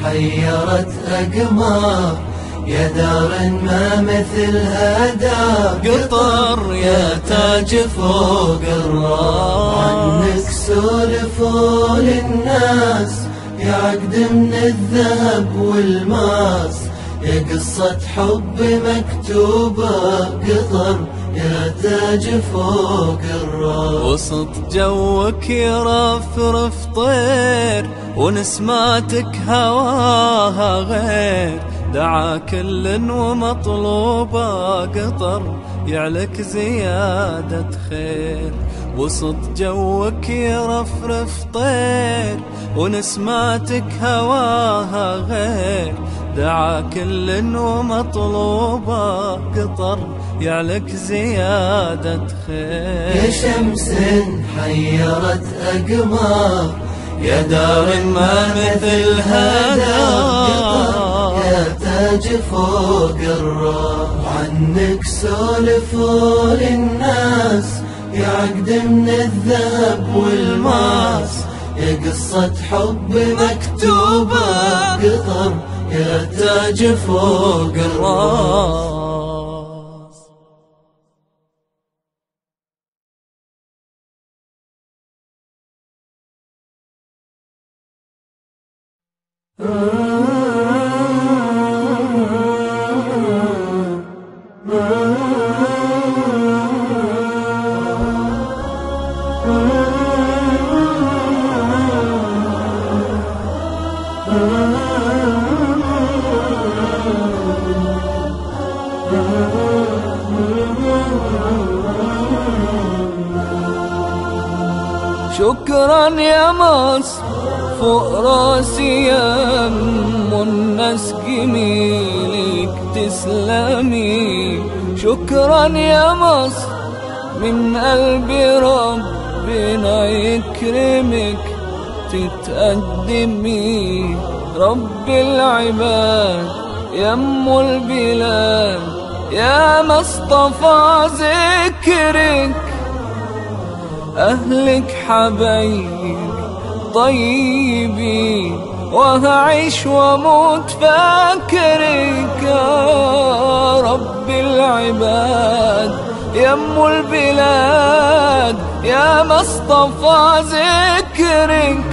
حيرت أقمار يا دار ما مثلها دار قطر يا تاج فوق الراس. عنك سولفوا للناس يا عقد من الذهب والماس. يا قصة حب مكتوبة قطر يا تاج فوق الراس. وسط جوك يرفرف طير ونسماتك هواها غير. دعا كل ومطلوبة قطر يعلك زيادة خير. وسط جوك يرفرف طير ونسماتك هواها غير. دعا كل ومطلوبة قطر يعلك زيادة خير. يا شمس حيرت أقمار يا دار ما مثلها دار تاج فوق الراس عنك سولفوا للناس يا عقد من الذهب والماس. يا قصة حب مكتوبة قطر يا تاج فوق الراس. راس راسي ام الناس جميلك تسلمي. شكرا يا مصر من قلبي ربنا يكرمك تتقدمي. رب العباد يا أم البلاد يا مصطفى ذكرك. أهلك حبايبي طيبي وهعيش وأموت فاكرك يا رب العباد يا أم البلاد يا مصطفى ذكرك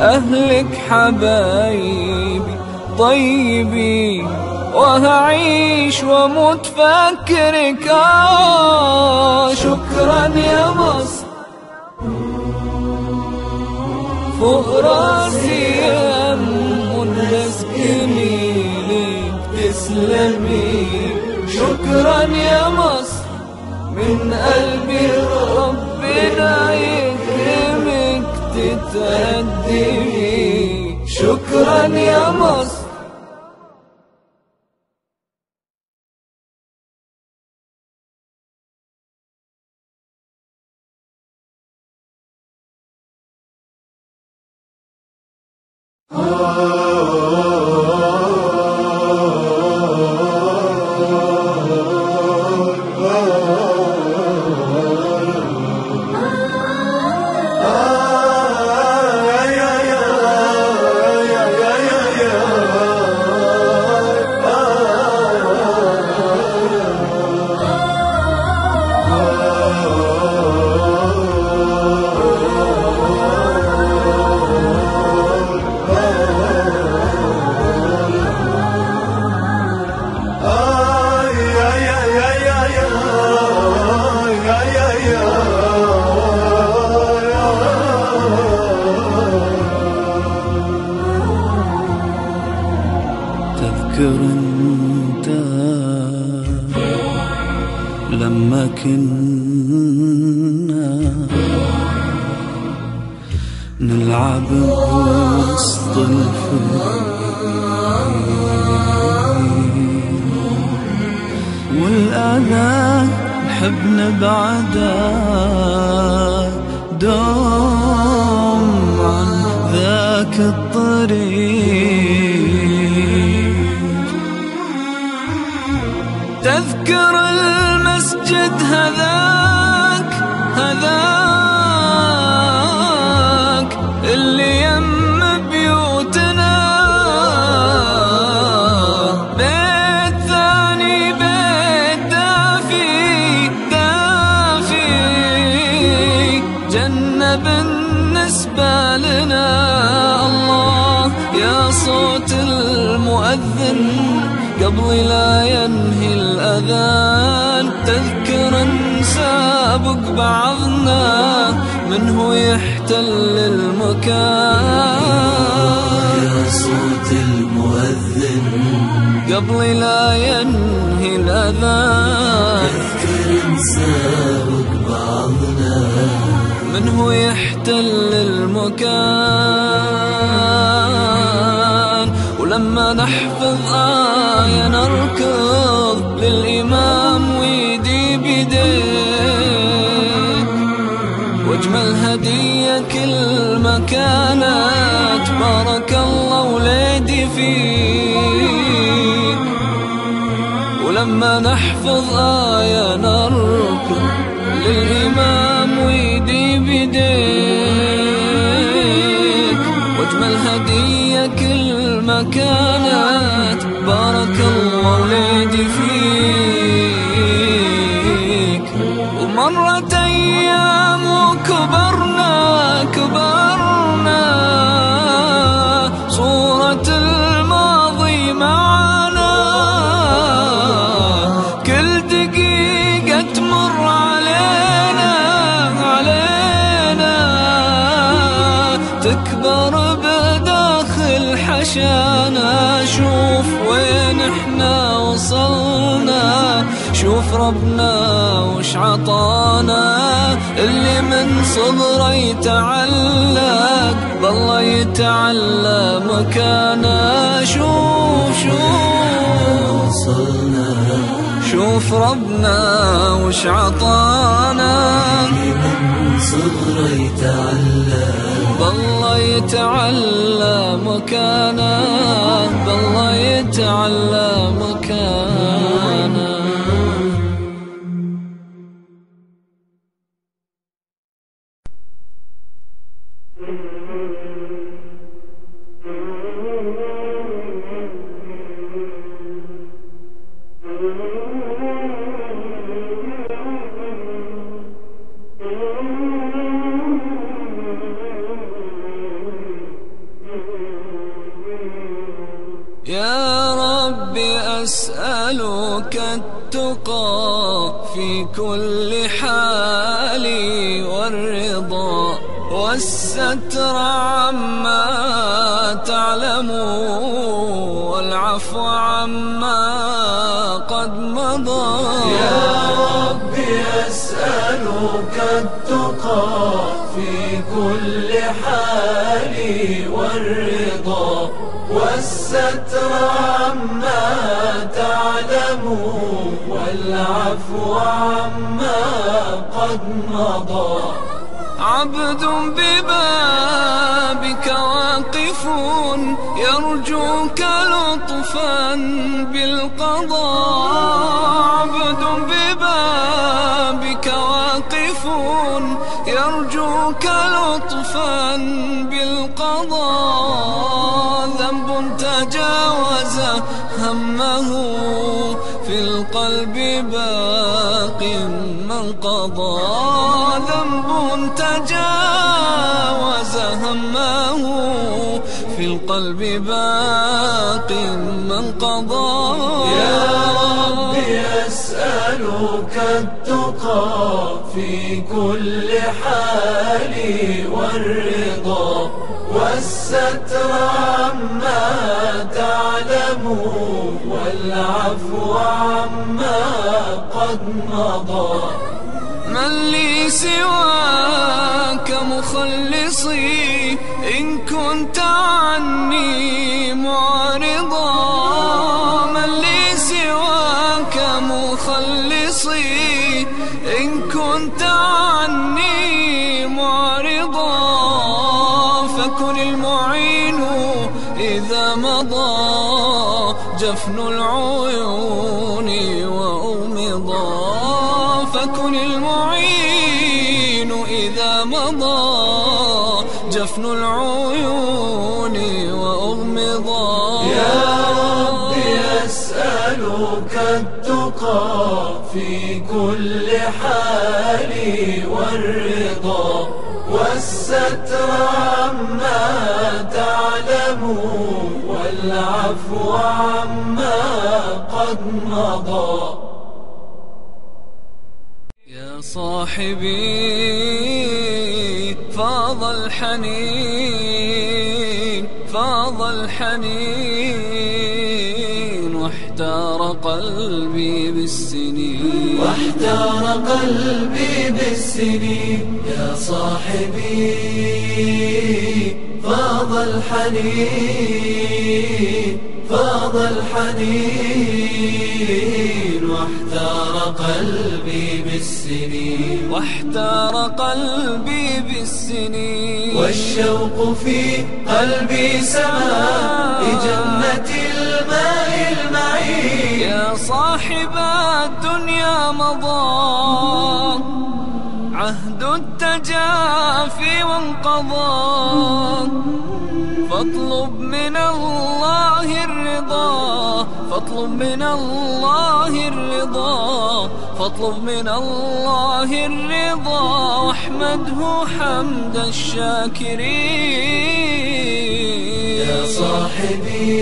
أهلك حبايبي طيبي وهعيش وأموت فاكرك. آه شكرا يا مصر فوق راسي ام الناس جميلك تسلمي. شكرا يا مصر من قلبي ربنا يكرمك تتقدمي شكرا يا مصر والعفو عما قد مضى. يا رب أسألك التقى في كل حال والرضا. والستر عما تعلم والعفو عما قد مضى. عبد ببابك واقف يرجوك لطفا بالقضاء. عبد ببابك واقف يرجوك لطفا بالقضاء. ذنب تجاوز همه في القلب باق من قضى. القلب باق من قضى يا رب أسألك التقى في كل حال والرضا. والستر عما تعلم والعفو عما قد مضى. من لي سواك مخلصي. إن كنت عني معرضا من لي سواك مخلصي. إن كنت عني معرضا فكن المعين إذا مضى. جفن العيون وأغمضا فكن المعين إذا مضى. جفن العيون وأغمضا. يا رب أسألك التقى في كل حال والرضا. والستر عما تعلم والعفو عما قد مضى. يا صاحبي فاض الحنين فاض الحنين واحتار قلبي بالسنين. واحتار قلبي بالسنين يا صاحبي فاض الحنين فاض الحنين. واحتار قلبي بالسنين. واحتار قلبي بالسنين. والشوق في قلبي سما. لجنة الماء المعين. يا صاحب الدنيا مضى. عهد التجافي وانقضى. فاطلب من الله فاطلب من الله الرضا فاطلب من الله الرضا واحمده حمد الشاكرين. يا صاحبي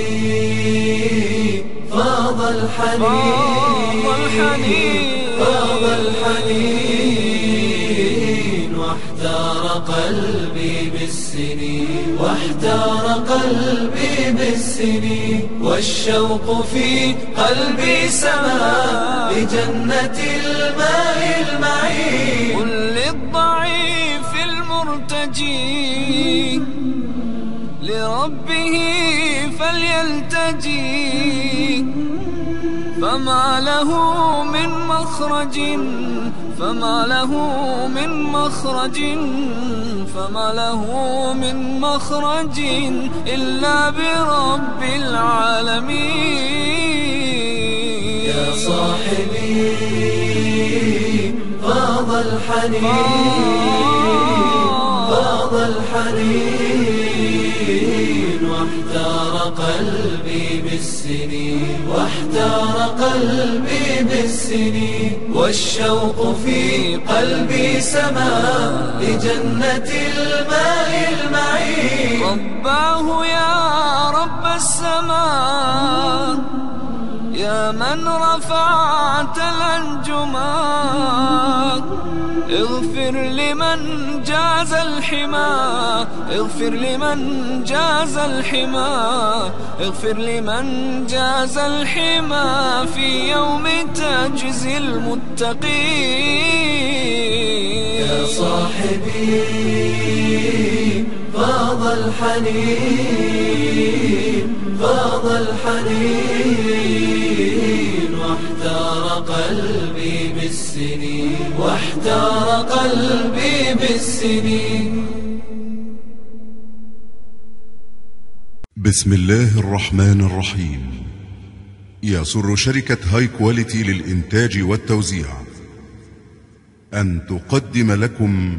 فاض الحنين فاض الحنين. فاض الحنين واحتار قلبي بالسنين واحتار قلبي بالسنين والشوق في قلبي سما لجنة الماء المعين قل للضعيف المرتجي لربه فليلتجي فما له من مخرج فما له من مخرج فما له من مخرج إلا برب العالمين. يا صاحبي فاض الحنين. فاض الحنين واحتار قلبي بالسنين واحتار قلبي بالسنين والشوق في قلبي سما لجنة الماء المعين. رباه يا رب السماء يا من رفعت الأنجما اغفر لمن جاز الحما اغفر لمن جاز الحما اغفر لمن جاز الحما في يوم تجزي المتقين. يا صاحبي فاض الحنين فاض الحنين واحتار قلبي. بالسنين واحتار قلبي بالسنين. بسم الله الرحمن الرحيم. يسر شركة هاي كواليتي للإنتاج والتوزيع. أن تقدم لكم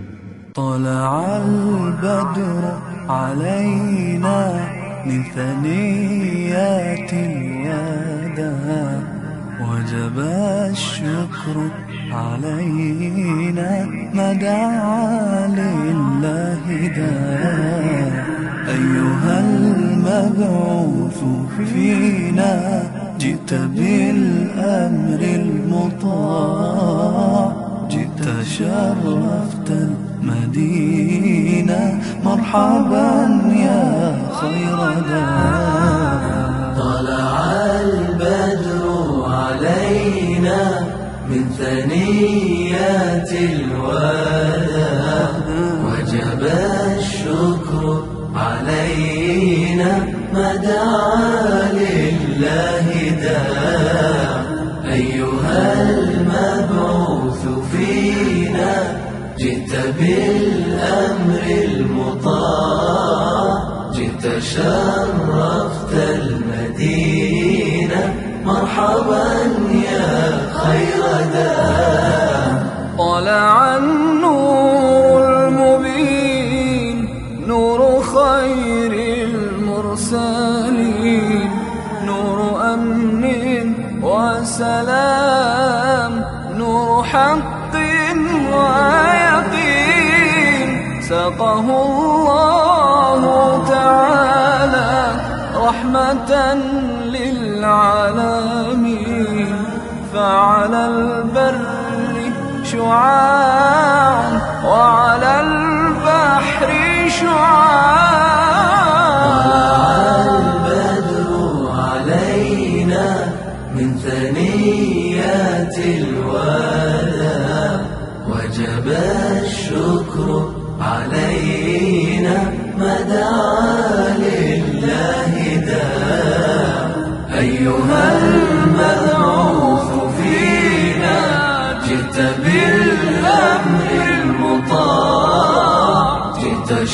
طلع البدر علينا من ثنيات الوداع وجب الشكر علينا ما دعا لله داع أيها المبعوث فينا جئت بالأمر المطاع. جئت شرفت المدينة مرحبا يا خير داع طلع البدر علينا من ثنيات الوداع وجب الشكر علينا ما دعا لله داع. أيها المبعوث فينا جئت بالأمر المطاع. جئت شرفت المدينة مرحبا يا خير داع طلع النور المبين نور خير المرسلين. نور أمن وسلام نور حق ويقين. سقه الله تعالى رحمة للعالمين فعلى البر شعاع وعلى البحر شعاع.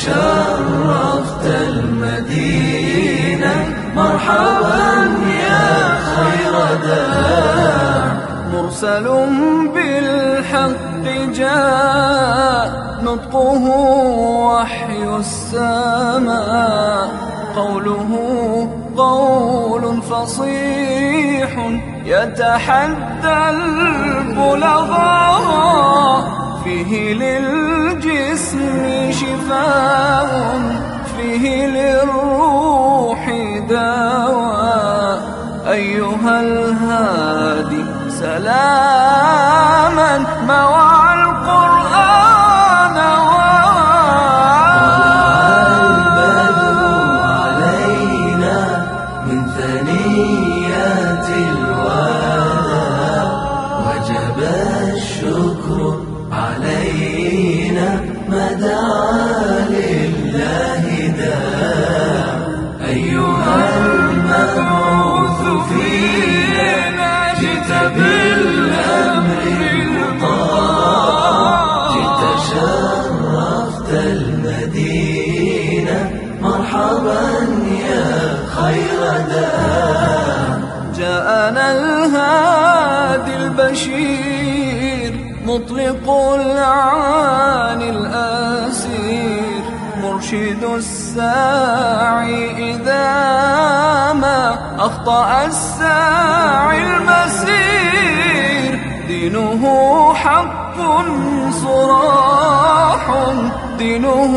شرفت المدينة. مرحبا يا خير داع مرسل بالحق جاء. نطقه وحي السماء. قوله قول فصيح. يتحدى البلغاء. فيه للجسم شفاء فيه للروح دواء. أيها الهادي سلاما موعى القرآن. مطلق العان الأسير مرشد الساعي إذا ما أخطأ الساعي المسير. دينه حق صراح دينه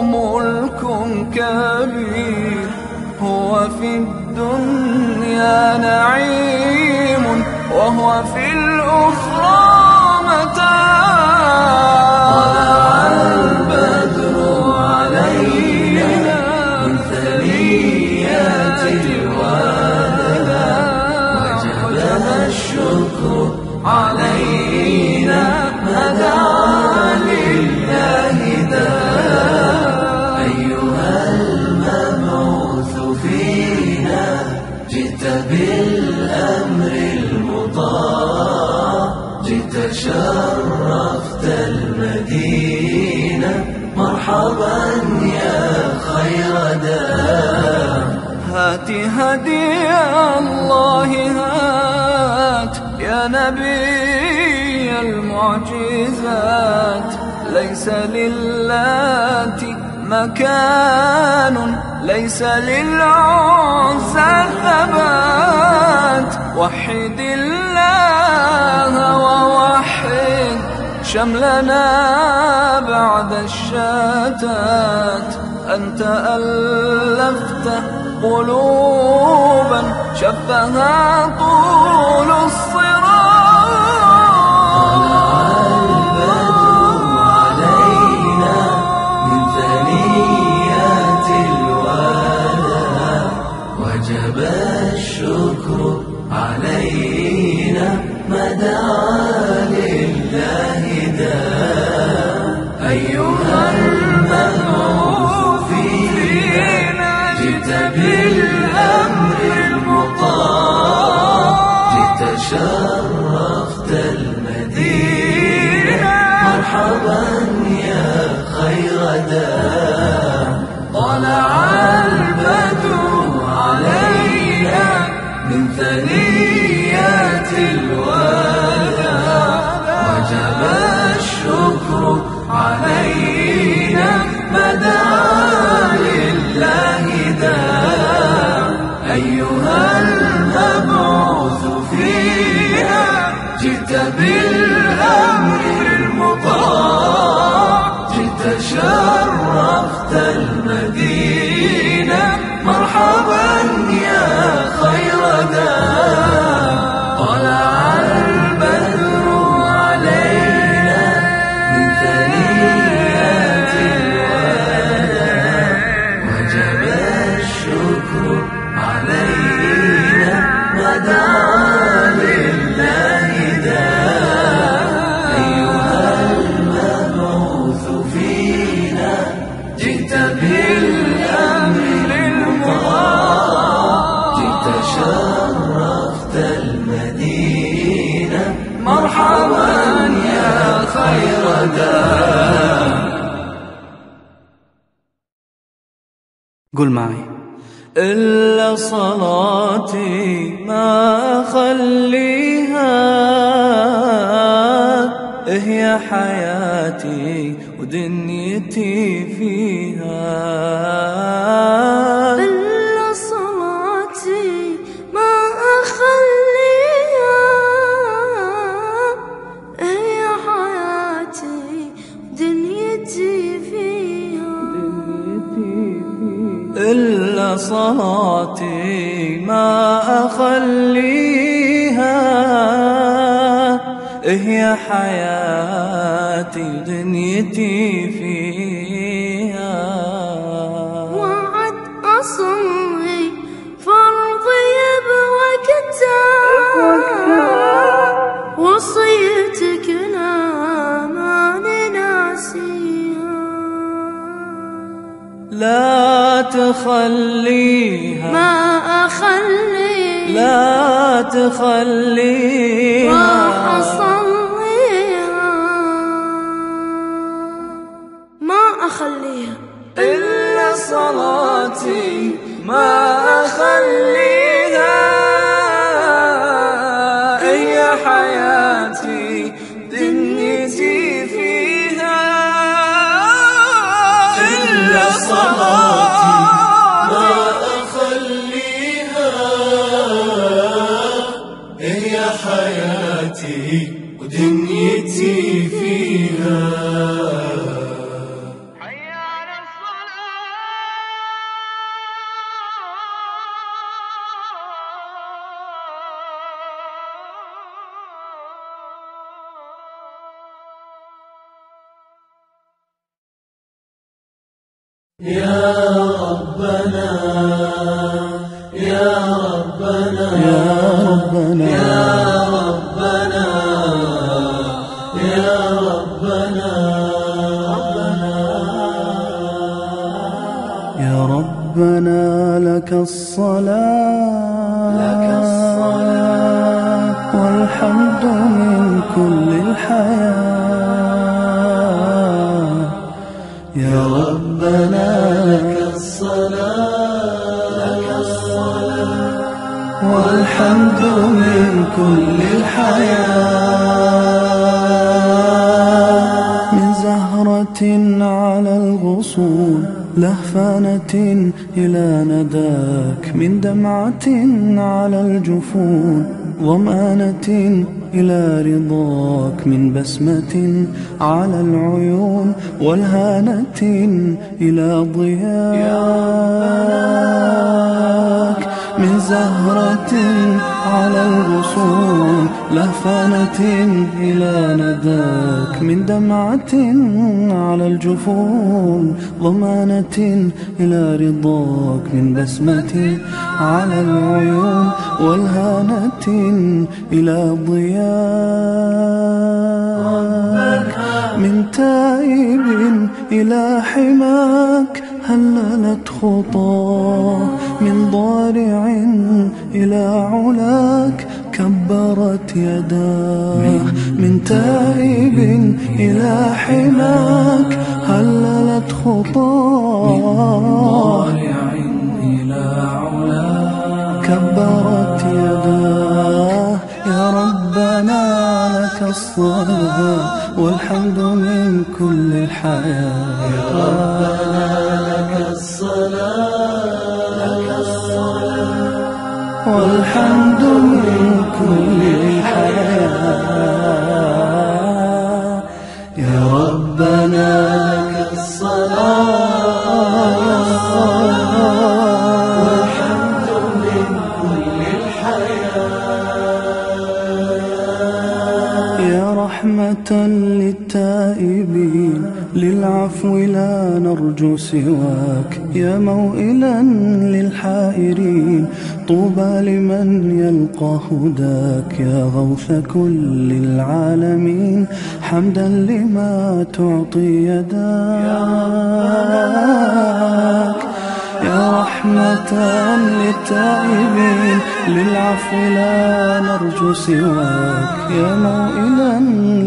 ملك كبير. هو في الدنيا نعيم وهو في الأخرى متاع مرحبا يا خير داع هات هدي الله هات يا نبي المعجزات. ليس للات مكان ليس للعزى ثبات وحد الله ووحد شملنا بعد الشتات. أنت ألفت قلوبا شبها طول الصراط بسمة على العيون والهانة إلى ضياك من زهرة على الغصون لهفانة إلى نداك. من دمعة على الجفون ضمانة إلى رضاك. من بسمة على العيون والهانة إلى إلى حماك هللت خطاه من ضارع إلى علاك كبرت يداه من تائب إلى حماك هللت خطاه إلى علاك كبرت يداه يا ربنا لك الصلاة والحمد من كل الحياة. يا ربنا لك الصلاة. لك الصلاة. والحمد من كل الحياة. للتائبين. للعفو لا نرجو سواك يا موئلا للحائرين. طوبى لمن يلقى هداك يا غوث كل العالمين. حمدا لما تعطي يداك. يا رحمة للتائبين. للعفو لا نرجو سواك. يا موئلا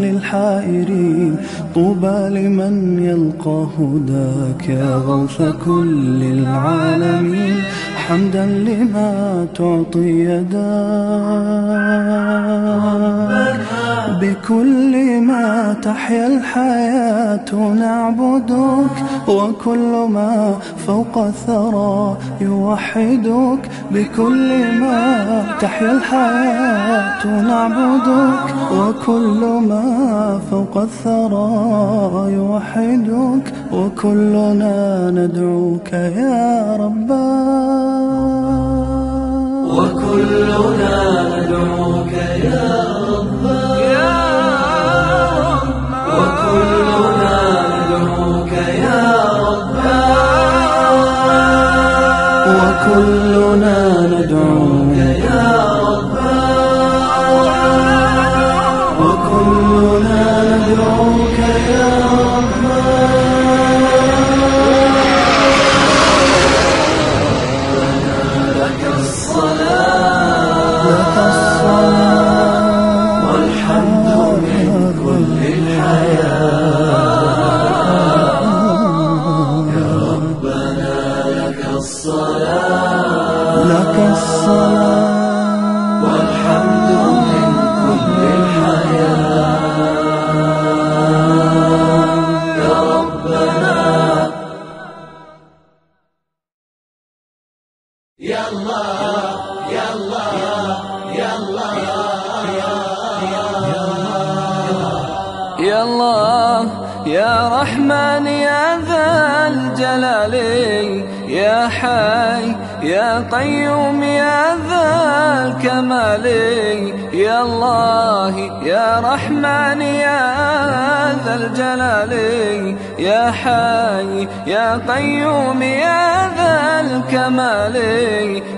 للحائرين. طوبى لمن يلقى هداك. يا غوث كل العالمين. حمدا لما تعطي يداك. بكل ما تحيا الحياة نعبدك وكل ما فوق الثرى يوحدك. بكل ما تحيا الحياة نعبدك وكل ما فوق الثرى يوحدك. وكلنا ندعوك يا رباه وكلنا ندعوك يا رباه وكلنا ندعوك يا رباه وكلنا ندعوك حي. يا قيوم يا ذا الكمال. يا الله يا رحمن يا ذا الجلال. يا حي يا قيوم يا ذا الكمال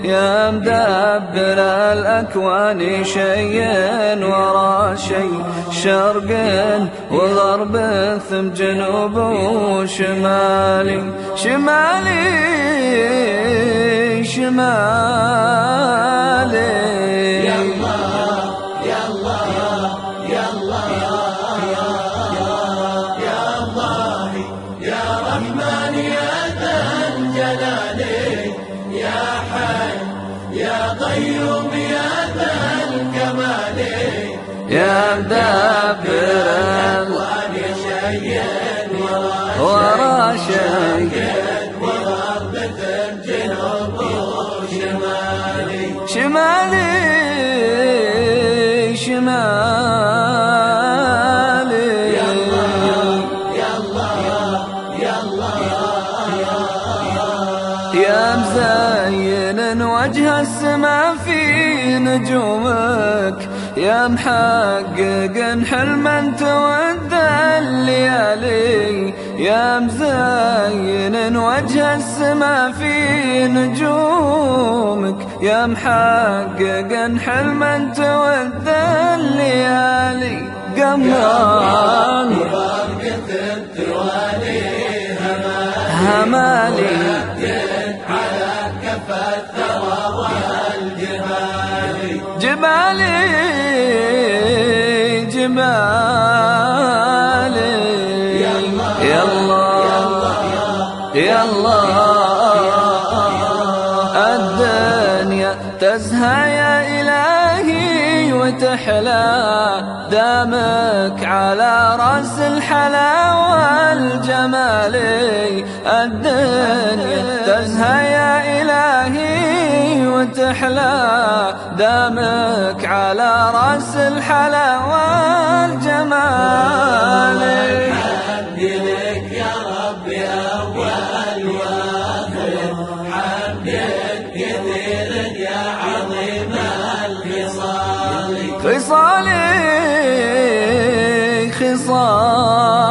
يا مدبر الأكوان شيء ورا شيء شرق وغرب ثم جنوب وشمالي شمالي شمالي يا الله. ورا شيء جنوب شمالي شمالي. الله يا الله يا مزين وجه السما في نجومك يا محقق حلما تود الليالي يا مزين وجه السما في نجومك. يا محقق حلما تود الليالي قمران همالي. جبالي. جبالي يا الله يا الله الدنيا تزهى يا إلهي وتحلى. دامك على رأس الحلا والجمال. الدنيا تزهى وتحلى دامك على رأس الحلا والجمال. لك يا ربي أول وآخر. حمدك كثير يا عظيم الخصال. خصالي خصالي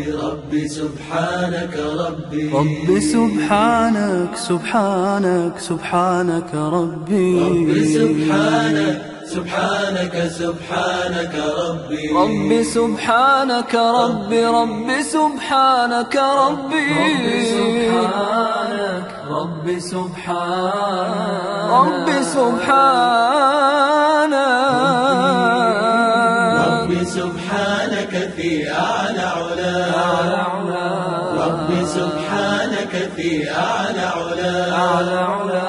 ربي ربي سبحانك ربي. رب سبحانك سبحانك سبحانك ربي. ربي سبحانك سبحانك سبحانك ربي. ربي سبحانك ربي ربي سبحانك ربي. سبحانك رب سبحانك. ربي سبحانك. ربي سبحانك في أعلى علا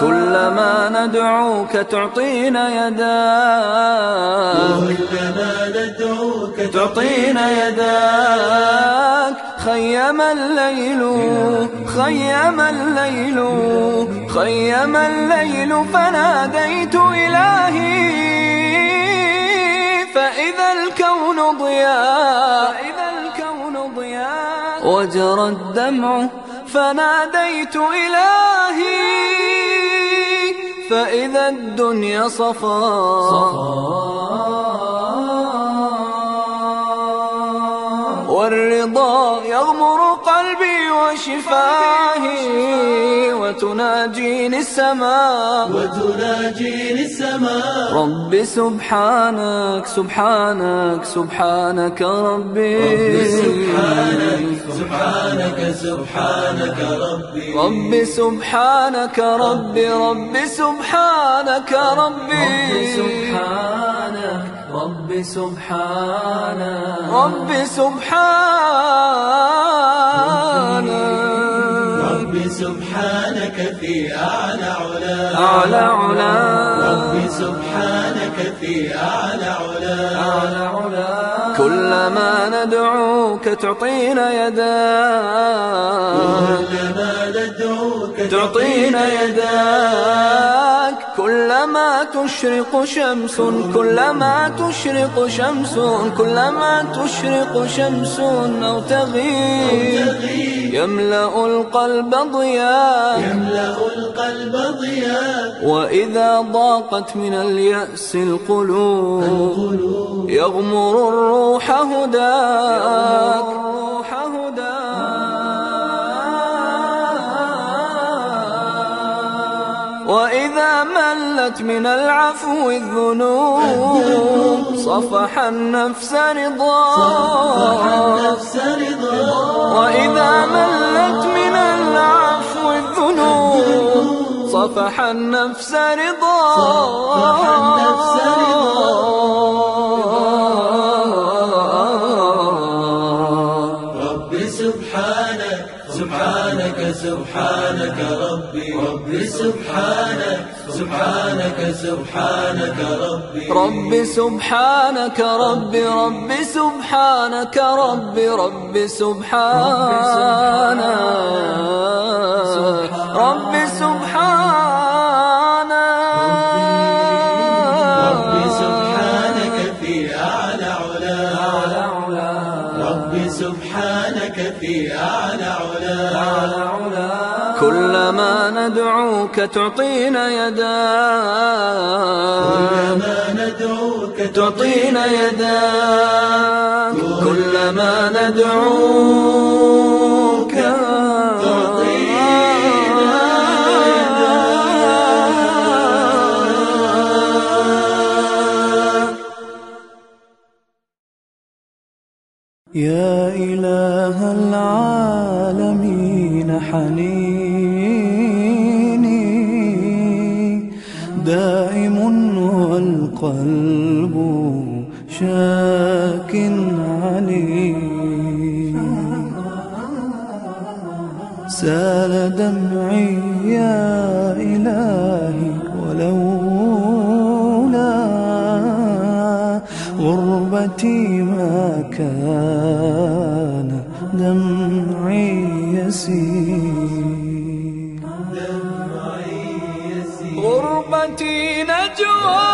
كلما ندعوك تعطينا يداك كلما ندعوك تعطينا يداك. خيم الليل خيم الليل خيم الليل فناديت إلهي. فإذا الكون ضياء فإذا الكون ضياء. وجرى الدمع فناديت إلهي فإذا الدنيا صفا. والرضا يغمر قلبي وشفاهي وتناجيني السماء وتناجيني السماء رب سبحانك سبحانك سبحانك ربي. ربي سبحانك سبحانك سبحانك ربي. رب سبحانك ربي رب سبحانك ربي. سبحانك. رب سبحانك رب سبحانك ربي سبحانك في أعلى علا. أعلى علا. ربي سبحانك في أعلى علا. كلما ندعوك تعطينا يداك كلما ندعوك تعطينا يداك كلما تشرق شمس كلما تشرق شمس كلما تشرق شمس أو تغيب. يملأ القلب ضياء. يملأ القلب ضياء. وإذا ضاقت من اليأس القلوب يغمر الروح هداك. الروح وإذا ملت من العفو الذنوب. صفح النفس رضا. وإذا ملت من العفو الذنوب صفح النفس رضا. ربي سبحانك سبحانك سبحانك ربي. ربي سبحانك. سبحانك سبحانك ربي. رب سبحانك رب رب سبحانك رب رب سبحانك. رب سبحانك. كلما ندعوك تعطينا يداك كلما ندعوك تعطينا يداك كلما ندعوك يا إله العالمين حنيني قلب شاك علي سال دمعي يا إلهي ولولا غربتي ما كان دمعي يسير. غربتي نجوى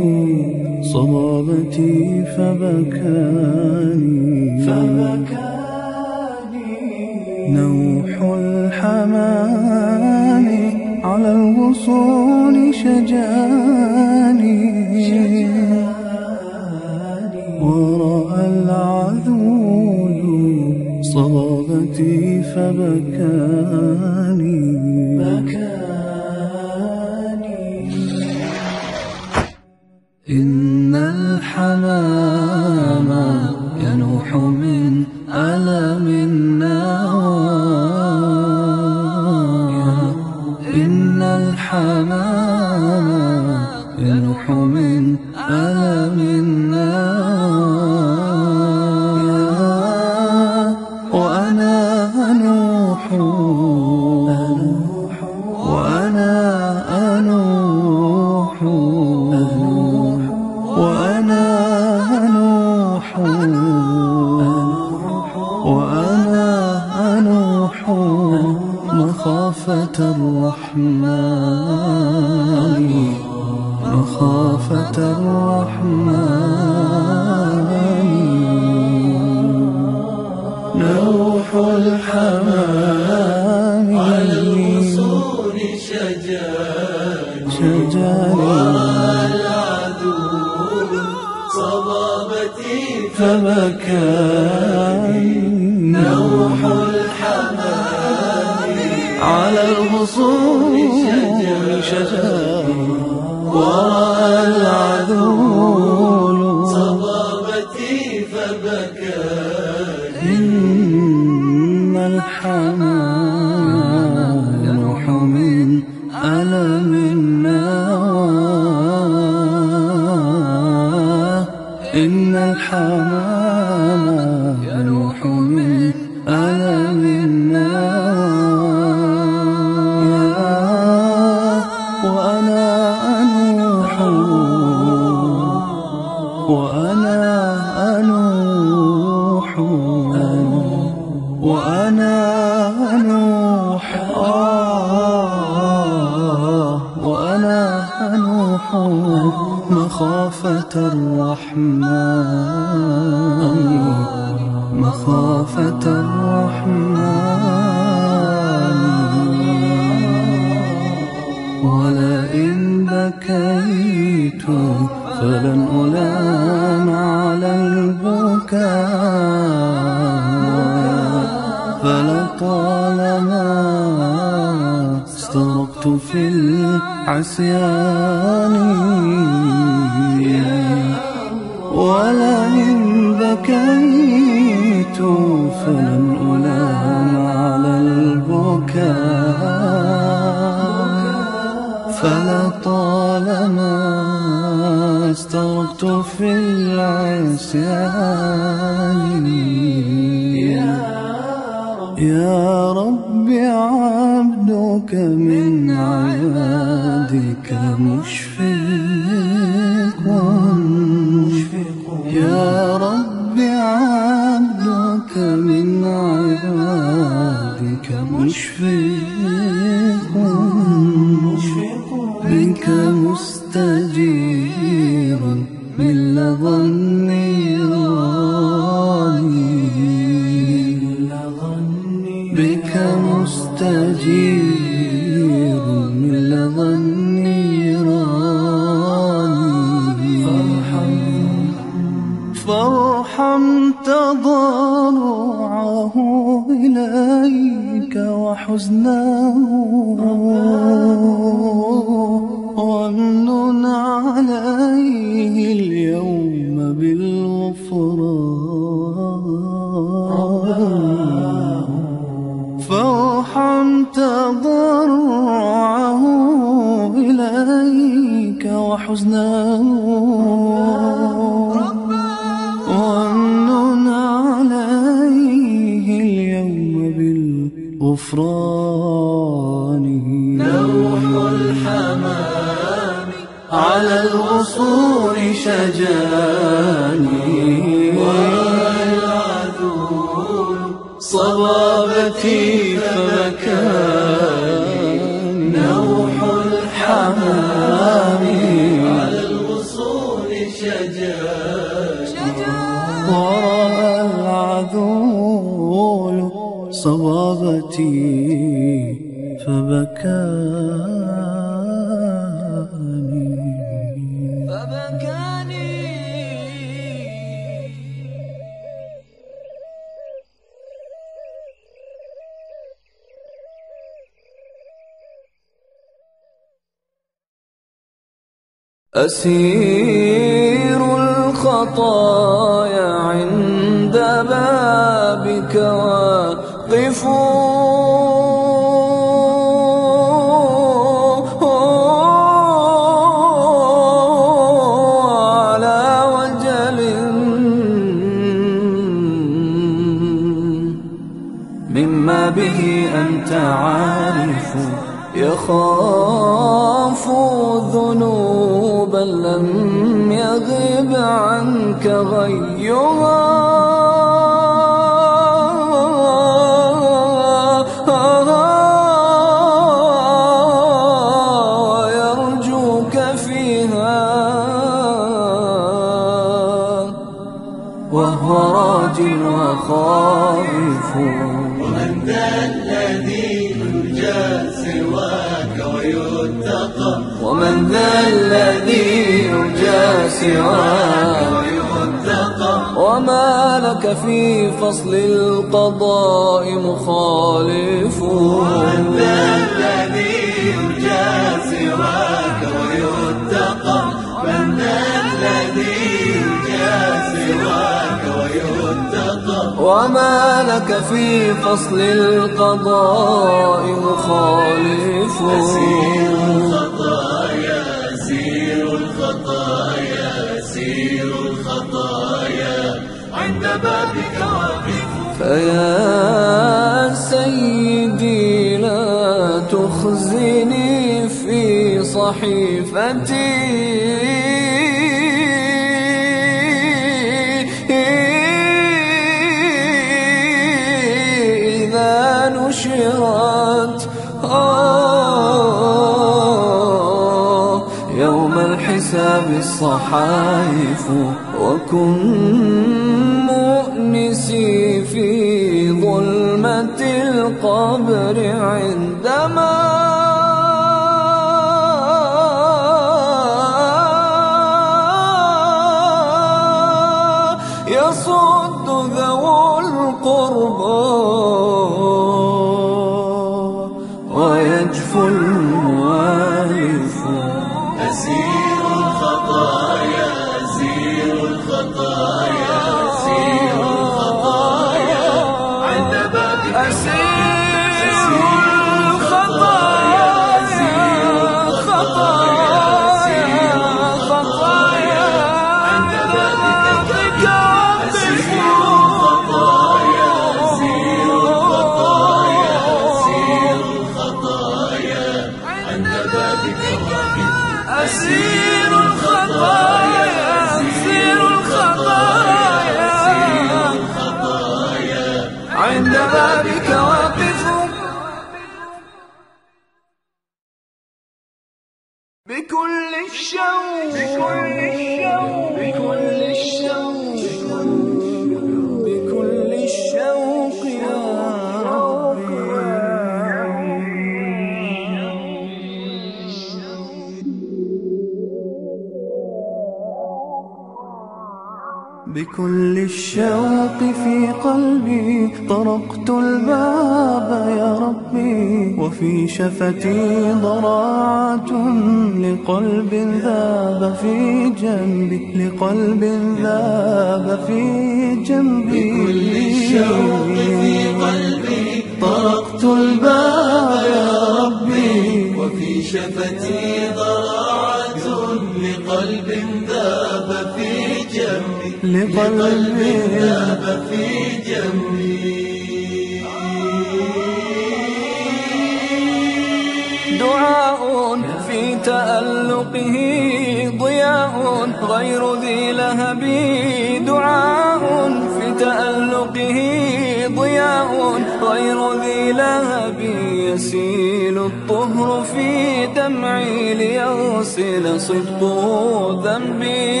يسيل الطهر في دمعي ليغسل صدق ذنبي.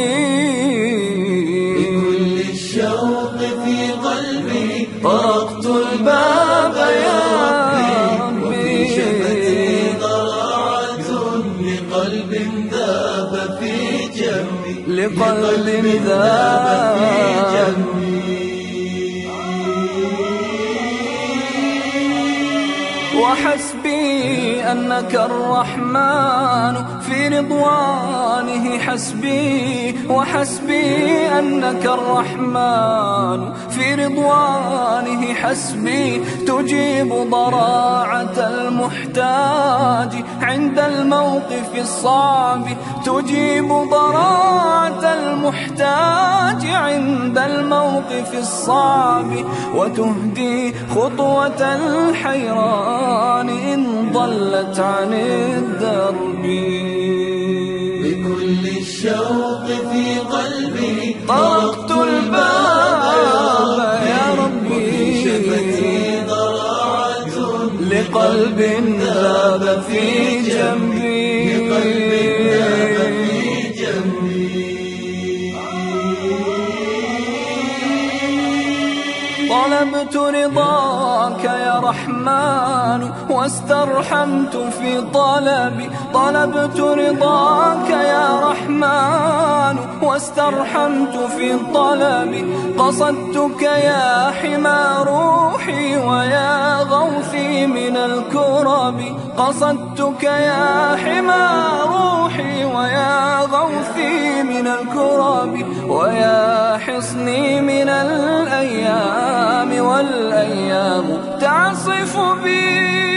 بكل الشوق في قلبي طرقت الباب يا ربي. وفي شفتي ضراعة لقلب ذاب في جنبي لقلب ذاب في جنبي وحس أنك الرحمن في رضوانه حسبي وحسبي أنك الرحمن في رضوانه حسبي تجيب ضراعة المحتاج. عند الموقف الصعب تجيب ضراعة المحتاج عند الموقف الصعب وتهدي خطوة الحيران إن ضلت عن الدرب. بكل الشوق في قلبي طرقت الباب لقلب ذاب في جنبي. في جنبي طلبت رضاك يا رحمن. واسترحمت في طلبي. طلبت رضاك يا رحمن. واسترحمت في طلبي. قصدتك يا حمى روحي ويا غوثي من الكرب. قصدتك يا حمى روحي ويا غوثي من الكرب. ويا حصني من الأيام والأيام تعصف بي.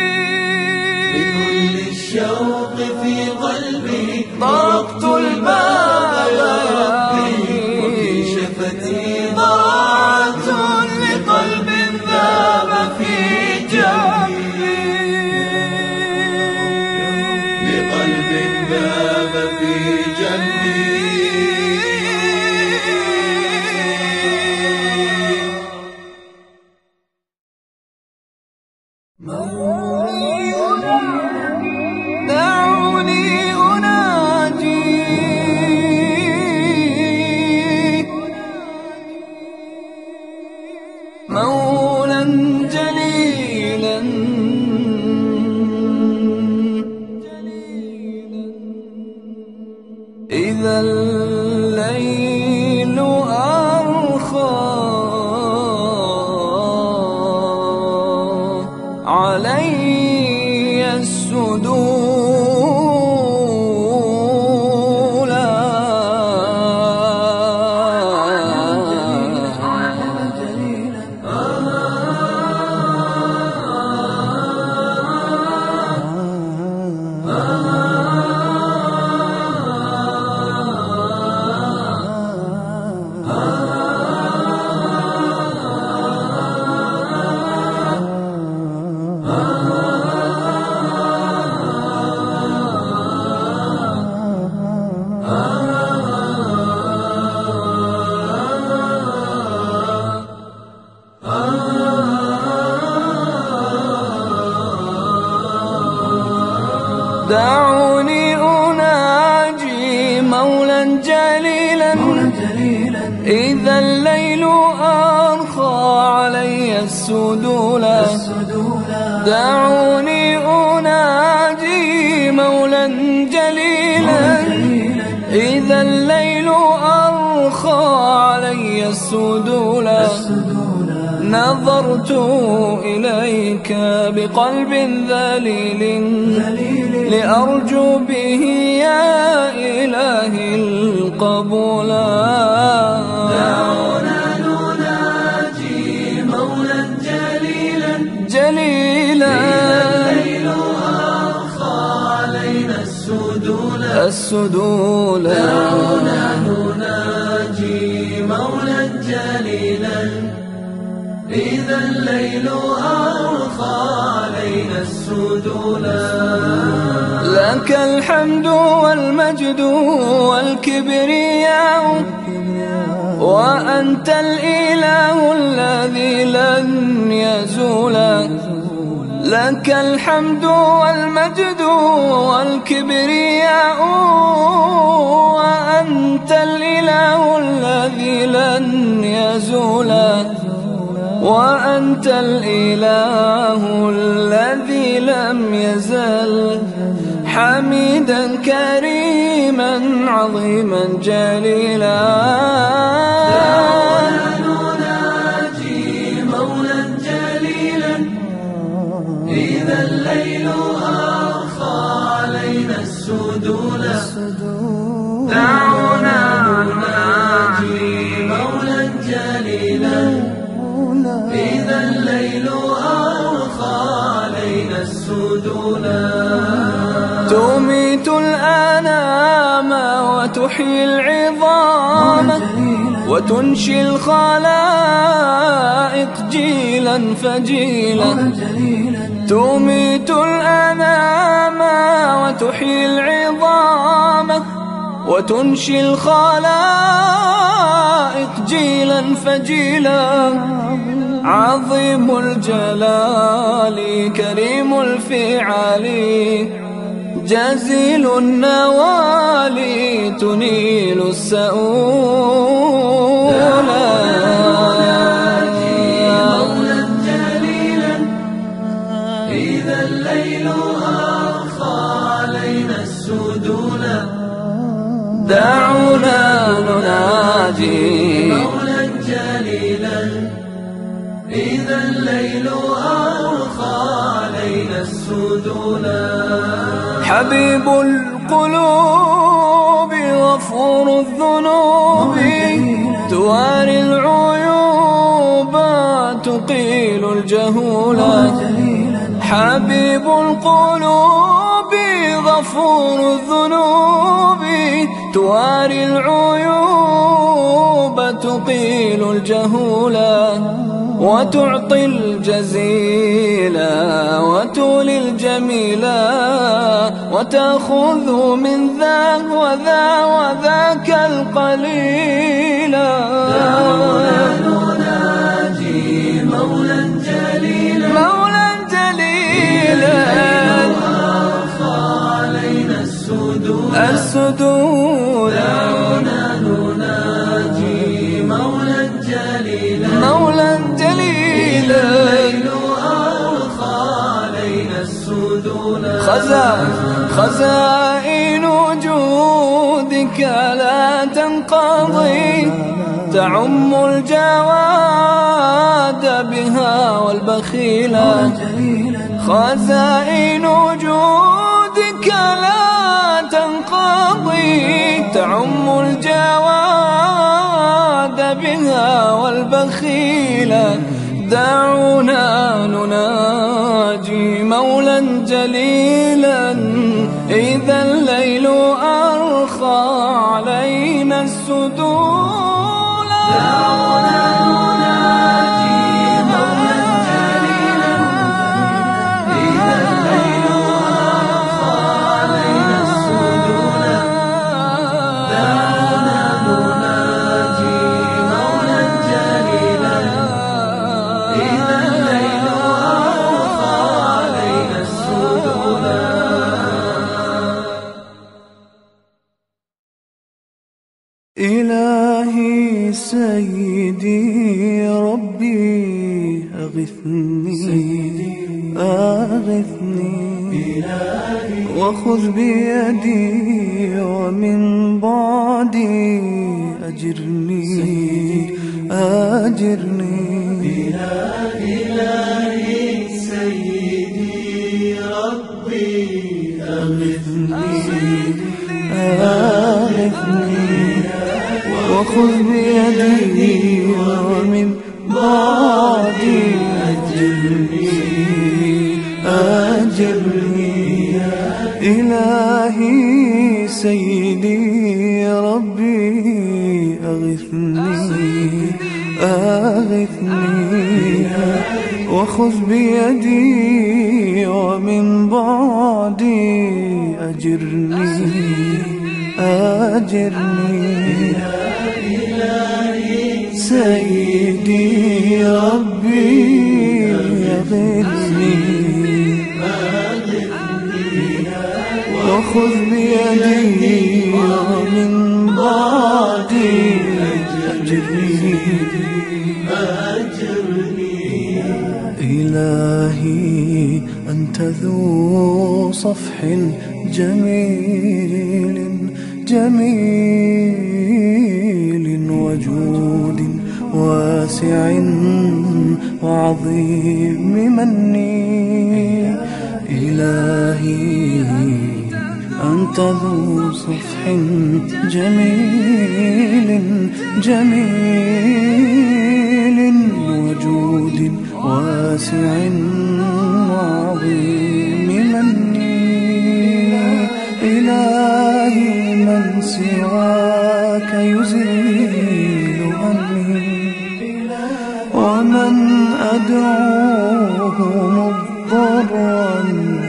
الشوق في قلبي. طرقت الباب. دعوني أناجي مولا جليلا. إذا الليل أرخى علي السدولا. نظرت إليك بقلب ذليل. لأرجو به يا إلهي القبول. السدول دعونا نناجي مولا جليلا. إذا الليل أرخى علينا السدول لك الحمد والمجد والكبرياء وأنت الإله الذي لن يزول. لك الحمد والمجد والكبرياء وأنت الإله الذي لن يزول وأنت الإله الذي لم يزل حميدا كريما عظيما جليلا جليلا إذا الليل أرخى علينا السدول تميت الأنام وتحيي العظام وتنشي الخلائق جيلا فجيلا. تميت الأنام وتحيي العظام وتنشي الخلائق جيلا فجيلا. عظيم الجلال كريم الفعال جزيل النوال تنيل السؤول مولا جليلا دعونا نناجي. مولا جليلا إذا الليل أرخى علينا السدول حبيب القلوب غفور الذنوب تواري العيوب تقيل الجهولا حبيب القلوب غفور الذنوب تواري العيوب تقيل الجهولا وتعطي الجزيلا وتولي الجميلا وتأخذ من ذا وذا وذاك القليلا نناجي مولا جليلا. مولا جليلا علينا السدود. السدود. نناجي مولا جليلا. مولا جليلا أرخى علينا السدود خزائن جودك لا تنقضي. تعم الجواد بها والبخيلا خزائن جودك لا تعم الجواد بها والبخيلا دعونا نناجي مولا جليلا. إذا الليل أرخى علينا السدول سيدي ربي أغثني أغثني. وخذ بيدي ومن بعدي أجرني أجرني. أغثني وخذ بيدي ومن بعدي أجرني أجرني إلهي سيدي ربي أغثني أغثني وخذ بيدي ومن بعدي أجرني أجرني سيدي ربي أغثني وخذ بيدي ومن بعدي أجرني إلهي أنت ذو صفح جميل جميل. واسع وعظيم مني. إلهي أنت ذو صفح جميل جميل وجود واسع وعظيم مني. إلهي من سواك يزيل. أدعوه مضطرا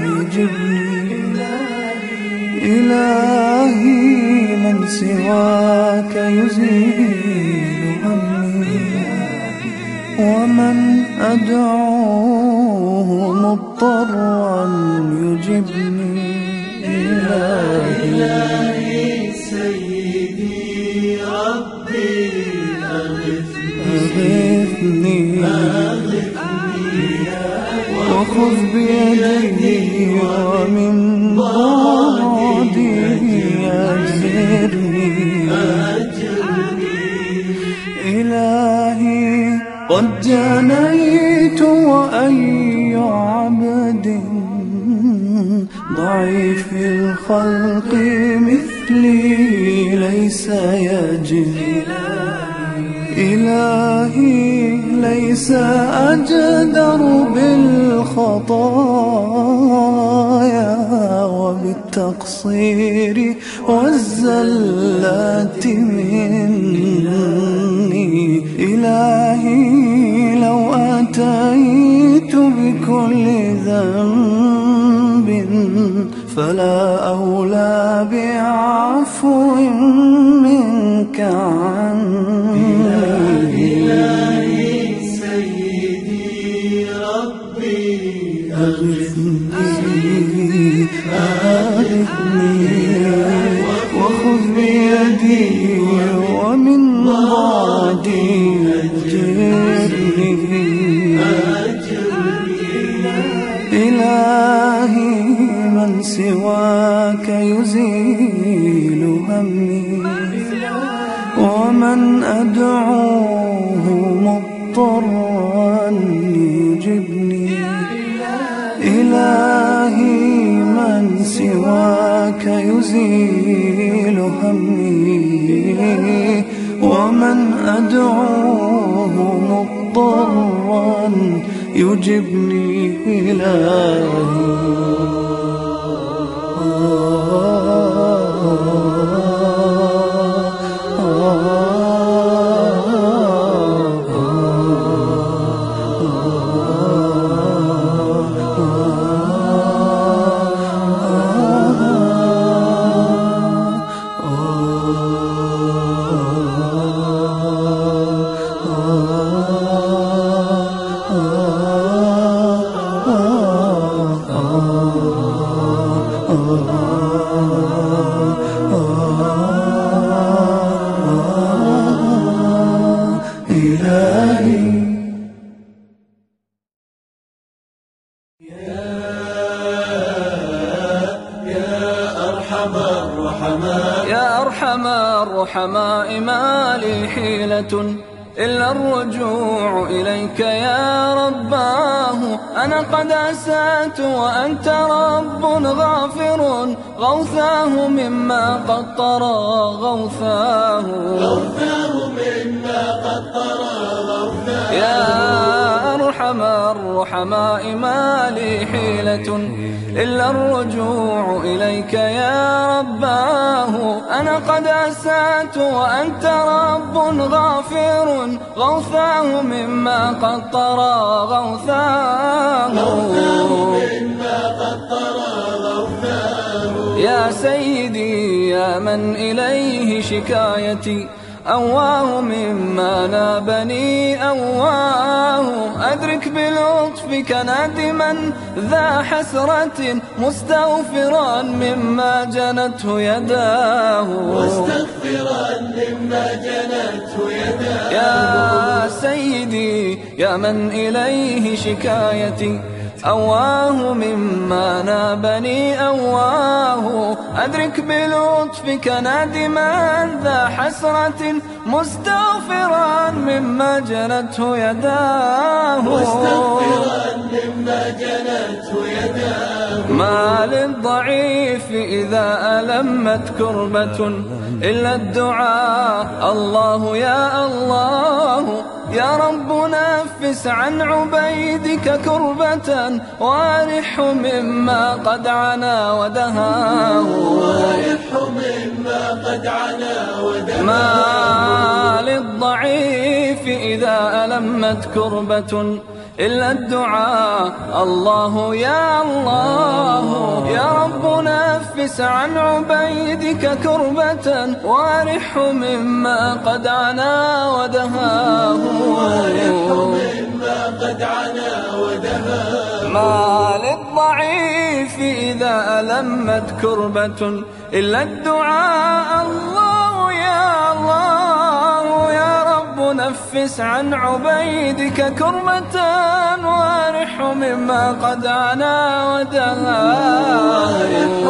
يجبني إلهي من سواك يزيل همي ومن أدعوه مضطرا يجبني إلهي سيدي ربي أغثني. وخذ بيدي ومن بعدي أجرني إلهي قد جنيت وأي عبد ضعيف الخلق مثلي ليس يجري إلهي ليس أجدر بالخطايا وبالتقصير والزلات مني. إلهي لو أتيت بكل ذنب فلا أولى بعفو منك عني سواك يزيل همي. ومن أدعوه مضطرا يجبني. إلهي من سواك يزيل همي. ومن أدعوه مضطرا يجبني. إلهي من إليه شكايتي أواه مما نابني أواه أدرك بلطفك نادما ذا حسرة مستغفرا مما جنته يداه. مستغفرا مما جنته يداه. يا سيدي يا من إليه شكايتي أواه مما نابني أواه. أدرك بلطفك نادما ذا حسرة مستغفرا مما جنته يداه. مستغفرا مما جنته يداه. ما للضعيف إذا ألمت كربة إلا الدعاء. الله يا الله. يا رب نفس عن عبيدك كربة وارح مما قد عنا ودهاه. مما قد عنا ودماه ما للضعيف إذا ألمت كربة. إلا الدعاء. الله يا الله. يا رب نفس عن عبيدك كربة وارح مما قد عنا ودهاه. مما قد عنا ودماه ما للضعيف إذا ألمت كربة إلا الدعاء. الله يا الله. نفس عن عبيدك كربة وارح مما قد عنا ودهاه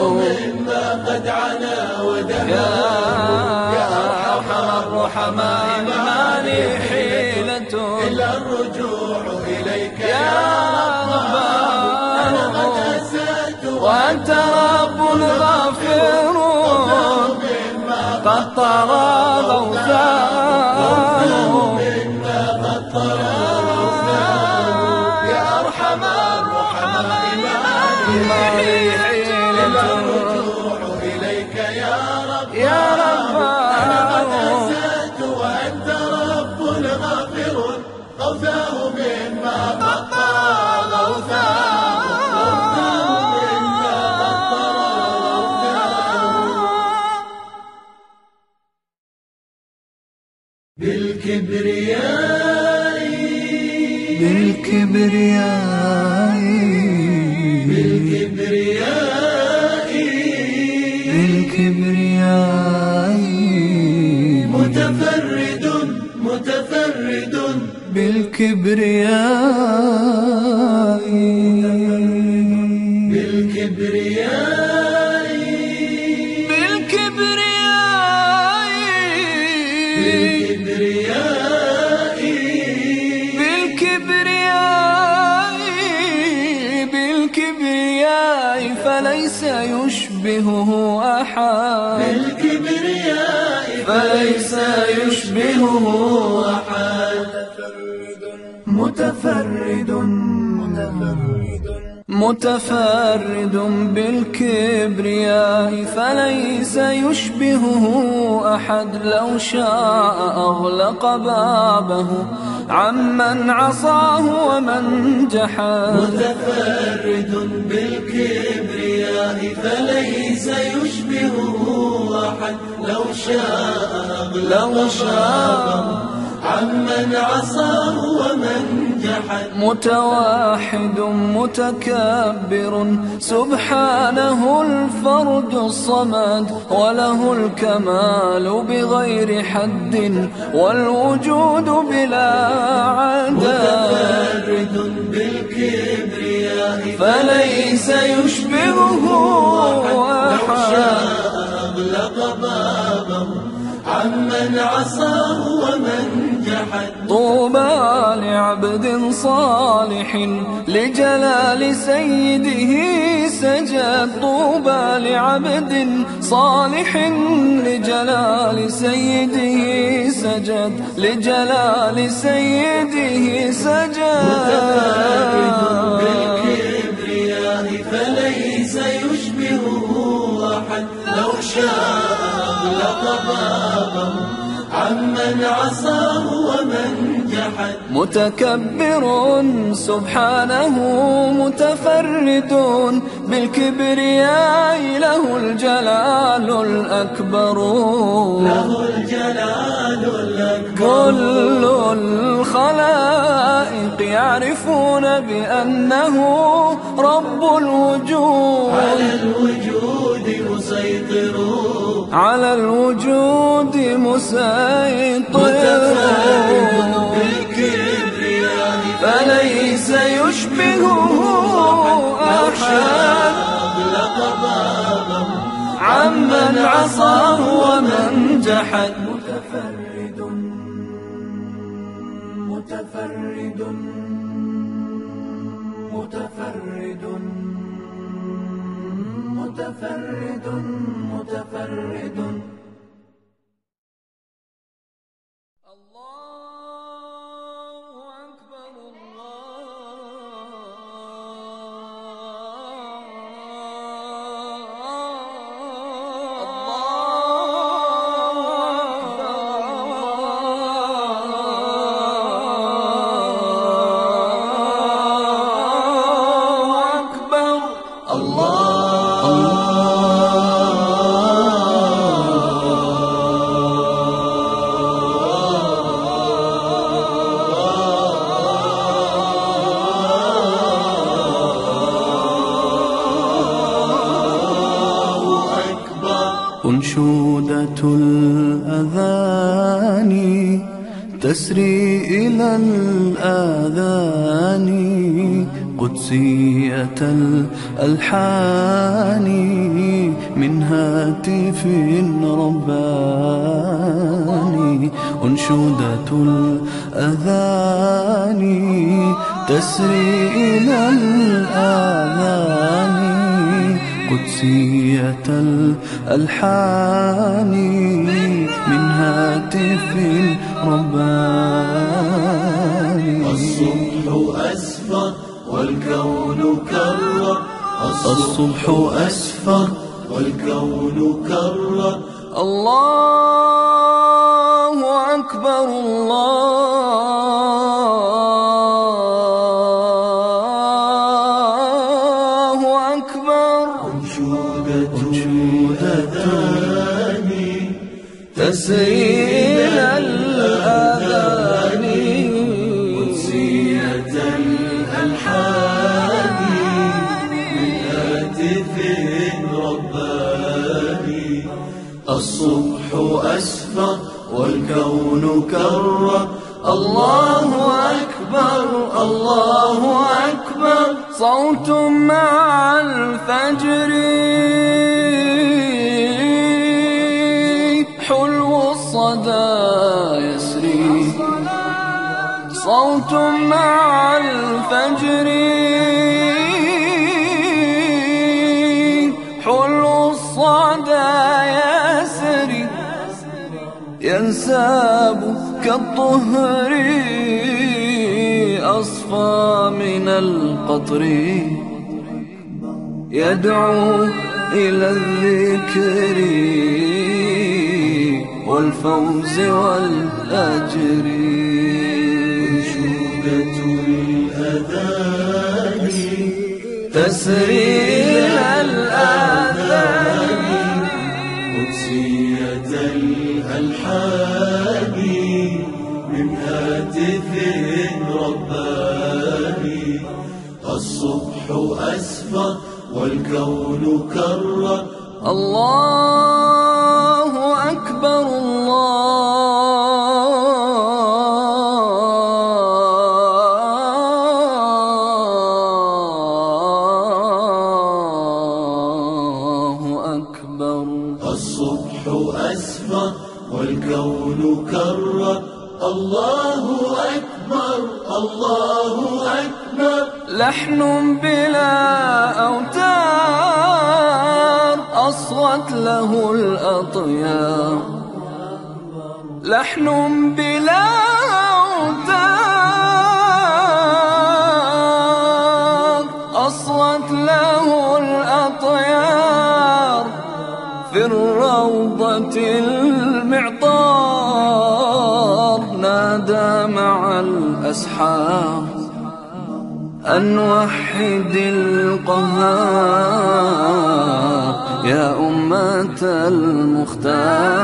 مما قد عنا ودماه يا أرحم الرحماء ما لي حيلة إلا الرجوع إليك يا أنا قد رب أسأت وأنت رب غافر قد طغى غوثان بالكبرياء. بالكبرياء. بالكبرياء. بالكبرياء. متفرد متفرد. بالكبرياء. بالكبرياء. أحد بالكبرياء فليس يشبهه أحد. متفرد. متفرد بالكبرياء فليس يشبهه أحد. لو شاء أغلق بابه عمن عصاه ومن جحد متفرد بالكبرياء فليس يشبهه أحد لو شاء لو أغلق شاء عمن عصاه ومن جحد. متواحد متكبر سبحانه الفرد الصمد وله الكمال بغير حد والوجود بلا عدد. متفرد بالكبرياء فليس يشبهه أحد. أغلق بابه عمن عصاه ومن جحد. طوبى لعبد صالح لجلال سيده سجد. طوبى لعبد صالح لجلال سيده سجد. لجلال سيده سجد. بالكبرياء شاء أغلق بابه عمن عصاه ومن جحد. متكبر سبحانه متفرد بالكبرياء له الجلال الأكبر. له الجلال الأكبر. كل الخلائق يعرفون بأنه رب الوجود. على الوجود مسيطر. على الوجود مسيطر. متفرد بالكبرياء فليس يشبهه أحد؟ عمن عصاه ومن جحد. متفرد. متفرد. متفرد. متفرد. متفرد. قدسية الألحان من هاتف رباني أنشودة الأذان تسري إلى الآذان قدسية الألحان من هاتف رباني. والكون كرر الصبح أسفر والكون كرر. الله أكبر الله كرر الله أكبر الله أكبر. صوت مع الفجر. حلو الصدى يسري. صوت مع ينساب كالطهر أصفى من القطر يدعو إلى الذكر والفوز والأجر. أنشودة الأذان تسري إلى الآذان هاتف رباني. الصبح أسفر والكون كرر. الله أكبر الله أكبر. الصبح أسفر والكون كرر. لحن بلا أوتار أصغت له الأطيار. لحن أن وحد القهار. يا أمة المختار.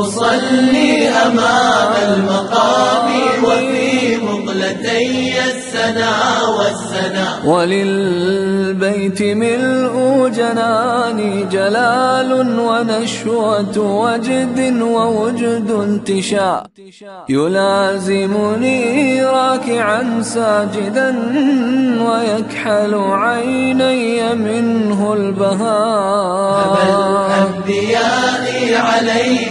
أصلي أمام المقام وفي مقلتي السنا والسنا. وللبيت ملء جناني جلال ونشوة وجد ووجد انتشاء. يلازمني راكعا ساجدا ويكحل عيني منه البهاء. الأنبياء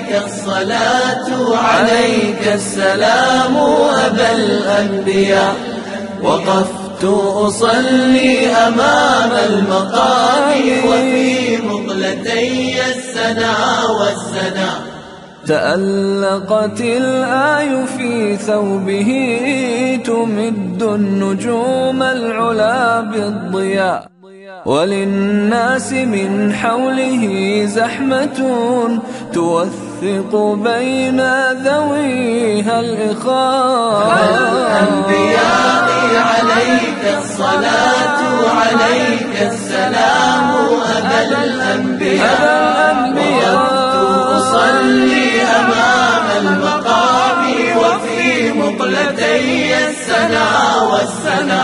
عليك الصلاة عليك السلام أبا الأنبياء. وقفت أصلي أمام المقام وفي مقلتي السنا والسنا. تألقت الآي في ثوبه تمد النجوم العلا بالضياء. وللناس من حوله زحمة توثق بين ذويها الإخاء. الأنبياء عليك الصلاة عليك السلام أبا الأنبياء. وقفت أصلي أمام المقام وفي مقلتي السنا والسنا.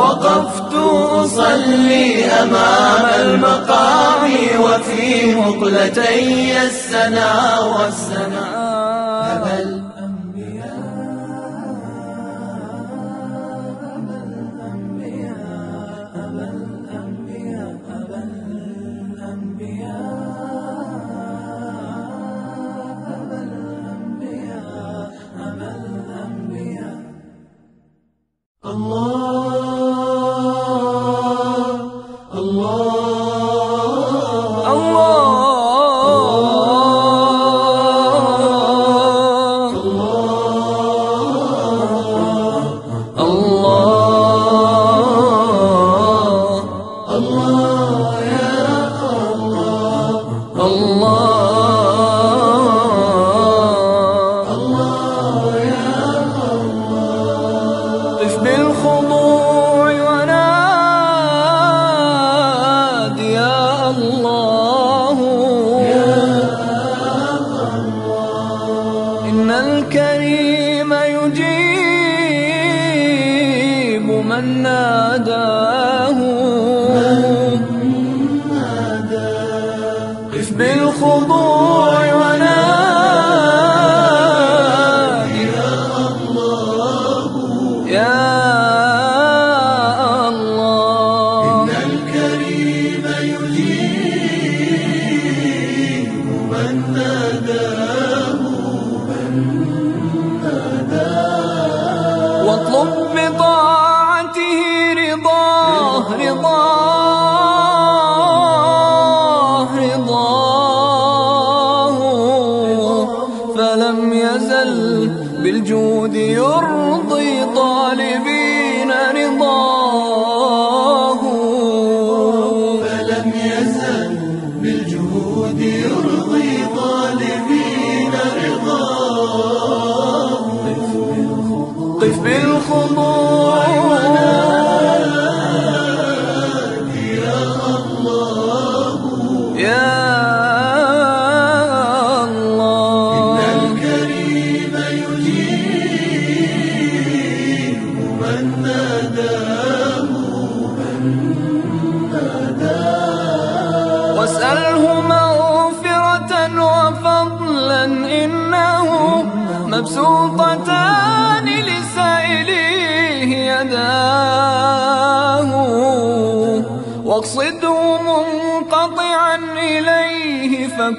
وقفت أصلي أمام المقام وفي مقلتي السنا والسنا. أبا الأنبياء أبا الأنبياء أبا الأنبياء أبا الأنبياء أبا الأنبياء. الله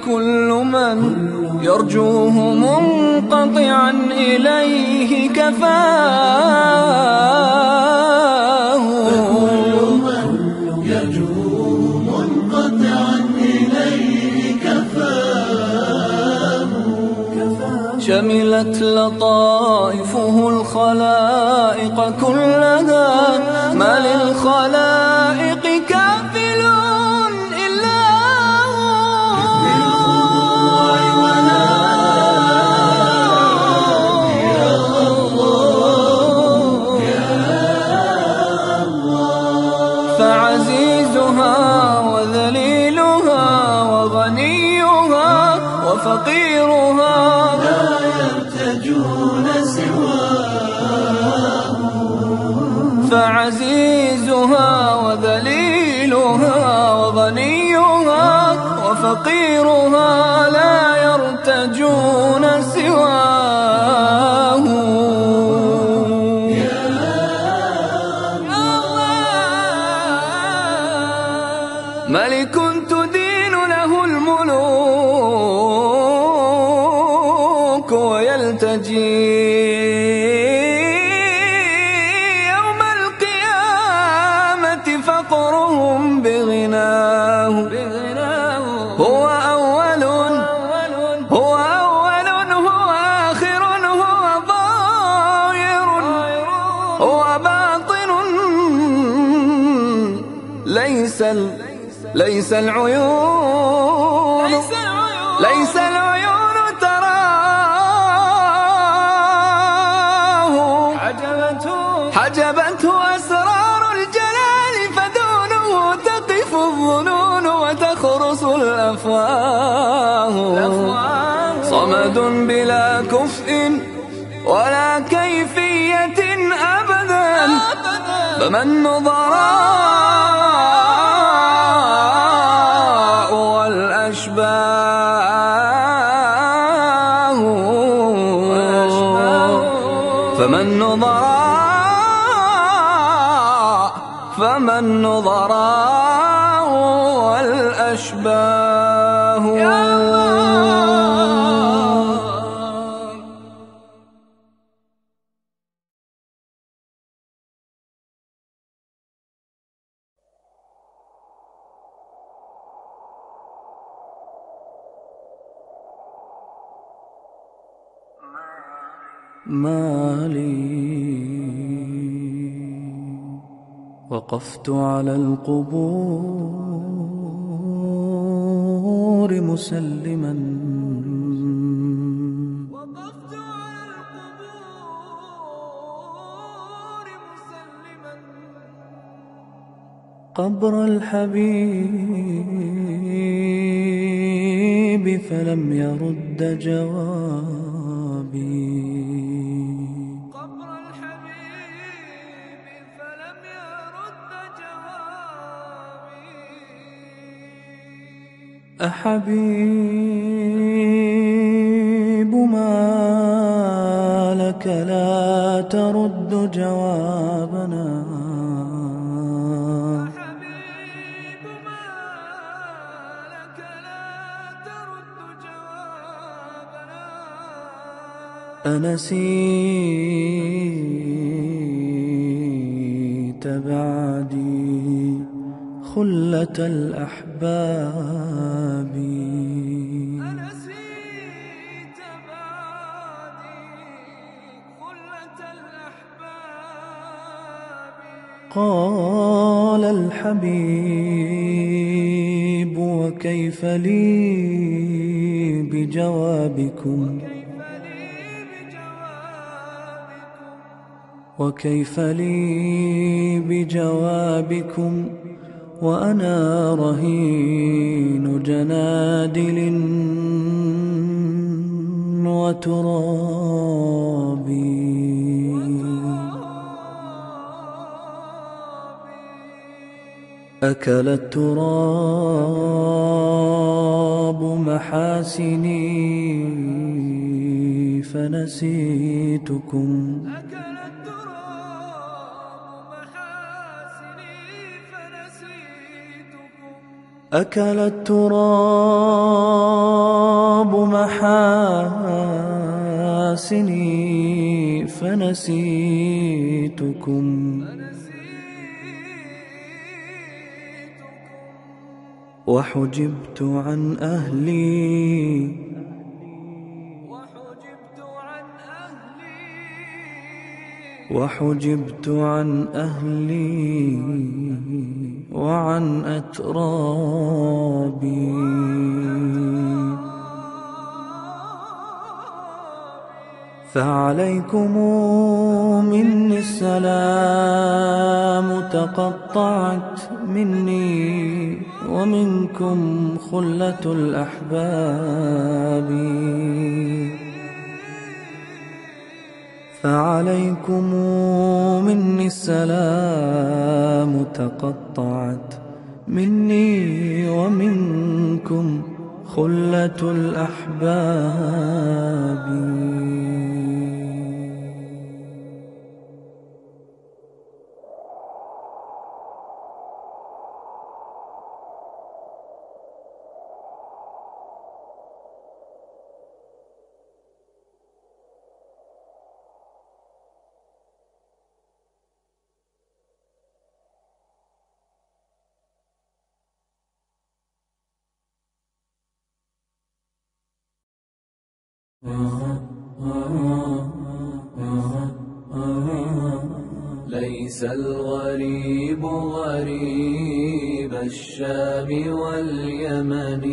فكل من يرجوه منقطعا إليه كفاه يرجوه منقطعا إليه كفاه. شملت لطائفه الخلائق كلها ما للخلائق وفقيرها ليس العيون. ليس العيون. تراه. حجبته حجبته أسرار الجلال فدونه تقف الظنون وتخرس الأفواه. صمد بلا كفء ولا كيفية أبدا. فمن نظراء على القبور مسلما. وقفت على القبور مسلما. قبر الحبيب فلم يرد جوابي أحبيب ما لك لا ترد جوابنا. أنسيت خلة الأحباب أنسيت بعدي خلة الأحباب قال الحبيب وكيف لي بجوابكم؟ وكيف لي بجوابكم؟ وأنا رهين جنادل وترابي. أكل التراب محاسني فنسيتكم. أكل التراب محاسني فنسيتكم. وحجبت عن أهلي. وحجبت عن أهلي. وعن أترابي. فعليكم مني السلام تقطعت مني ومنكم خلة الأحباب. فعليكم مني السلام تقطعت مني ومنكم خلة الأحباب. ليس الغريب غريب الشام واليمن.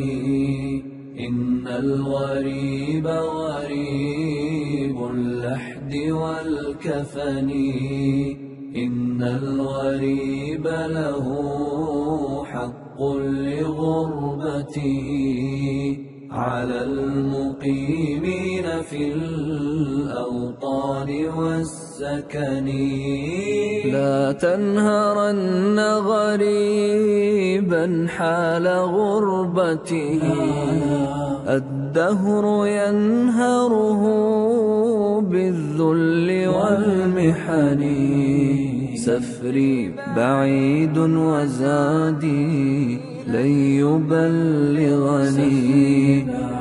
إن الغريب غريب اللحد والكفن. إن الغريب له حق لغربته. على المقيمين في الأوطان والسكن لا تنهرن غريبا حال غربته. الدهر ينهره بالذل والمحن. سفري بعيد وزادي. لن يبلغني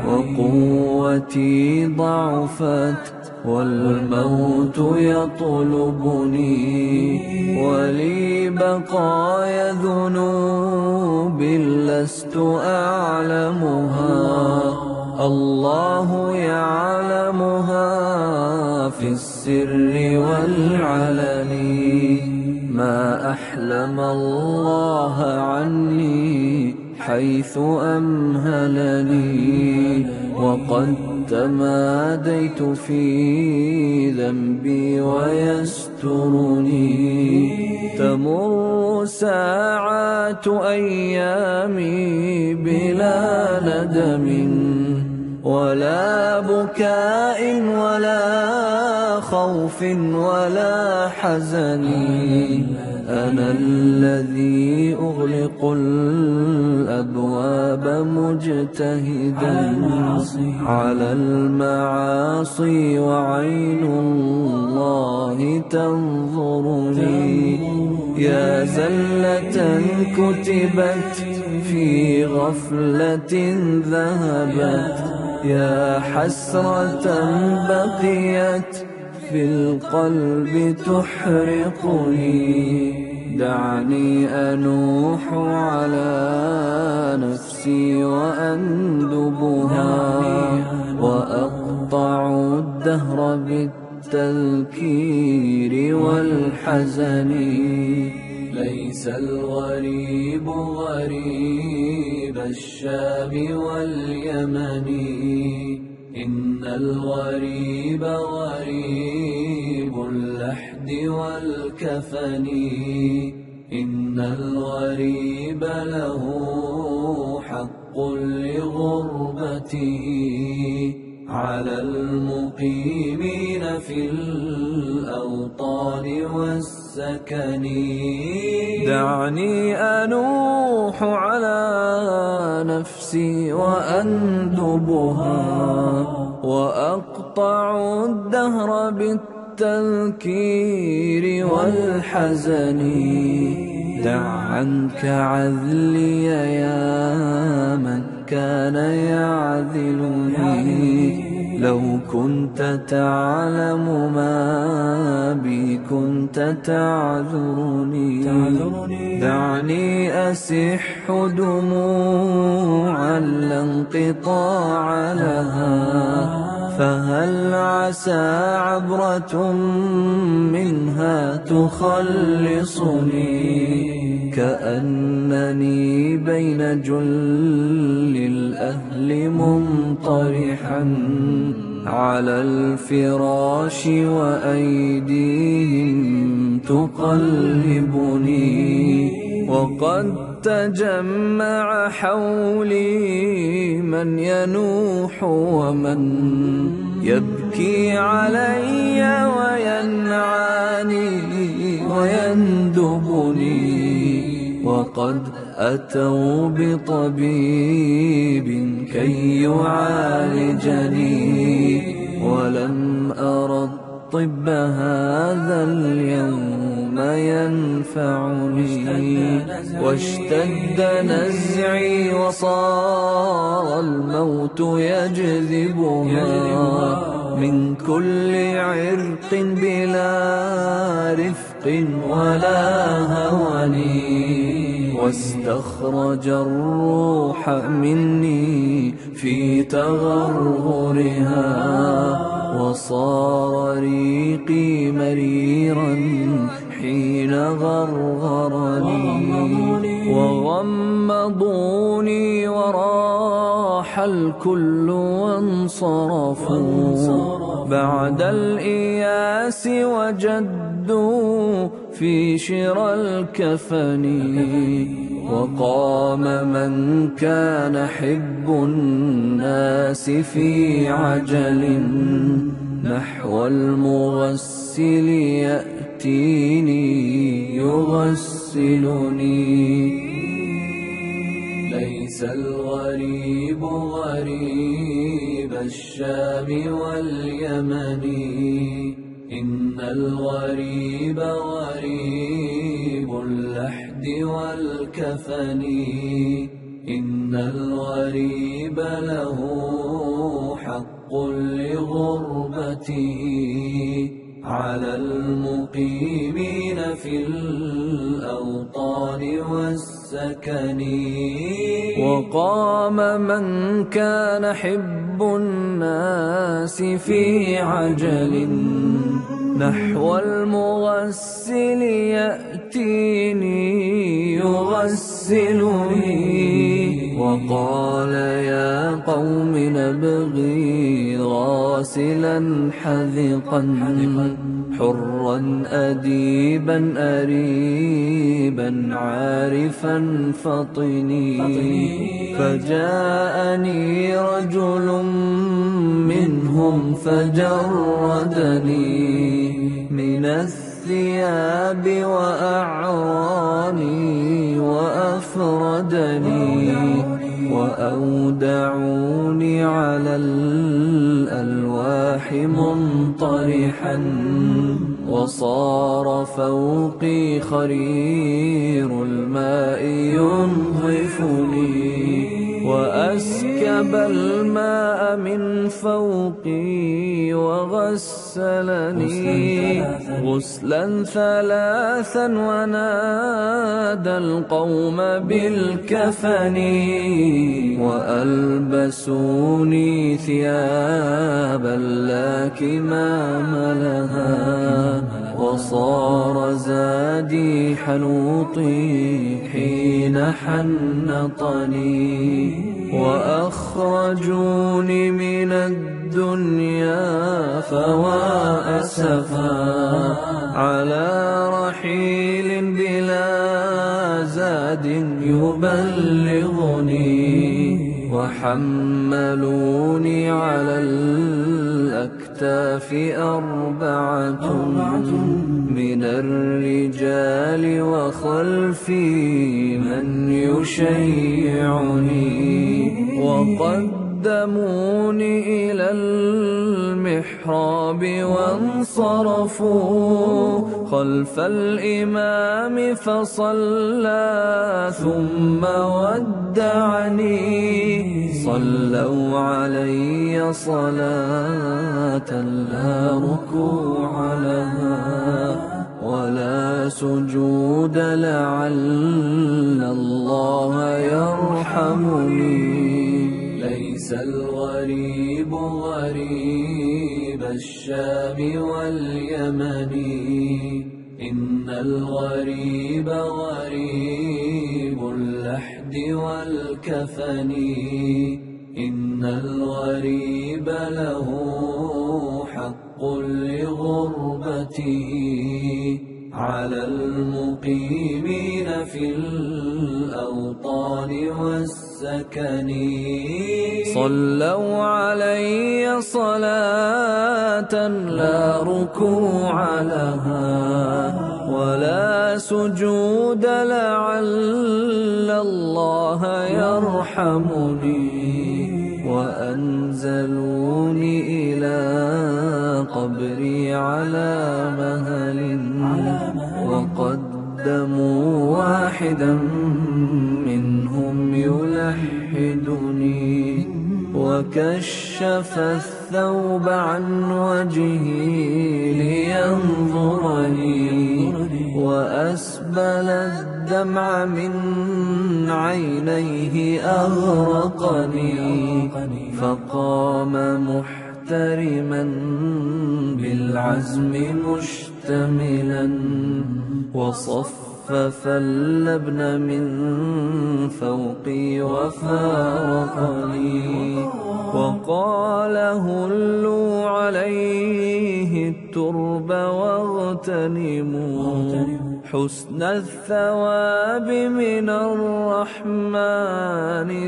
وقوتي ضعفت والموت يطلبني ولي بقايا ذنوب لست أعلمها. الله يعلمها في السر والعلن. ما أحلم الله عني حيث أمهلني وقد تماديت في ذنبي ويسترني. تمر ساعات أيامي بلا ندم. ولا بكاء ولا خوف ولا حزن. أنا الذي أغلق الأبواب مجتهدا على المعاصي وعين الله تنظرني. يا زلة كتبت في غفلة ذهبت. يا حسرة بقيت في القلب تحرقني. دعني أنوح على نفسي وأندبها وأقطع الدهر بالتذكير والحزن. ليس الغريب غريب الشام واليمن. إن الغريب غريب اللحد والكفن. إن الغريب له حق لغربته على المقيمين في الأوطان والسكن دعني أنوح على نفسي وأندبها وأقطع الدهر بالتذكير والحزن. دع عنك عذلي يا من كان يعذلني. لو كنت تعلم ما بي كنت تعذرني. دعني أسح دموعا لا انقطاع لها. فهل عسى عبرة منها تخلصني؟ كأنني بين جل الأهل منطرحا. على الفراش وأيديهم تقلبني وقد تجمع حولي من ينوح ومن يبكي علي وينعاني ويندبني وقد أتوا بطبيب كي يعالجني ولم أر الطب هذا اليوم ينفعني. واشتد نزعي وصار الموت يجذبها من كل عرق بلا رفق ولا هوني واستخرج الروح مني في تغرغرها وصار ريقي مريرا حين غرغرني وغمضوني وراح الكل وانصرفوا. بعد الإياس وجدوا في شرى الكفن وقام من كان حب الناس في عجل. نحو المغسل يأتيني يغسلني. ليس الغريب غريب الشام واليمن. إن الغريب غريب اللحد والكفن. إن الغريب له حق لغربته على المقيمين في الأوطان والسكن وقام من كان حب الناس في عجل. نحو المغسل يأتيني يغسلني. وقال يا قوم نبغي غاسلا حذقا حرا أديبا أريبا عارفا. فطني فجاءني رجل منهم فجردني من الثياب وأعراني وأفردني وأودعوني على الألواح منطرحا. وصار فوقي خرير الماء ينظفني وأسكب الماء من فوقي وغسلني غسلا ثلاثا ونادى القوم بالكفن وألبسوني ثيابا لا كمام لها وصار زادي حنوطي حين حنطني وأخرجوني من الدنيا فوا أسفا على رحيل بلا زاد يبلغني وحملوني على الأكتاف أربعة من الرجال وخلفي من يشيعني. وقدموني إلى المحراب وانصرفوا خلف الإمام فصلى ثم ودعني. صلوا علي صلاة لا ركوع لها ولا سجود لعل الله يرحمني. ليس الغريب غريب الشام واليمن. إن الغريب غريب اللحد والكفن. إن الغريب له حق لغربته على المقيمين في الأوطان والسكن صلوا علي صلاة لا ركوع لها ولا سجود لعل الله يرحمني وأنزلوني إلى قبري على مهل وقدموا واحدا منهم يلحدني وكشف الثوب عن وجهي لينظرني وأسبل الدمع من عينيه أغرقني فقام محترما بالعزم مشتملا اللبن من فوقي وفارقني وقال هلوا عليه الترب واغتنموا. حسن الثواب من الرحمن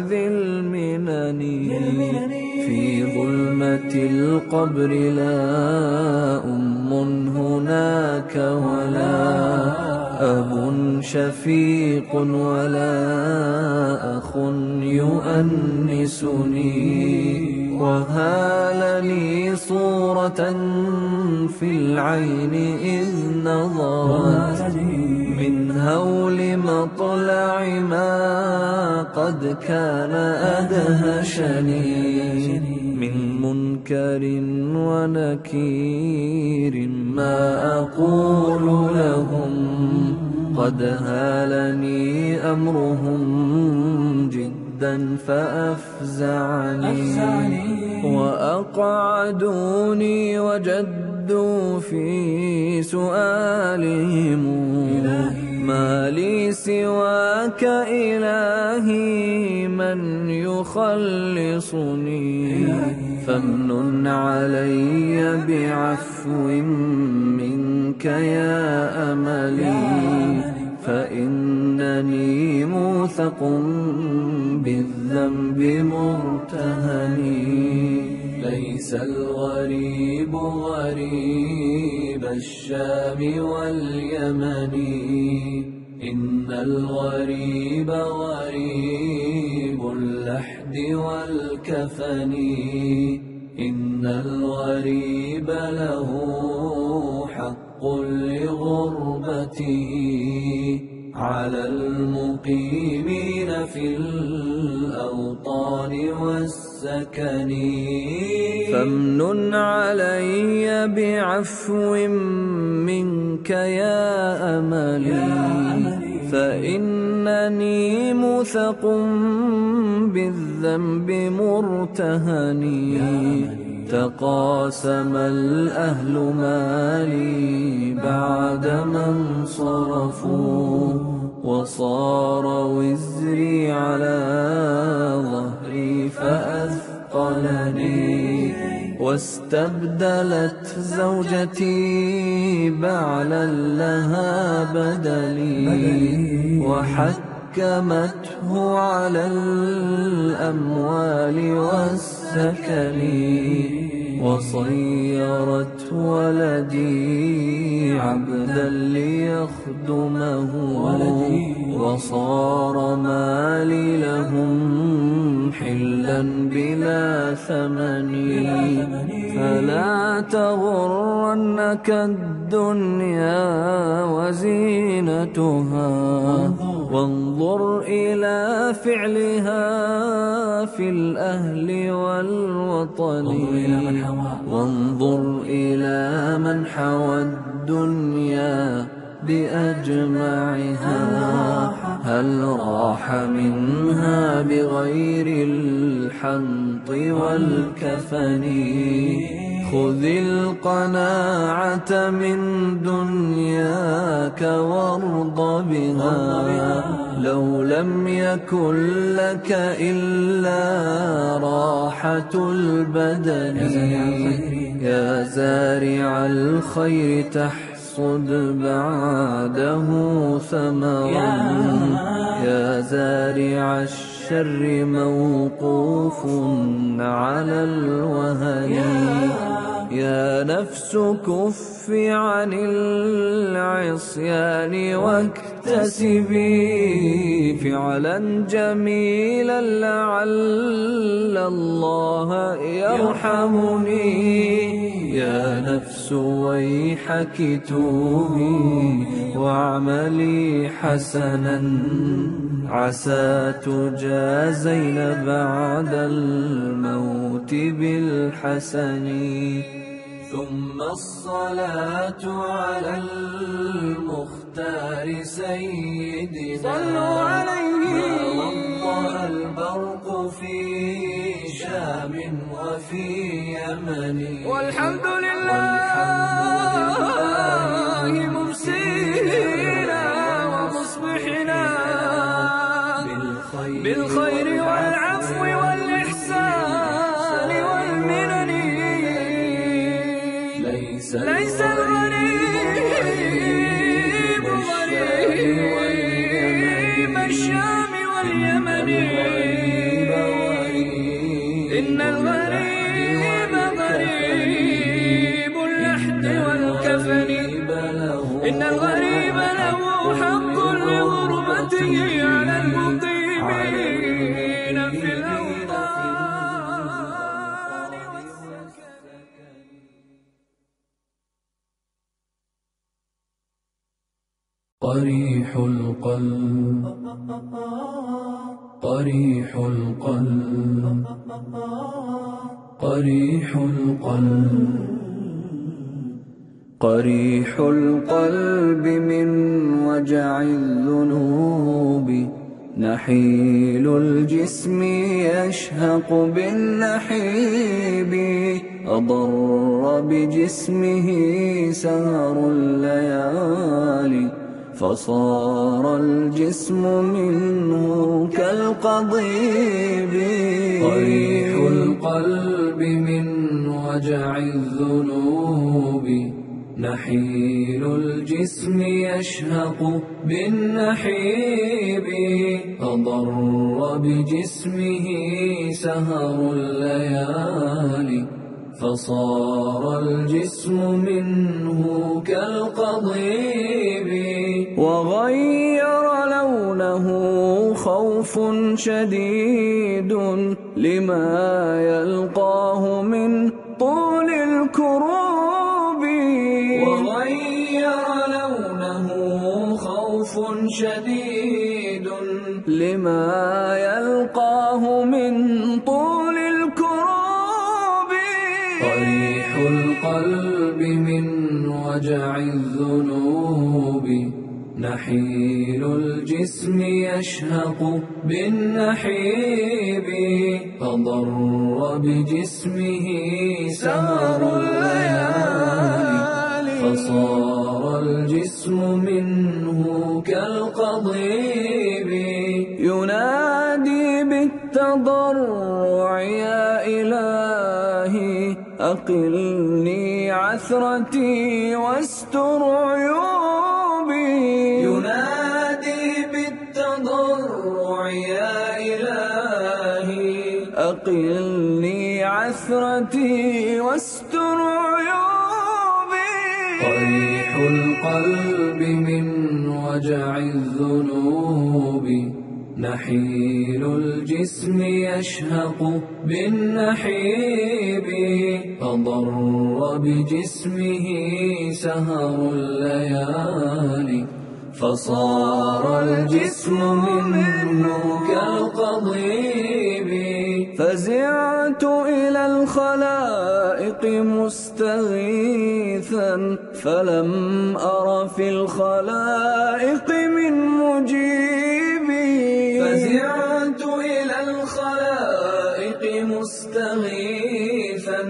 ذي المنن. في ظلمة القبر لا أم هناك ولا أب شفيق ولا أخ يؤنسني. وهال لي صورة في العين إذ نظرت. من هول مطلع ما قد كان أدهشني. من منكر ونكير ما أقول لهم. قد هالني أمرهم جدا فأفزعني وأقعدوني وجدوا في سؤالهم ما لي سواك إلهي من يخلصني فامنن علي بعفو منك يا أملي فإنني موثق بالذنب مرتهني. ليس الغريب غريب الشام واليمن. إن الغريب غريب اللحد والكفن. إن الغريب له حق لغربته على المقيمين في الأوطان والسكن. فامنن علي بعفو منك يا أملي. فإنني موثق بالذنب مرتهني. تقاسم الأهل مالي بعد من صرفوا وصار وزري على ظهري فأثقلني واستبدلت زوجتي بعلا لها بدلي وحكمته على الأموال والسكن وصيرت ولدي عبدا ليخدمه وصار مالي لهم حلا بلا ثمن. فلا تغرنك الدنيا وزينتها وانظر إلى فعلها في الأهل والوطن. وانظر إلى من حوى الدنيا بأجمعها هل راح منها بغير الحنط والكفن؟ خذ القناعة من دنياك وارض بها لو لم يكن لك إلا راحة البدن. يا زارع الخير تحصد بعده ثمرا. يا زارع الشر موقوف على الوهن. يا نفس كف عن العصيان واكتسبي فعلا جميلا لعل الله يرحمني. يا نفس ويحك توبي واعملي حسنا. عسى تجازين بعد الموت بالحسن. ثم الصلاة على المختار سيدنا صلوا عليه. وضع البرق في شام وفي يمن. والحمد لله ممسينا ومصبحنا بالخير قريح القلب. قريح القلب. قريح القلب. قريح القلب من وجع الذنوب. نحيل الجسم يشهق بالنحيب. أضر بجسمه سهر الليالي. فصار الجسم منه كالقضيب. قريح القلب من وجع الذنوب. نحيل الجسم يشهق بالنحيب. أضر بجسمه سهر الليالي. فصار الجسم منه كالقضيب. وغير لونه خوف شديد لما يلقاه من طول الكروب. وغير لونه خوف شديد لما يلقاه من طول الكروب. قريح القلب من وجع الذنوب. نحيل الجسم يشهق بالنحيب فضر بجسمه سهر الليالي فصار الجسم منه كالقضيب. ينادي بالتضرع يا إلهي أقلني عثرتي واستر عيوبي يا إلهي. أقلني عثرتي واستر عيوبي. قريح القلب من وجع الذنوب. نحيل الجسم يشهق بالنحيب. فضر بجسمه سهر الليالي. فصار الجسم منه كالقضيب. فزعت إلى الخلائق مستغيثا فلم أر في الخلائق من مجيبي فزعت إلى الخلائق مستغيثا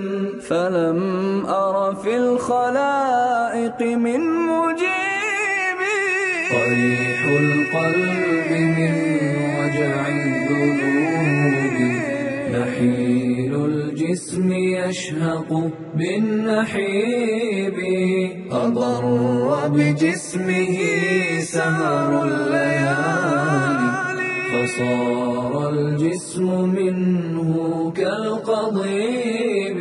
فلم أر في الخلائق من مجيبي نحيل الجسم يشهق بالنحيب. أضر بجسمه سهر الليالي. فصار الجسم منه كالقضيب.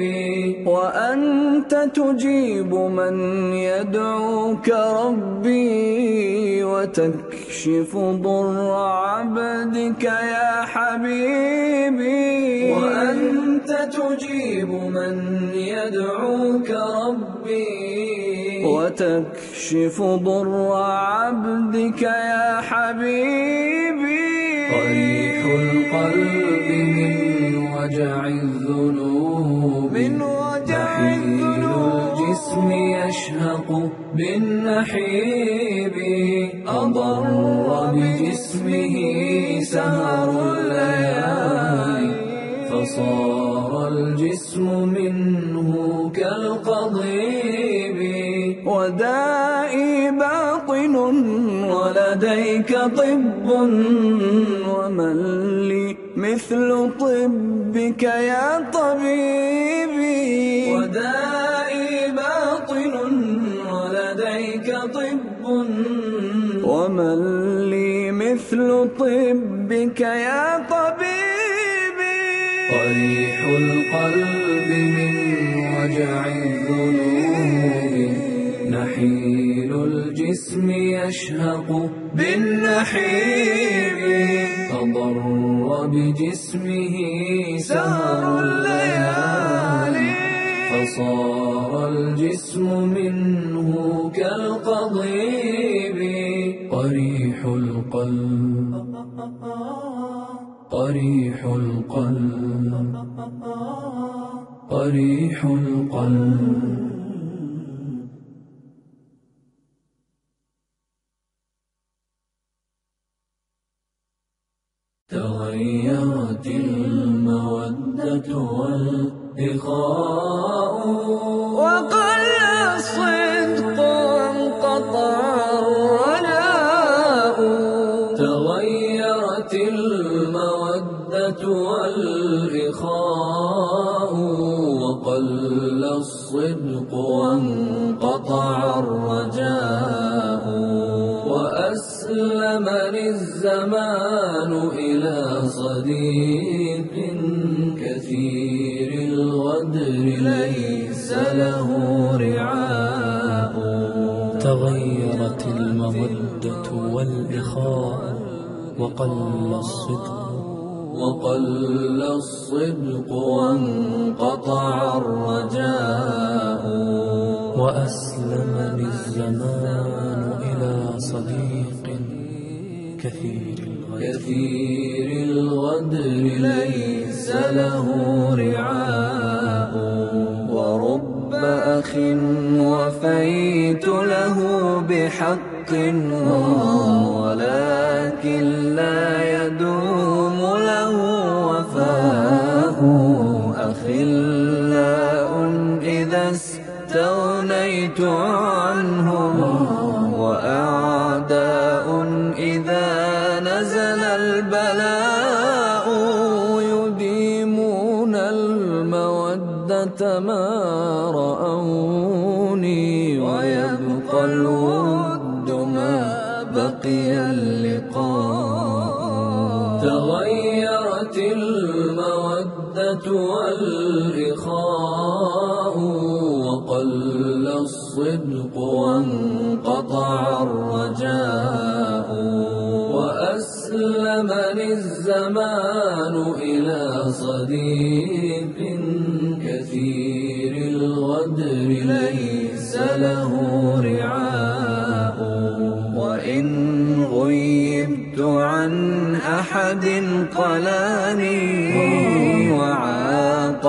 وأنت تجيب من يدعوك ربي وتكشف ضر عبدك يا حبيبي. وأنت تجيب من يدعوك ربي. وتكشف ضر عبدك يا حبيبي. طريح القلب من وجع الذنوب من الجسم يشهق بالنحيب. أضر بجسمه سهر الليالي. فصار الجسم منه كالقضيب. ودائي باطن ولديك طب. ومن لي مثل طبك يا طبيبي. ودائي ومن لي مثل طبك يا طبيبي. طريح القلب من وجع الذنوب. نحيل الجسم يشهق بالنحيب. تضر بجسمه سهر الليالي. فصار الجسم منه كالقضيب. القلب. قريح القلب. قريح القلب. تغيرت المودة والإخاء. وقل الصدق الصدق وانقطع الرجاء وأسلمني الزمان إلى صديق كثير الغدر ليس له رعاء تغيرت المودة والإخاء وقل الصدق وقل الصدق وانقطع الرجاء وأسلمني الزمان إلى صديق كثير كثير الغدر ليس له رعاء. ورب أخ وفيت له بحق. ولكن لا المودة ما رأوني ويبقى الود ما بقي اللقاء تغيرت المودة والإخاء وقل الصدق وانقطع الرجاء وأسلم الزمان إلى صديق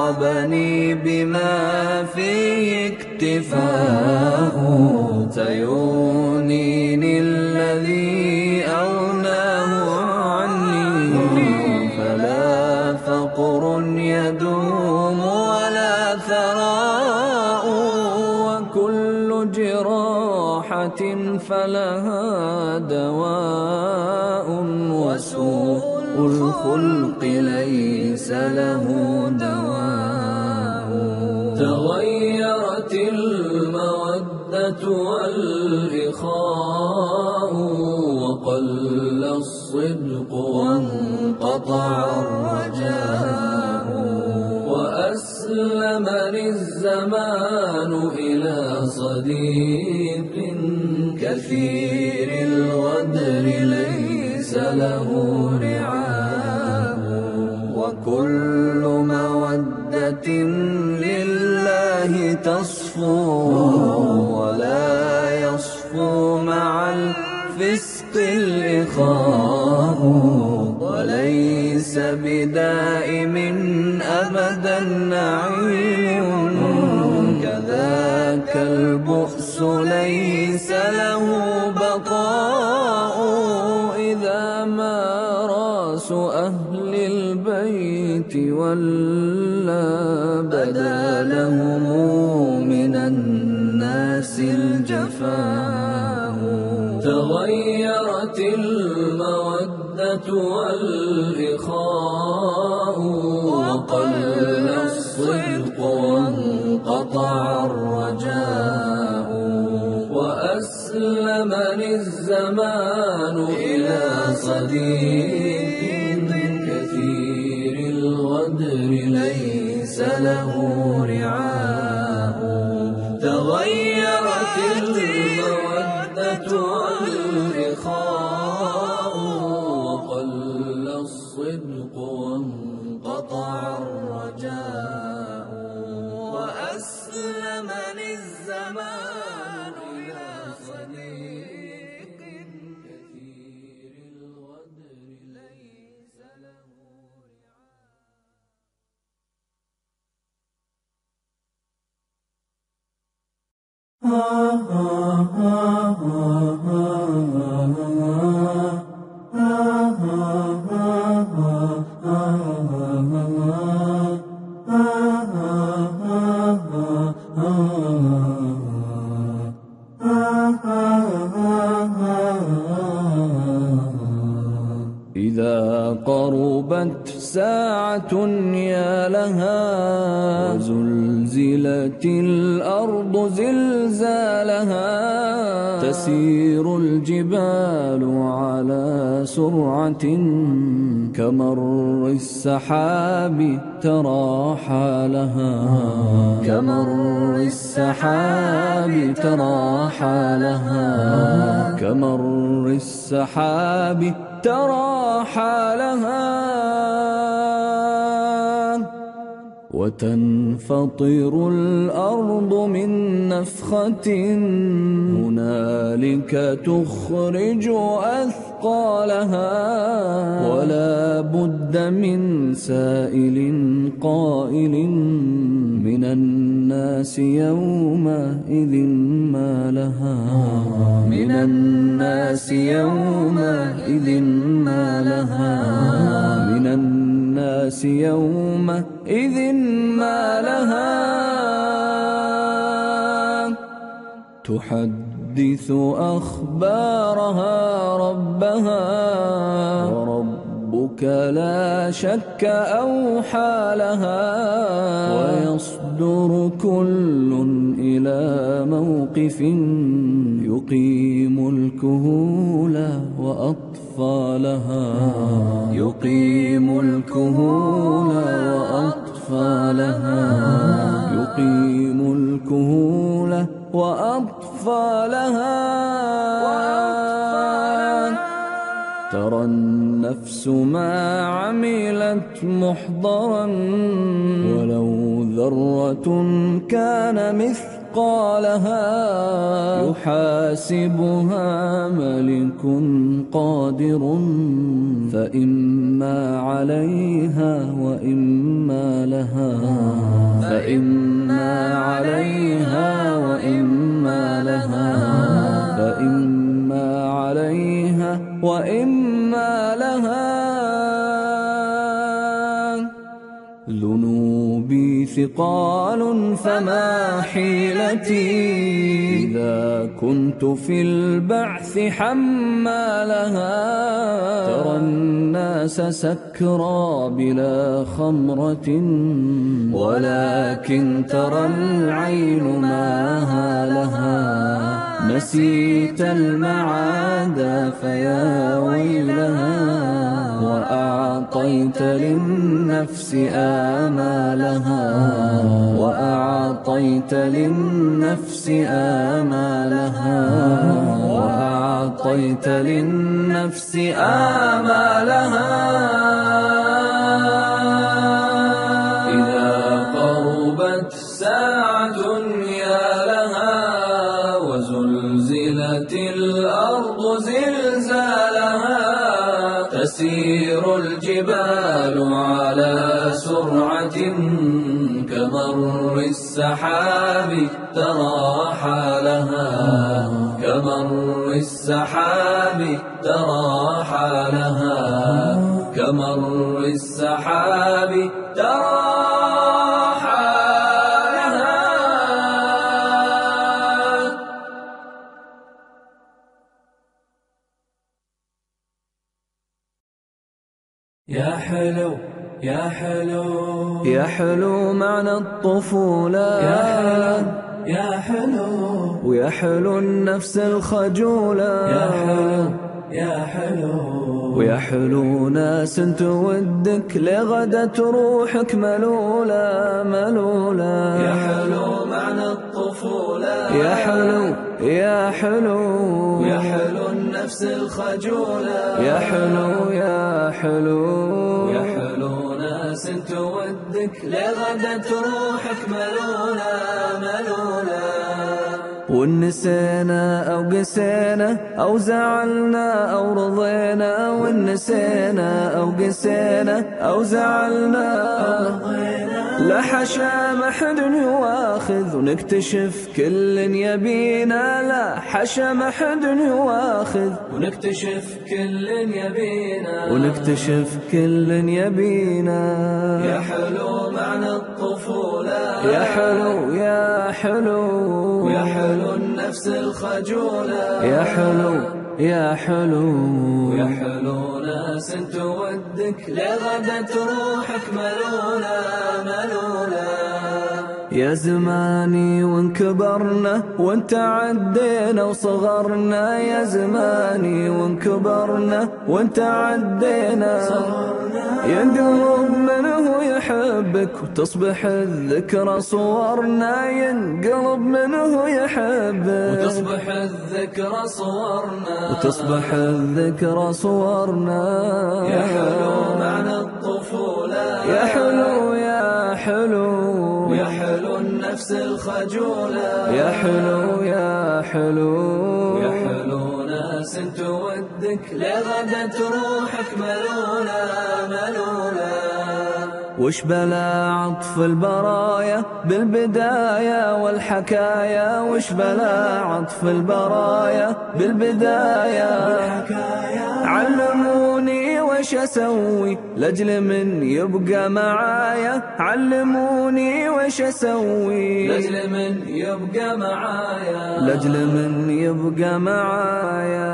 وعاقبني بما فيه اكتفاء. سيغنيني الذي أغناه عني. فلا فقر يدوم ولا ثراء. وكل جراحة فلها دواء. وسوء الخلق ليس له صديق كثير الغدر ليس له رعاء وكل مودة لله تصفو ولا يصفو مع الفسق الإخاء وليس بدائم أبدا نعيم البؤس ليس له بقاء إذا ما راس أهل البيت ولا بدا الزمان إلى صديق كثير الغدر ليس له رعاء قربت ساعة يا لها وزلزلت الأرض زلزالها تسير الجبال على سرعة كمر السحاب ترى حالها كمر السحاب ترى حالها كمر السحاب ترى حالها وتنفطر الأرض من نفخة هنالك تخرج أثقالها ولا بد من سائل قائل من الناس يومئذ ما لها. من الناس يومئذ ما لها. من الناس يومئذ ما لها تحدث أخبارها ربها وربك لا شك أوحى لها ويصدر كل إلى موقف يقيم الكهول وأطفالها يقيم الكهول وأطفالها يقيم الكهول وأطفالها. ترى النفس ما عملت محضرا. ولو ذرة كان مثقالها يحاسبها ملك قادر فإما عليها وإما لها فإما عليها وإما لها فإما عليها وإما لها ثقال فما حيلتي؟ إذا كنت في البعث حمالها ترى الناس سكرى بلا خمرة ولكن ترى العين ما لها نسيت المعاد فيا ويلها. وأعطيت للنفس آمالها. وأعطيت للنفس آمالها. وأعطيت للنفس آمالها. الجبال على سرعة كمر السحاب ترى حالها كمر السحاب ترى حالها كمر السحاب ترى يا حلو. يا حلو معنى الطفولة. يا حلو يا حلو. ويا حلو النفس الخجولة. يا حلو يا حلو. ويا حلو ناس تودك لغدا روحك ملولة ملولة. يا حلو معنى الطفولة. يا حلو يا حلو. يا حلو النفس الخجولة. يا حلو يا حلو. يا حلو ناس تودك لغدا روحك ملولة ملولة ونسينا أو قسينا أو زعلنا أو رضينا ونسينا أو قسينا أو زعلنا أو رضينا. لا حشا ما حد يواخذ ونكتشف كل يبينا. لا حشا ما حد يواخذ ونكتشف كل يبينا. ونكتشف كل يبينا. يا حلو معنى الطفولة. يا حلو يا حلو. يا حلو النفس الخجولة. يا حلو يا حلو يا حلو ناس تودك لغدا روحك ملولة ملولة يا زماني وانكبرنا وانت عدينا وصغرنا. يا زماني وانكبرنا وانت عدينا ينقلب منه يحبك وتصبح الذكرى صورنا. ينقلب منه يحبك وتصبح الذكرى صورنا. وتصبح الذكرى صورنا. يا حلو معنى الطفولة. يا حلو يا حلو. النفس الخجولة. يا حلو يا حلو. يا حلو ناس تودك لغدا روحك ملولة ملولة. وش بلا عطف البرايا بالبداية والحكاية وش بلا عطف البرايا بالبداية؟ والحكاية علموني وش أسوي؟ لأجل من يبقى معايا علموني وش أسوي. لأجل من يبقى معايا. لأجل من يبقى معايا.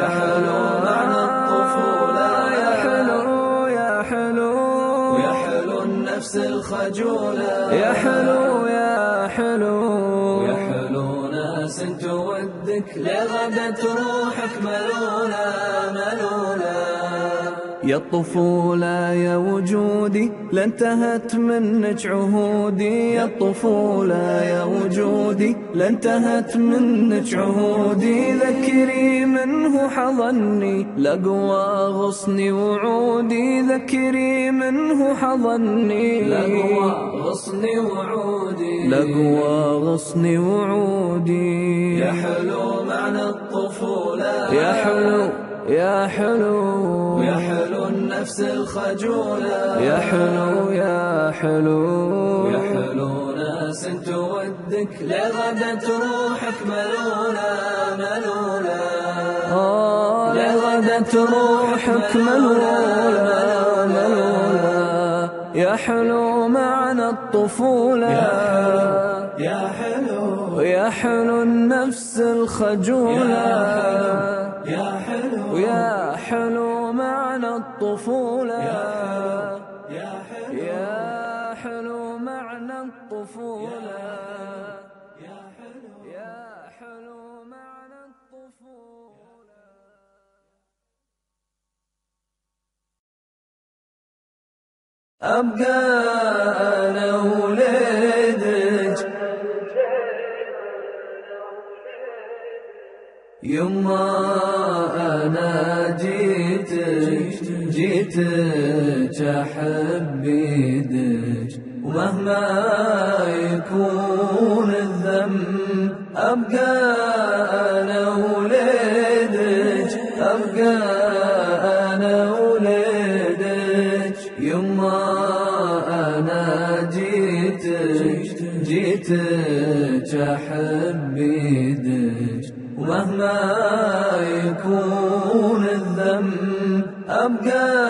يا حلو معنى الطفولة. يا حلو يا حلو. يا حلو النفس الخجولة. يا حلو يا حلو. يا حلو ناس تودك لغدا روحك ملولة ملولة يا الطفولة يا وجودي لانتهت منك عهودي يا الطفولة يا وجودي لانتهت منك عهودي ذكري منه حضني لقوى غصني وعودي. ذكري منه حضني لقوى غصني وعودي. لقوى غصني وعودي. يا حلو معنى الطفولة. يا حلو يا حلو يا حلو النفس الخجولة يا حلو يا حلو يا حلو ناس تودك لغدت روحك ملولة ملولة آه لغدت روحك ملولة ملولة يا حلو معنى الطفولة. يا حلو يا حلو. النفس الخجولة. يا حلو. يا حلو معنى الطفولة. يا حلو. يا حلو. معنى الطفولة. يا حلو. يا حلو. معنى الطفولة. أبقى جيتك أحب بيدك ومهما يكون الذنب أبقى أنا وليدك أبقى أنا وليدك يما أنا جيتك جيتك أحب بيدك ومهما يكون الذنب أبقى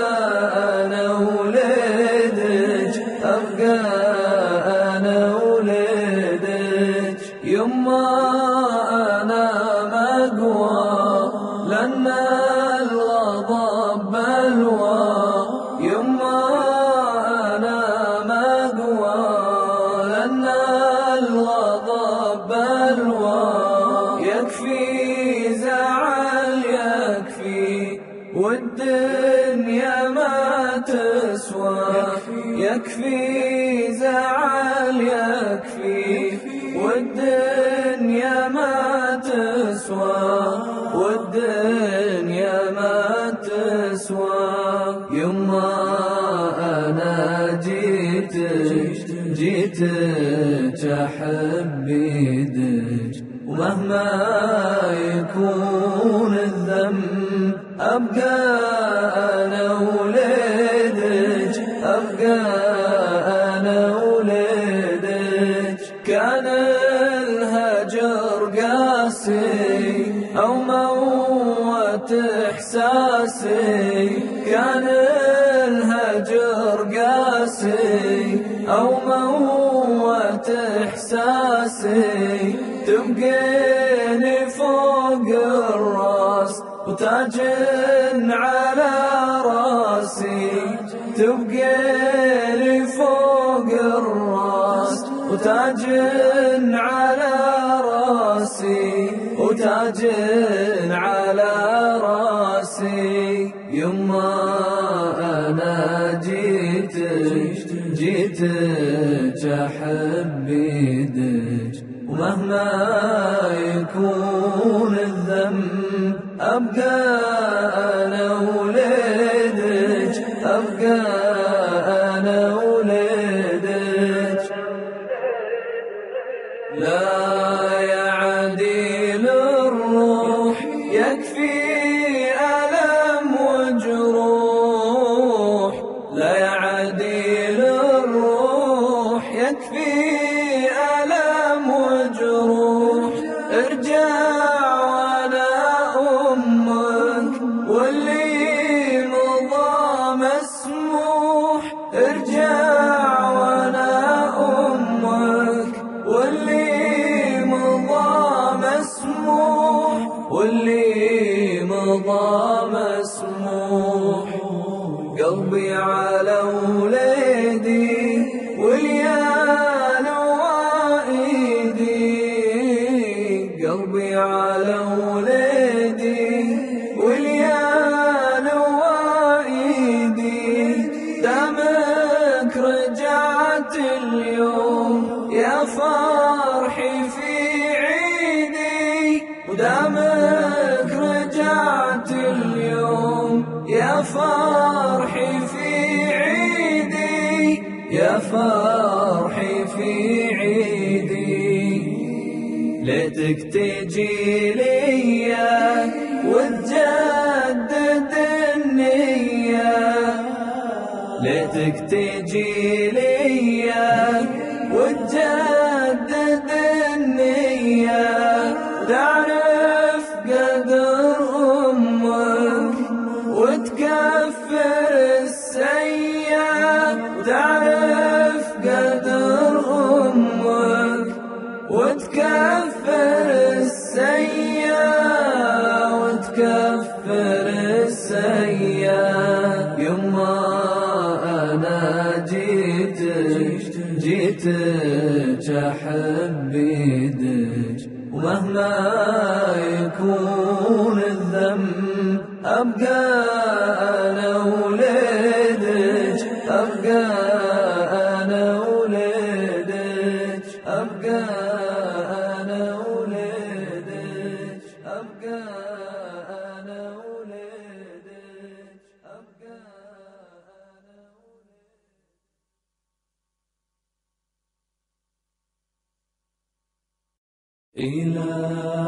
إلى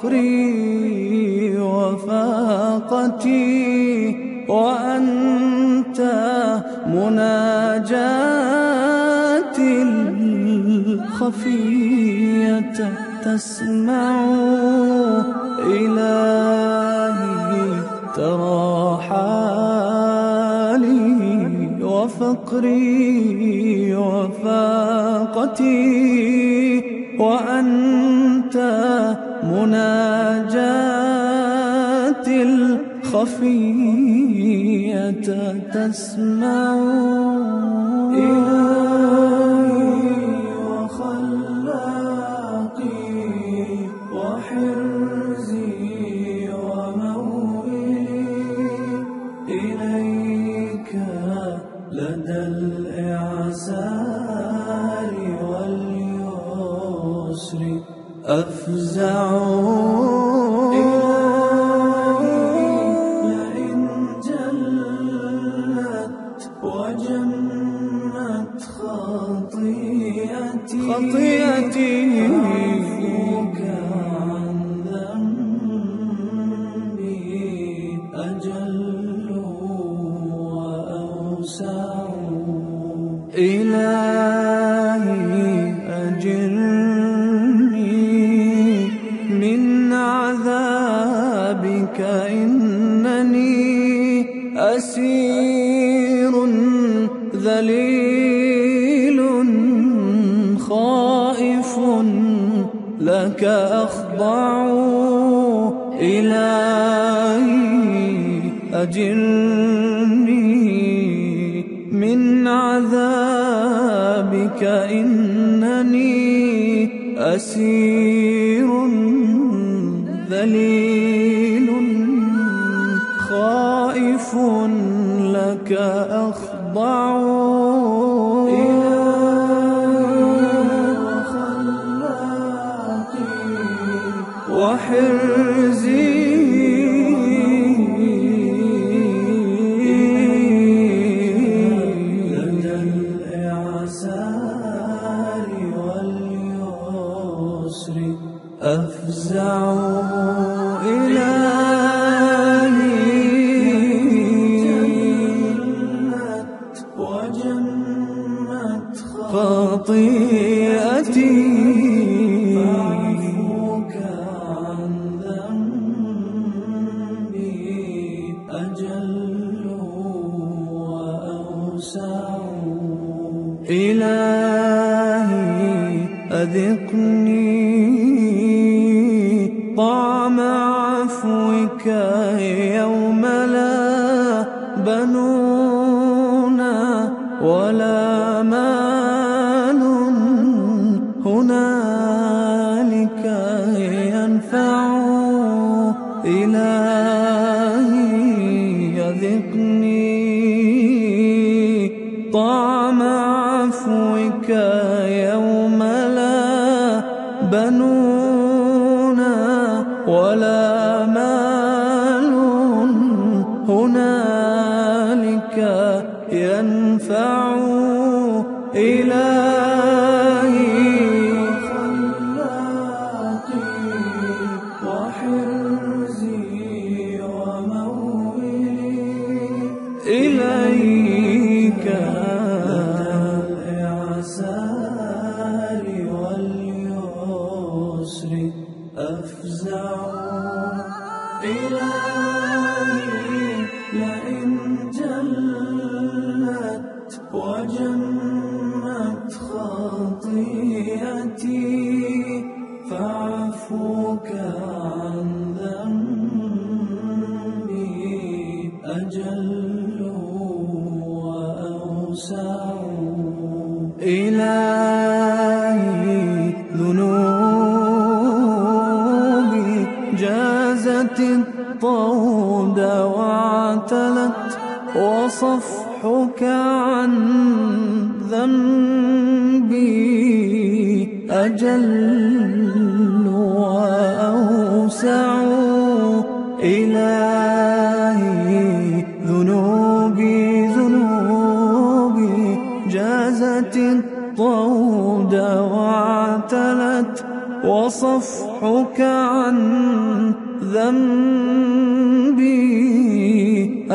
فكري وفاقتي وأنت مناجاتي الخفية تسمع إلهي ترى حالي وفقري وفاقتي خفية تسمعون؟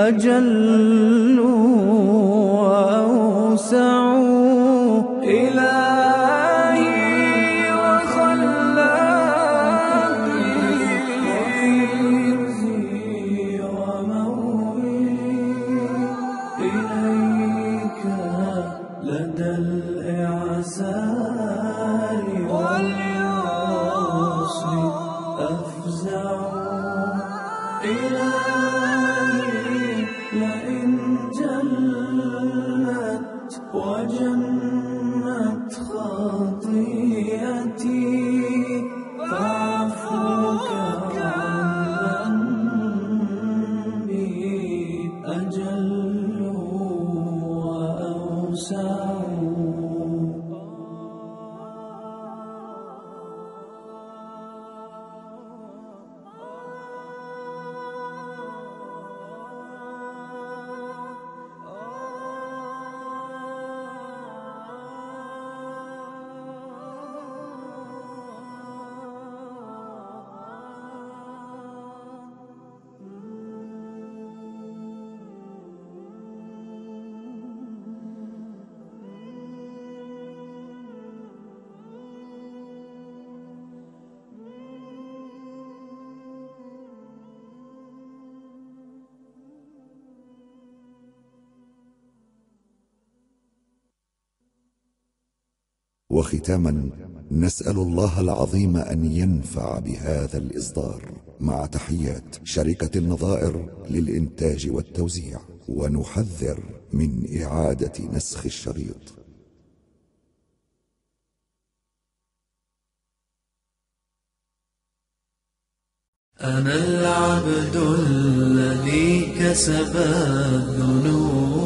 أجل وختاما نسأل الله العظيم أن ينفع بهذا الإصدار مع تحيات شركة النظائر للإنتاج والتوزيع ونحذر من إعادة نسخ الشريط. أنا العبد الذي كسب الذنوب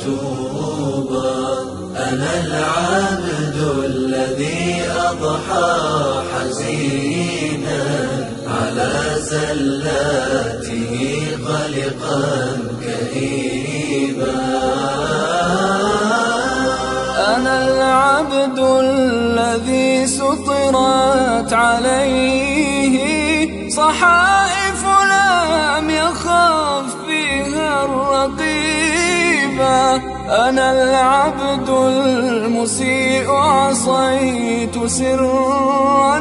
يتوب أنا العبد الذي أضحى حزينا على زلاته قلقا كئيبا أنا العبد الذي سطرت عليه صحائف أنا العبد المسيء عصيت سرا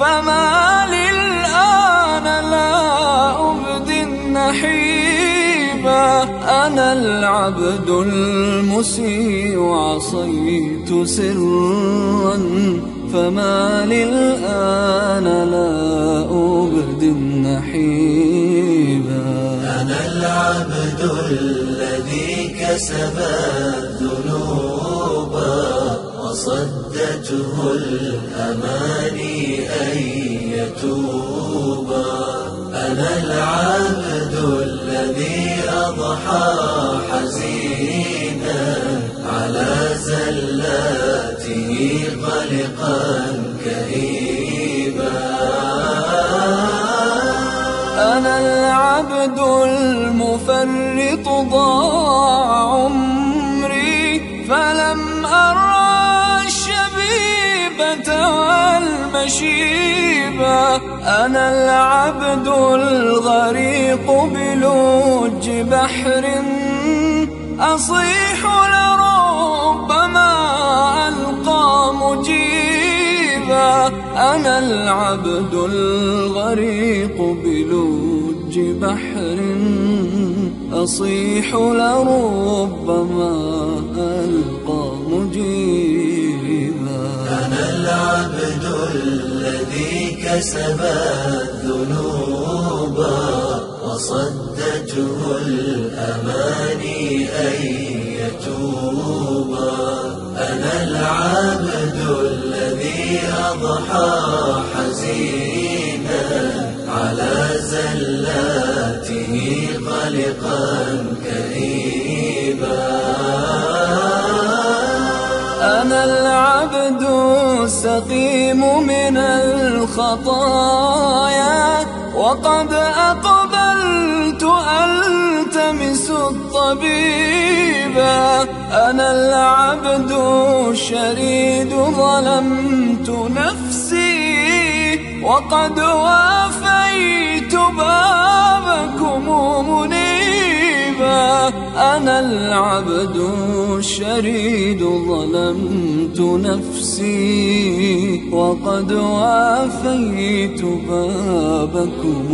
فما للآن لا أبدي النحيبا أنا العبد المسيء عصيت سرا فما للآن لا أبدي النحيبا أنا العبد الذي كسب الذنوب وصدته الأماني أن يتوب أنا العبد الذي أضحى حزينا على زلاته قلقا كئيبا. أنا العبد المفرط ضاع عمري فلم أرى الشبيبة والمشيبة. أنا العبد الغريق بلوج بحر أصيح لربما ألقى مجيبا. أنا العبد الغريق بلوج بحر أصيح لربما ألقى مجيبا. أنا العبد الذي كسب الذنوب وصدته الأماني أن يتوب. العبد الذي أضحى حزينا على زلاته قلقا كئيبا. أنا العبد السقيم من الخطايا وقد أقبلت ألتمس الطبيبا أنا العبد الشريد ظلمت نفسي وقد وافيت بابكم منيبا. أنا العبد الشريد ظلمت نفسي وقد وافيت بابكم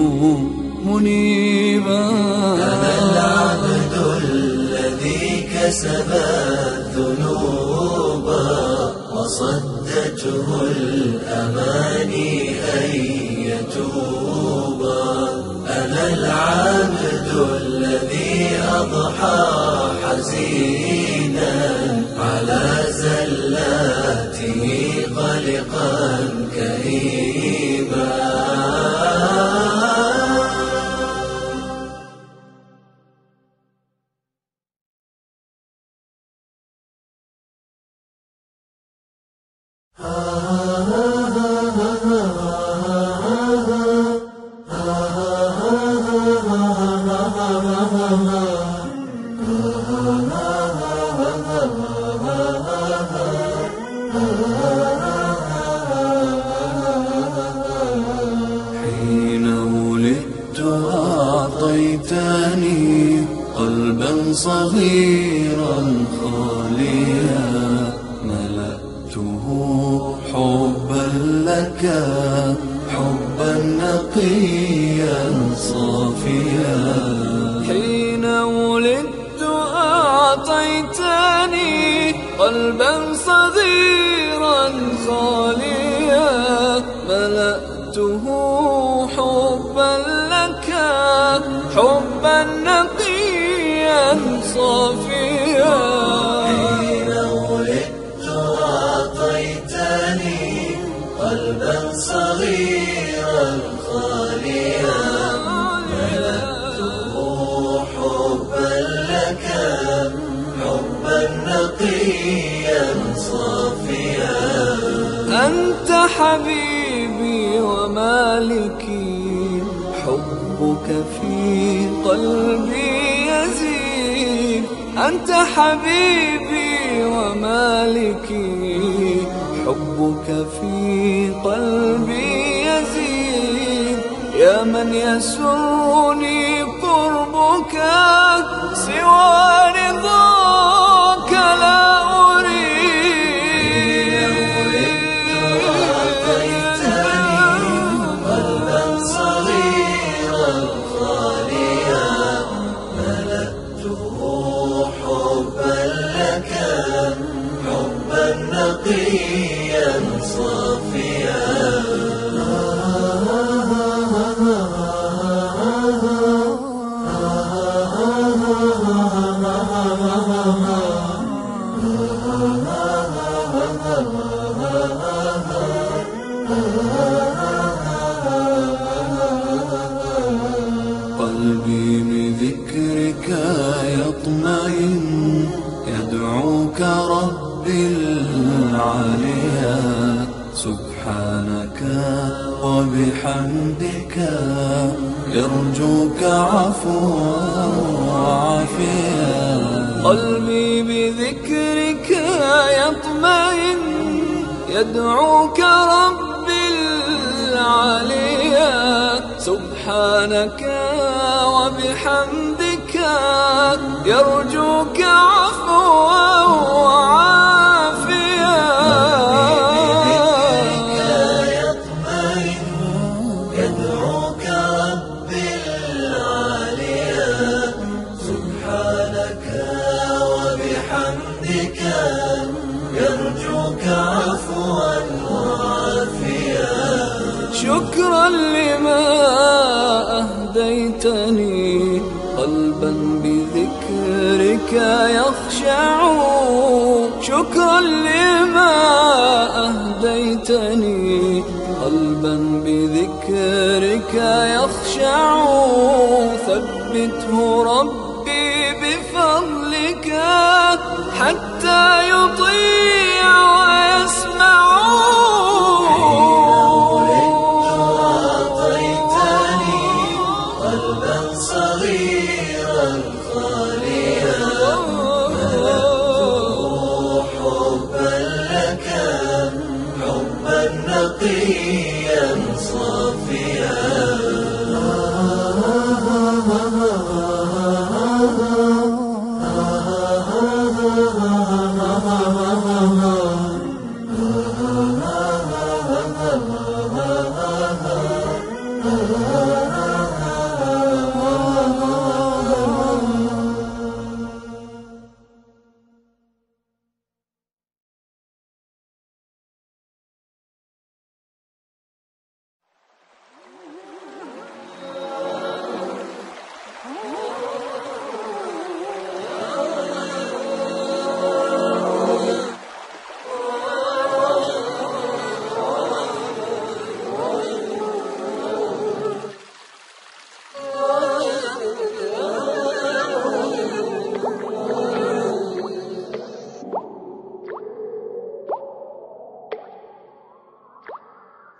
منيبا. أنا العبد الذي كسب الذنوب وصدته الأماني أن يتوب. أنا العبد الذي أضحى حزينا على زلاته قلقا.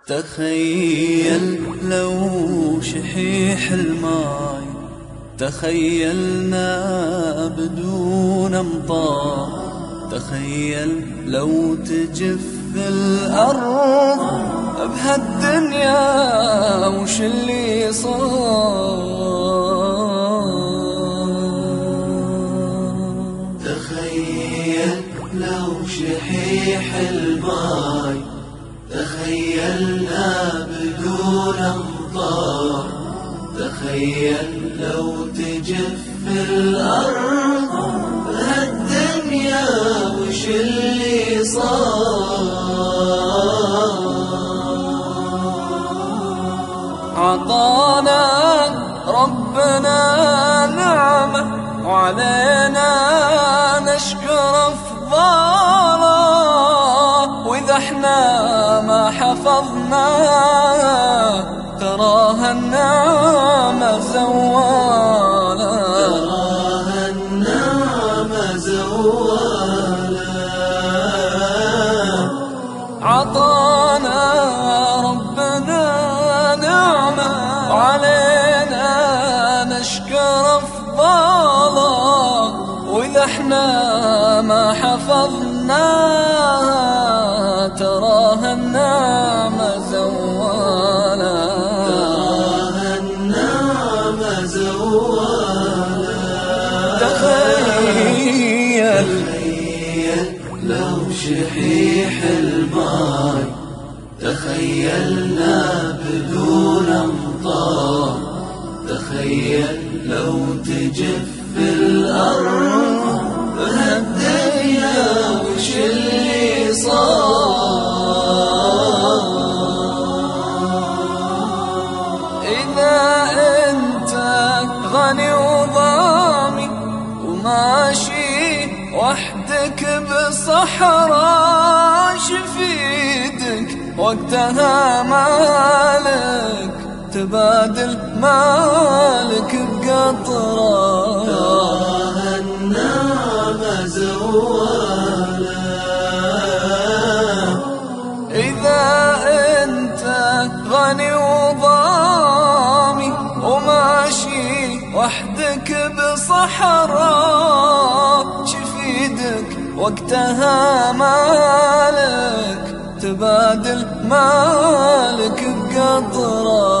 تخيل لو شحيح الماي تخيلنا بدون أمطار. تخيل لو تجف الأرض بهالدنيا وش اللي صار. تخيل لو شحيح الماي تخيلنا بدون أمطار. تخيل لو تجف الأرض هالدنيا وش اللي صار؟ عطانا ربنا نعمة وعلينا الماي تخيلنا بدون أمطار. تخيل لو تجف الأرض. هالدنيا وش اللي صار. إذا أنت غني وضامي وماشي وحدك بصحراء وقتها مالك تبادل مالك بقطرة. تراها النعمة إذا أنت غني وضامي وماشي وحدك بصحراء شفيدك وقتها مالك تبادل مالك بقطرة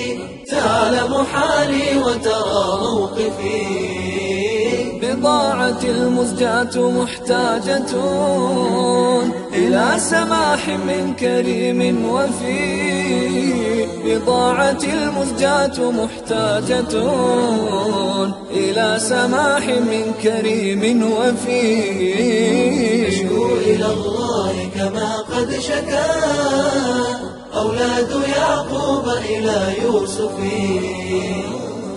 تعلم حالي وترى موقفي؟ بضاعة المزجاة محتاجة إلى سماح من كريم وفي. بضاعة المزجاة محتاجة إلى سماح من كريم وفي. أشكو إلى الله كما قد شكا. أولاد يعقوب إلى يوسف.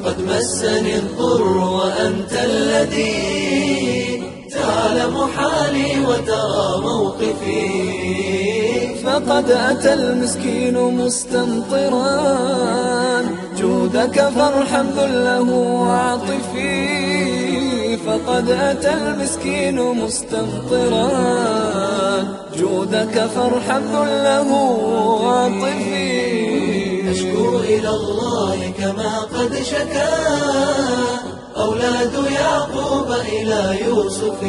قد مسني الضر وأنت الذي تعلم محالي وترى موقفي. فقد أتى المسكين مستمطرا. جودك فارحم ذله وعاطفي. فقد أتى المسكين مستمطرا جودك فارحم ذله وعاطفي أشكو إلى الله كما قد شكا. أولاد يعقوب إلى يوسف.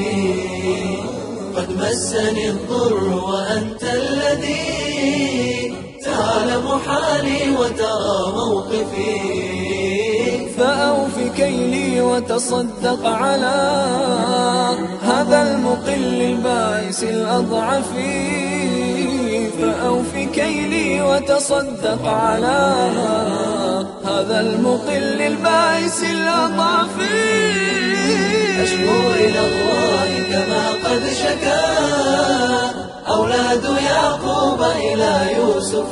قد مسني الضر وأنت الذي. تعلم حالي وترى موقفي. فأوف كيلي وتصدق على هذا المقل البائس الأضعف. فأوف كيلي وتصدق على هذا المقل البائس الأضعف. أشكو إلى الله كما قد شكا. أولاد يعقوب إلى يوسف.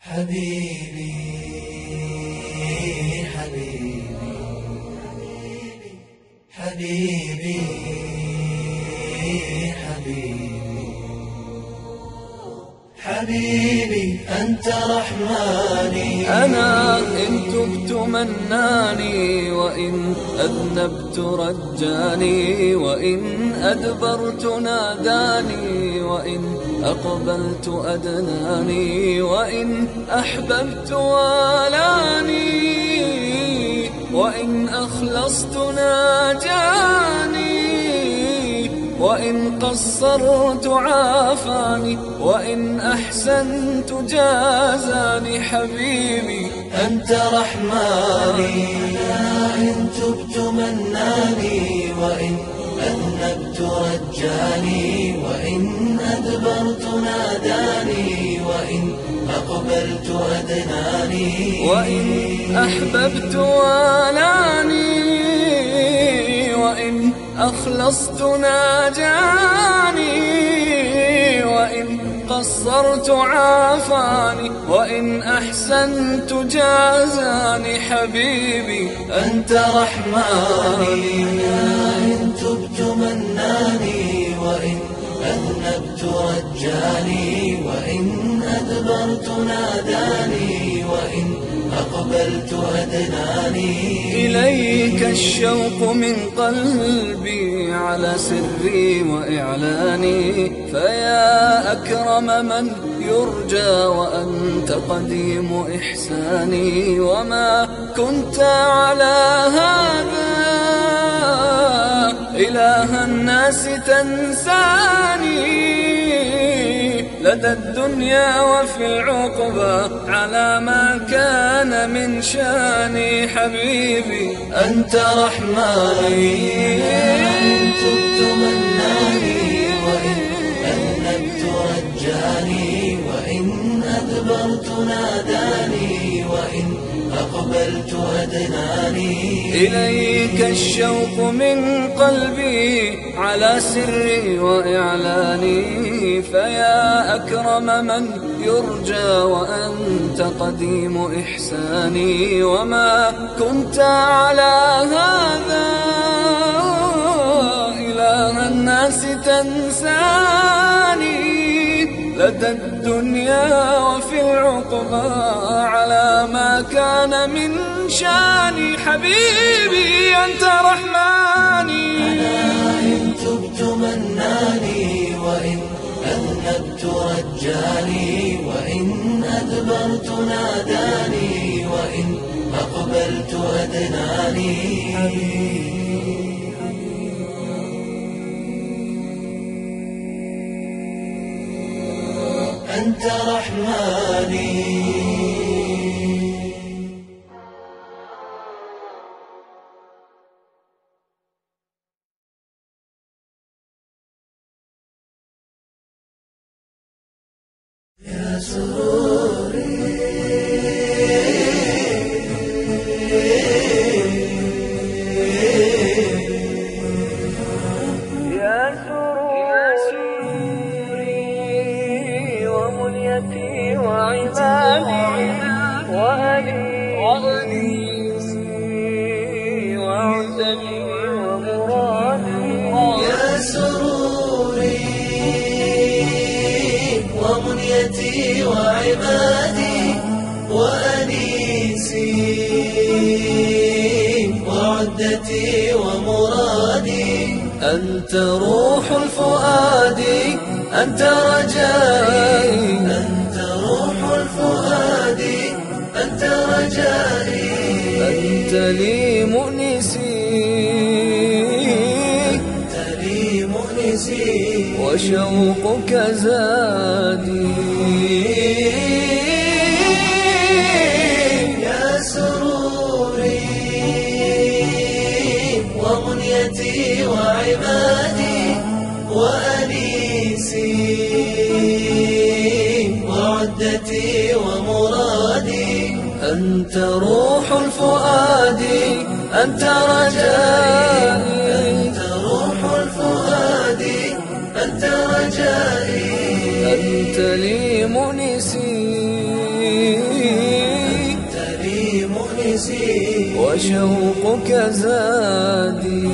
حبيبي حبيبي حبيبي حبيبي حبيبي أنت رحماني. أنا إن تبت مناني وإن أذنبت رجاني وإن أدبرت ناداني وإن أقبلت أدناني وإن أحببت والاني وإن أخلصت ناجاني وإن قصرت عافاني وإن أحسنت جازاني حبيبي أنت رحماني. إن تبت مناني وإن أذنبت رجاني وإن أدبرت ناداني وإن أقبلت أدناني وإن أحببت والاني وإن أخلصت ناجاني قصرت عافاني وإن أحسنت جازاني حبيبي أنت رحماني. إن تبت مناني وإن أذنبت رجاني وإن أدبرت ناداني وإن أقبلت أدناني. إليك الشوق من قلبي على سري وإعلاني. فيا أكرم من يرجى وأنت قديم إحساني. وما كنت على هذا إله الناس تنساني. لدى الدنيا وفي العقبى على ما كان من شاني حبيبي. أنت رحماني وإن أدبرت ناداني. أقبلت أدناني. إليك الشوق من قلبي على سري وإعلاني. فيا أكرم من يرجى وأنت قديم إحساني. وما كنت على هذا إله الناس تنساني. لدى الدنيا وفي العقبى على ما كان من شاني حبيبي أنت رحماني. إن تبت مناني وإن أذنبت رجاني وإن أدبرت ناداني وإن أقبلت أدناني. أنت رحماني. يا أنت روح الفؤاد أنت رجائي. أنت روح الفؤاد أنت رجائي. أنت لي مؤنسي. أنت لي مؤنسي. وشوقك زادي. وعمادي وأنيسي وعدتي ومرادي. أنت روح الفؤاد أنت رجائي. أنت روح الفؤاد أنت رجائي. أنت لي مؤنسي. أنت لي مؤنسي. وشوقك زادي.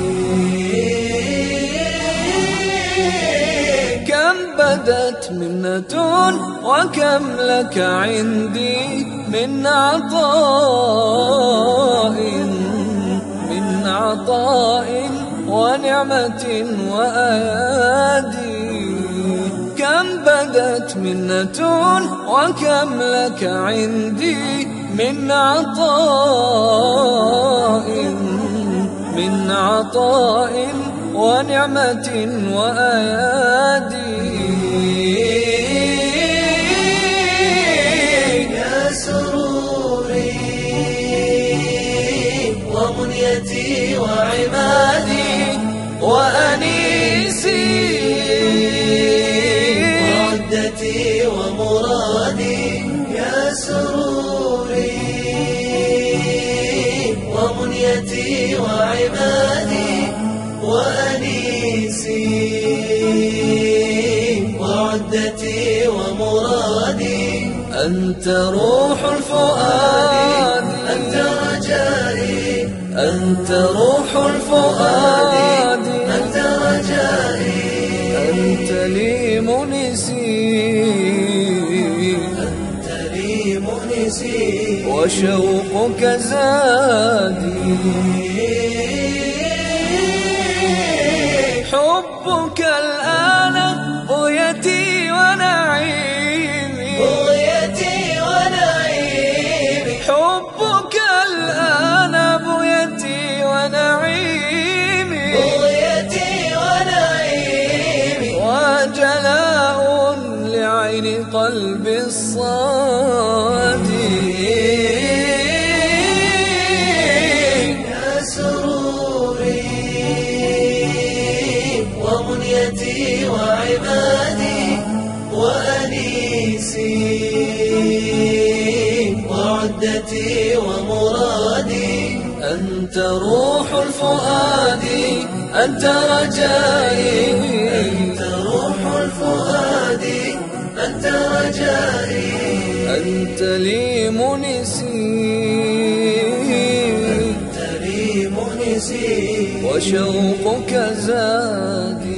وكم لك عندي من عطاء من عطاء ونعمة وأيادي كم بدت منة وكم لك عندي من عطاء من عطاء ونعمة وأيادي وأنيسي وعدتي ومرادي يا سروري. ومنيتي وعمادي وأنيسي. وعدتي ومرادي. أنت روح الفؤاد. أنت رجائي. أنت روح الفؤاد. مؤنسي وشوقك زادي. حبك الآن بغيتي ونعيمي. بغيتي ونعيمي. حبك الآن بغيتي ونعيمي. بغيتي ونعيمي. وجلاء لعين قلبي الصادي أنت روح الفؤاد أنت رجائي. أنت روح الفؤاد أنت رجائي. أنت لي منسي. أنت لي مؤنسي وشوقك زادي.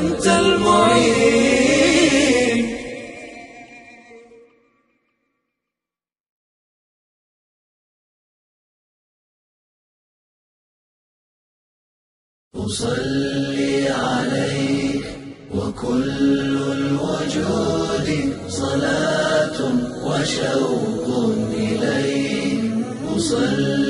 أنت المعين أصلي عليك وكل الوجود صلاة وشوق إليك. أصلي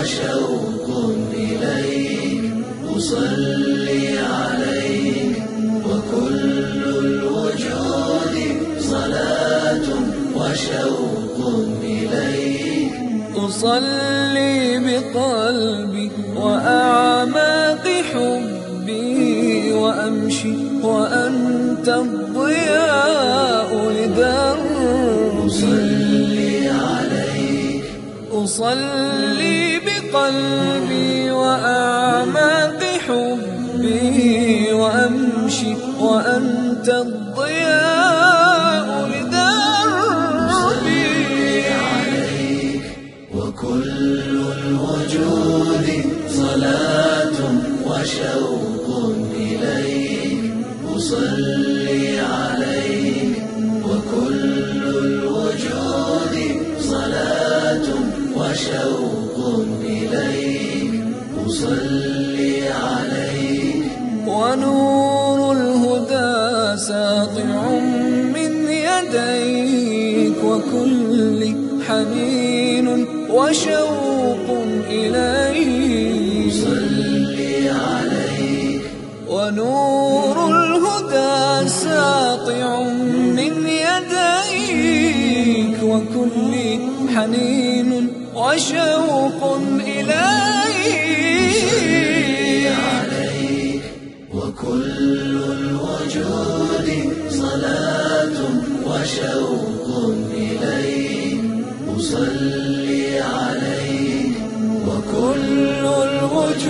وشوق إليك أصلي عليك وكل الوجود صلاة وشوق إليك. أصلي بقلبي وأعماق حبي وأمشي وأنت الضياء لدربي أصلي عليك أصلي بقلبي وأعماق حبي وأمشي وأنت الضياء لدربي. وكل الوجود صلاة وشوق إليك. أصلي عليك. وكل الوجود صلاة وشوق إليك أصلي عليك. ونور الهدى ساطع من يديك وكل حنين وشوق إليك. صلي عليك. ونور الهدى ساطع من يديك وكل حنين وشوق إليك. عليك وكل الوجود صلاة وشوق إليك. أصلي عليك. كل الوجود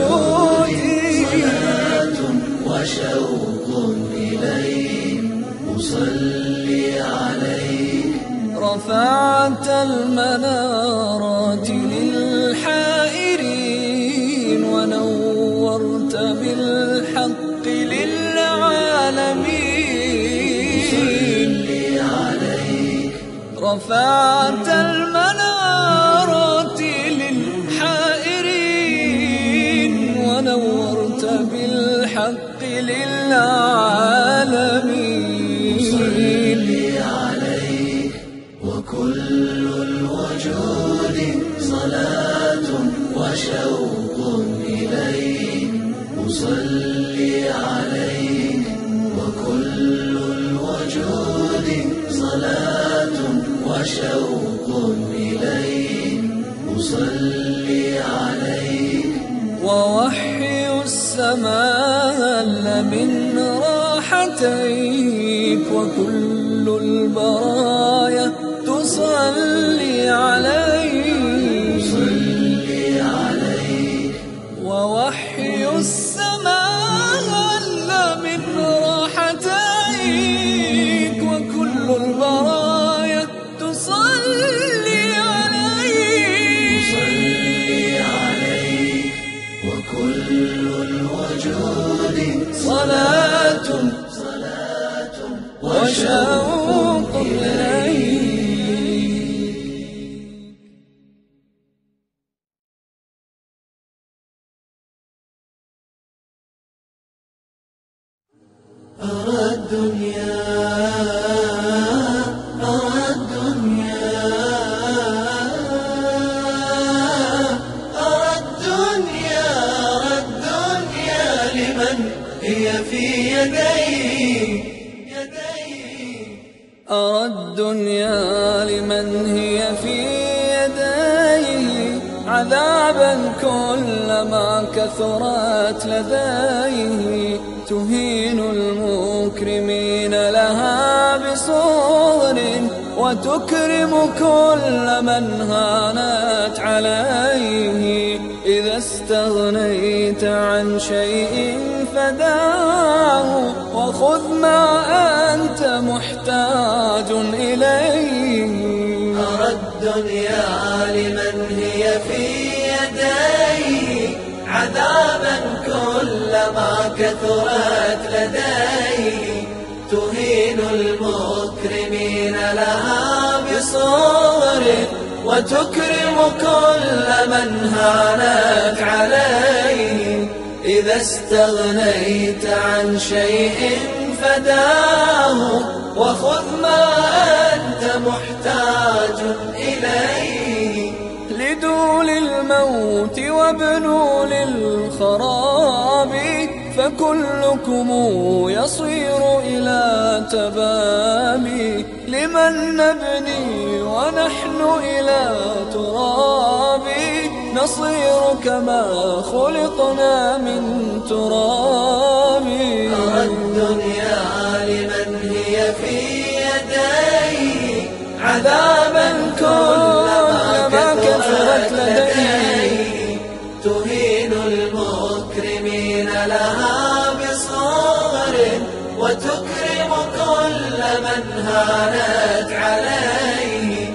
صلاة وشوق إليك. أصلي عليك. رفعت المنارات بالحق للعالمين. عليك رفعت راحتيك وكل البرايا فكلكم يصير إلى تباب لمن نبني ونحن إلى تراب نصير كما خلقنا من تراب. هانت عليه.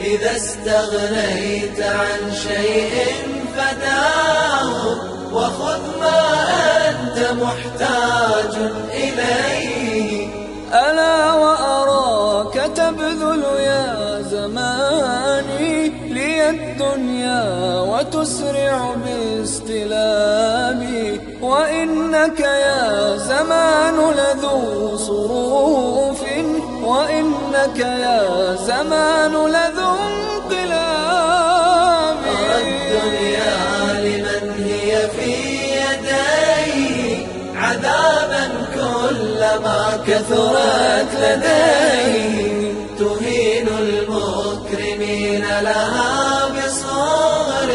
إذا استغنيت عن شيء فداه. وخذ ما أنت محتاج إليه. ألا وأراك تبذل يا زماني لي الدنيا وتسرع باستلامي. وإنك يا زمان لذو صروف وإنك يا زمان لذو انقلاب. الدنيا لمن هي في يديه عذابا كلما كثرت لديه تهين المكرمين لها بصغر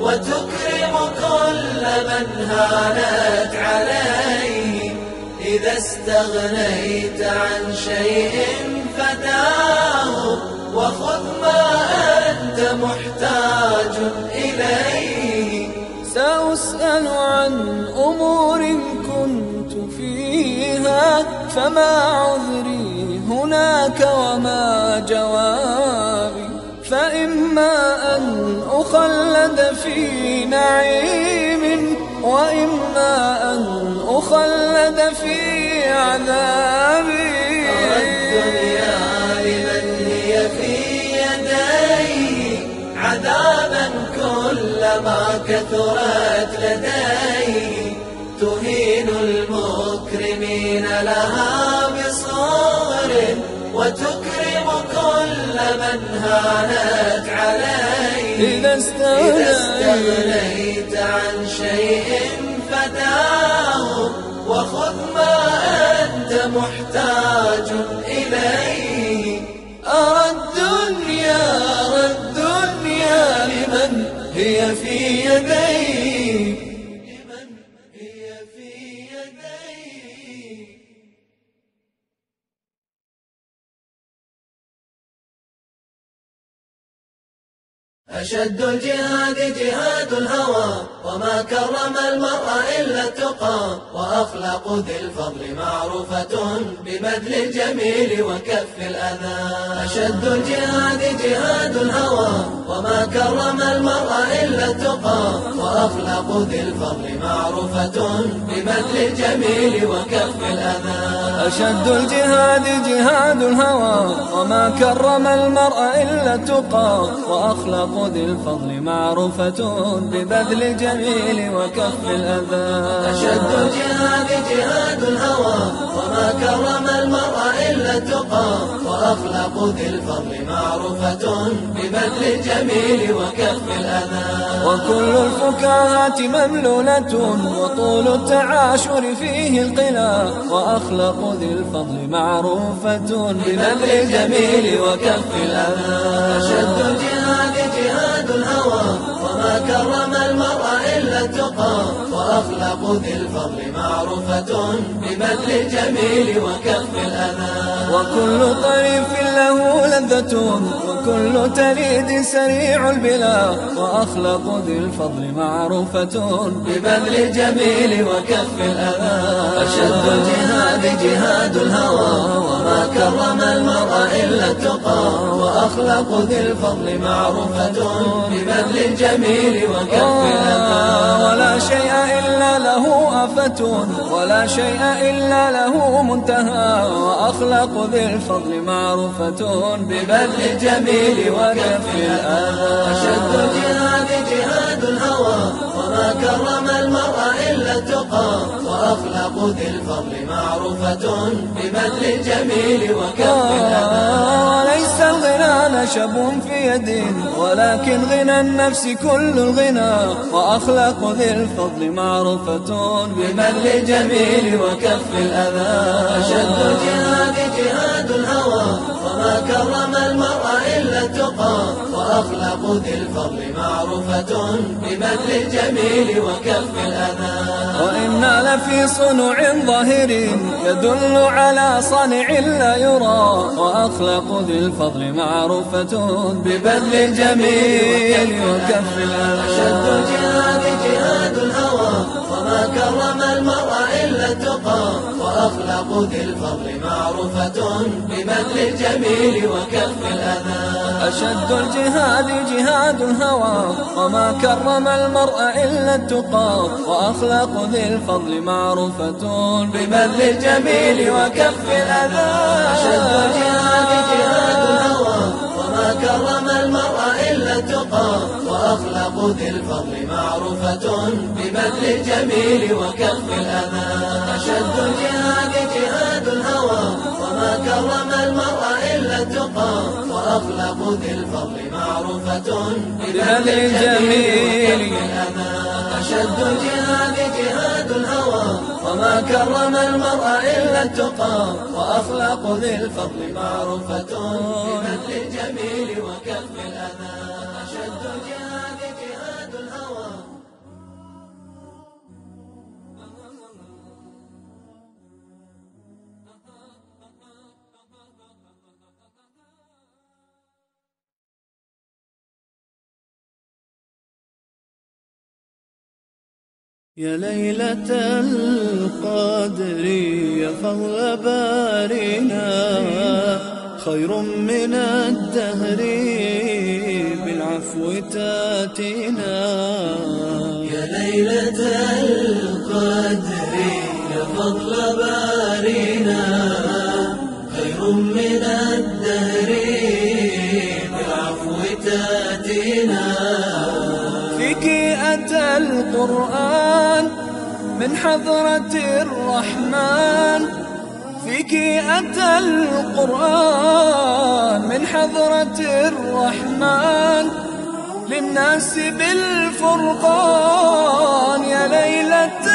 وتكرم كل من هانت عليه إذا استغنيت عن شيء فداه وخذ ما أنت محتاج إليه. سأسأل عن أمور كنت فيها فما عذري هناك وما جوابي. فإما أن أخلد في نعيم وإما أن أخلد في عذابي. الدنيا كلما كثرت لديه تهين المكرمين لها بصغر وتكرم كل من هانت عليه إذا استغنيت. إذا استغنيت عن شيء فداه وخذ ما أنت محتاج إليه. أرى الدنيا أرى الدنيا لمن هي في يديه أشد الجهاد جهاد الهوى وما كرم المرء إلا التقى وأخلاق ذي الفضل معروفة ببذل الجميل وكف الأذى. أشد الجهاد جهاد الهوى وما كرم المرء إلا التقى وأخلاق ذي الفضل معروفة ببذل الجميل وكف الأذى. أشد الجهاد جهاد الهوى وما كرم المرء إلا التقى وأخلاق ذي الفضل معروفة ببذل الجميل وكف الأذى. أشد الجهاد جهاد الهوى وما كرم المرء إلا التقى. وأخلاق ذي الفضل معروفة ببذل الجميل وكف الأذى. وكل الفكاهات مملولة وطول التعاشر فيه القنا وأخلاق ذي الفضل معروفة ببذل الجميل وكف الأذى. أشد الجهاد جهاد الهوى وما كرم المرء إلا التقى وأخلاق ذي الفضل معروفة ببذل الجميل وكف الأذى وكل طريف له لذة وكل تليد سريع البلا. وأخلاق ذي الفضل معروفة ببذل الجميل وكف الأذى أشد الجهاد جهاد الهوى وما كرم المرء إلا التقى. وأخلاق ذي الفضل معروفة ببذل الجميل وكف الأذى ولا شيء إلا له آفة ولا شيء إلا له منتهى وأخلاق ذي الفضل معروفة ببذل الجميل وكف الأذى. أشد الجهاد جهاد الهوى. وما كرم المرء إلا التقى وأخلاق ذي الفضل معروفة ببذل الجميل وكف وليس الغنى نشب في يد ولكن غنى النفس كل الغنى وأخلاق ذي الفضل معروفة ببذل الجميل وكف الأذى. أشد الجهاد جهاد الهوى وما كرم المرء التقى وأخلاق ذي الفضل معروفة ببذل الجميل وكف الأذى. وإنا لفي صنع ظاهر يدل على صنع لا يرى وأخلاق ذي الفضل معروفة ببذل الجميل وكف أشد الأذى الجهاد جهاد الهوى وما كرم المرء التقى وأخلاق ذي الفضل معروفة ببذل الجميل وكف الأذى. أشد الجهاد جهاد الهوى وما كرم المرء إلا التقى وأخلاق ذي الفضل معروفة ببذل الجميل وكف الأذى. أشد الجهاد جهاد الهوى وما كرم المرء إلا التقى وأخلاق ذي الفضل معروفة ببذل الجميل وكف الأذى. وأخلاق ذي الفضل معروفة وكف الأذى أشد الجهاد جهاد الهوى وما كرم المرء إلا التقى. وأخلاق ذي الفضل معروفة ببذل الجميل يا ليلة القدر يا فضل بارنا. خير من الدهر بالعفو تاتينا. يا ليلة القدر القرآن من حضرة الرحمن. فيك أتى القرآن من حضرة الرحمن. للناس بالفرقان يا ليلة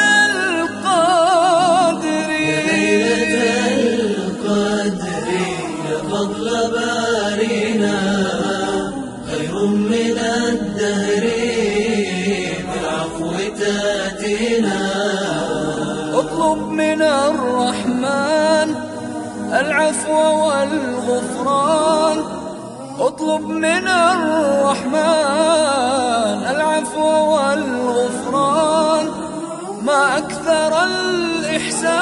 من الرحمن. العفو والغفران. اطلب من الرحمن. العفو والغفران. ما أكثر الإحسان.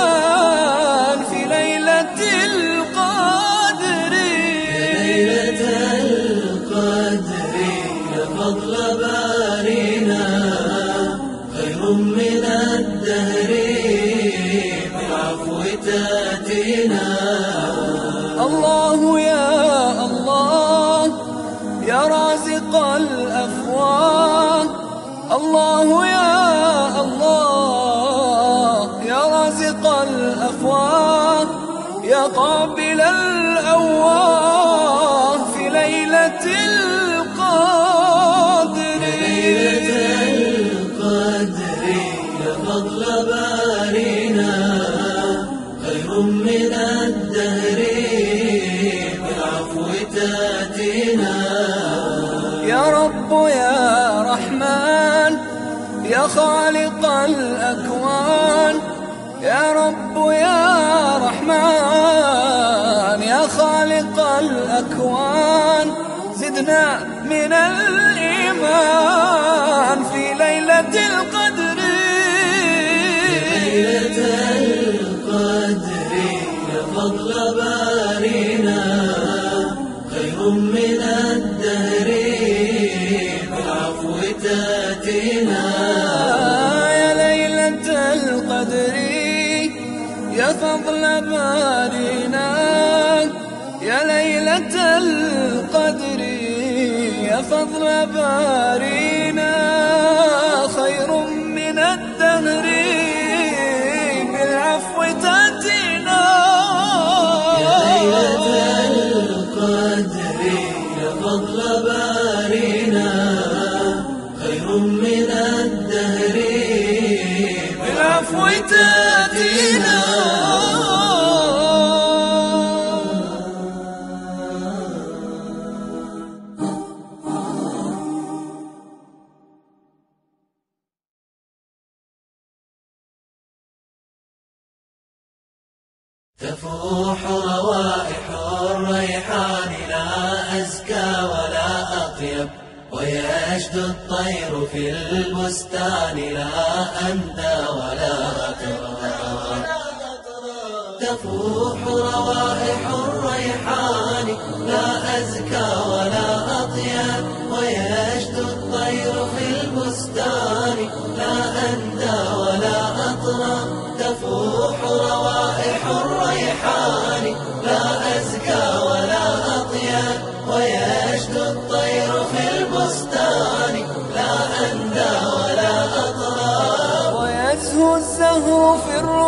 تاتينا الله يا الله يا رازق الأفواه. الله يا الله يا رازق الأفواه. يا قابل زدنا من الإيمان في ليلة القدر. ليلة القدر يا فضل بارنا خير من الدهر بالعفو تاتينا يا ليلة القدر يا فضل بارنا يا ليلة القدر يا فضل البستان لا أندى ولا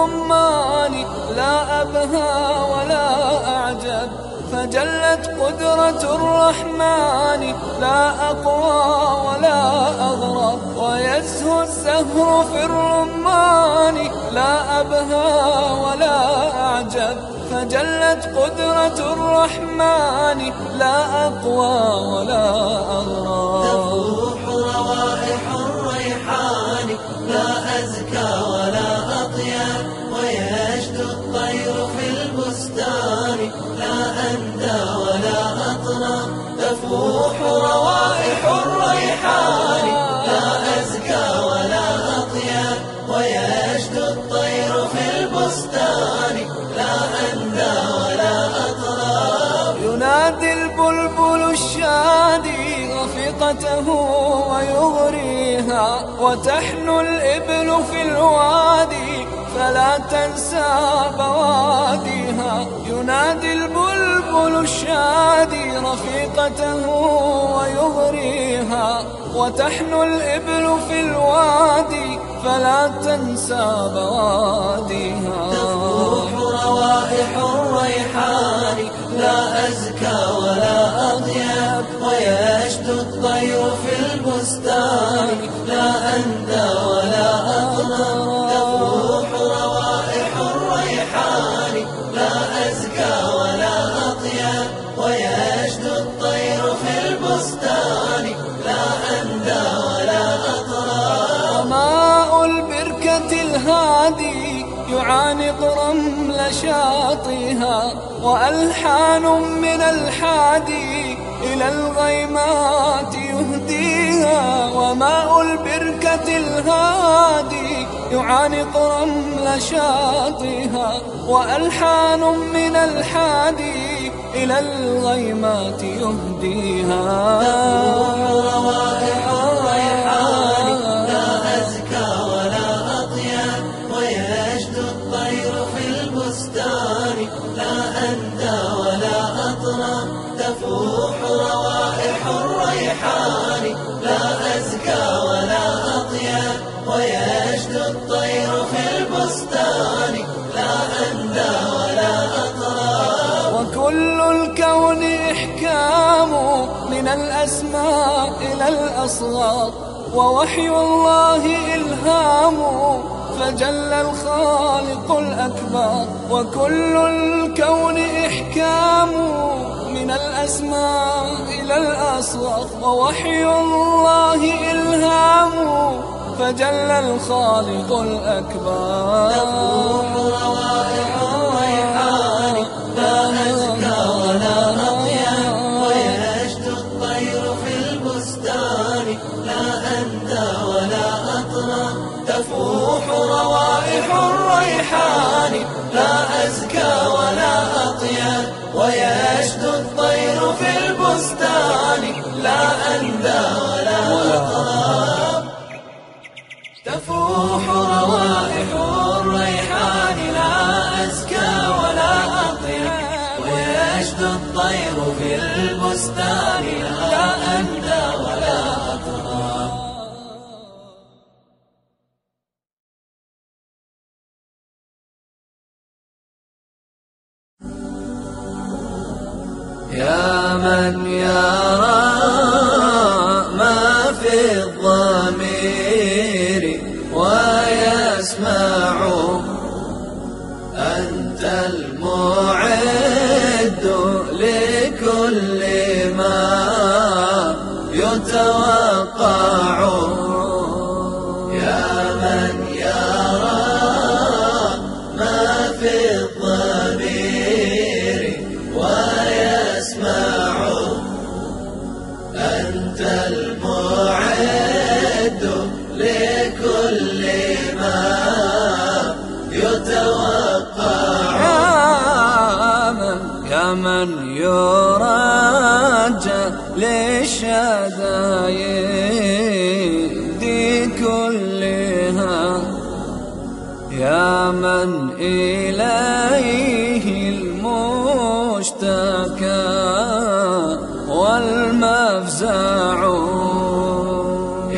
الرمان لا أبهى ولا أعجب. فجلت قدرة الرحمن لا أقوى ولا أغرب. ويزهو الزهر في الرمان لا أبهى ولا أعجب. فجلت قدرة الرحمن لا أقوى ولا أغرب. تفوح روائح الريحان. تفوح روائح الريحان. لا أزكى ولا أطيب ويشدو الطير في البستان. لا أندى ولا أطرى ينادي البلبل الشادي رفيقته ويغريها. وتحنو الإبل في الوادي. فلا تنسى بواديها. ينادي البلبل الشادي رفيقته ويغريها. وتحنو الإبل في الوادي فلا تنسى بواديها. تفوح روائح الريحان لا أزكى ولا أطيب ويشدو الطير في البستان لا أندى ولا يعانق رمل شاطئها وألحان من الحادي إلى الغيمات يهديها وماء البركة الهادي يعانق رمل شاطئها وألحان من الحادي إلى الغيمات يهديها. إلى الأصغار ووحي الله إلهام فجل الخالق الأكبر وكل الكون إحكام. من الأسماء إلى الأصغر ووحي الله إلهام فجل الخالق الأكبر. روائح الريحان لا أزكى ولا أطيب ويشدو الطير في البستان لا أندى ولا أطرى تفوح روائح الريحان لا أزكى ولا أطيب ويشدو الطير في البستان لا يا من يرى الشدايد كلها. يا من إليه المشتكى والمفزع.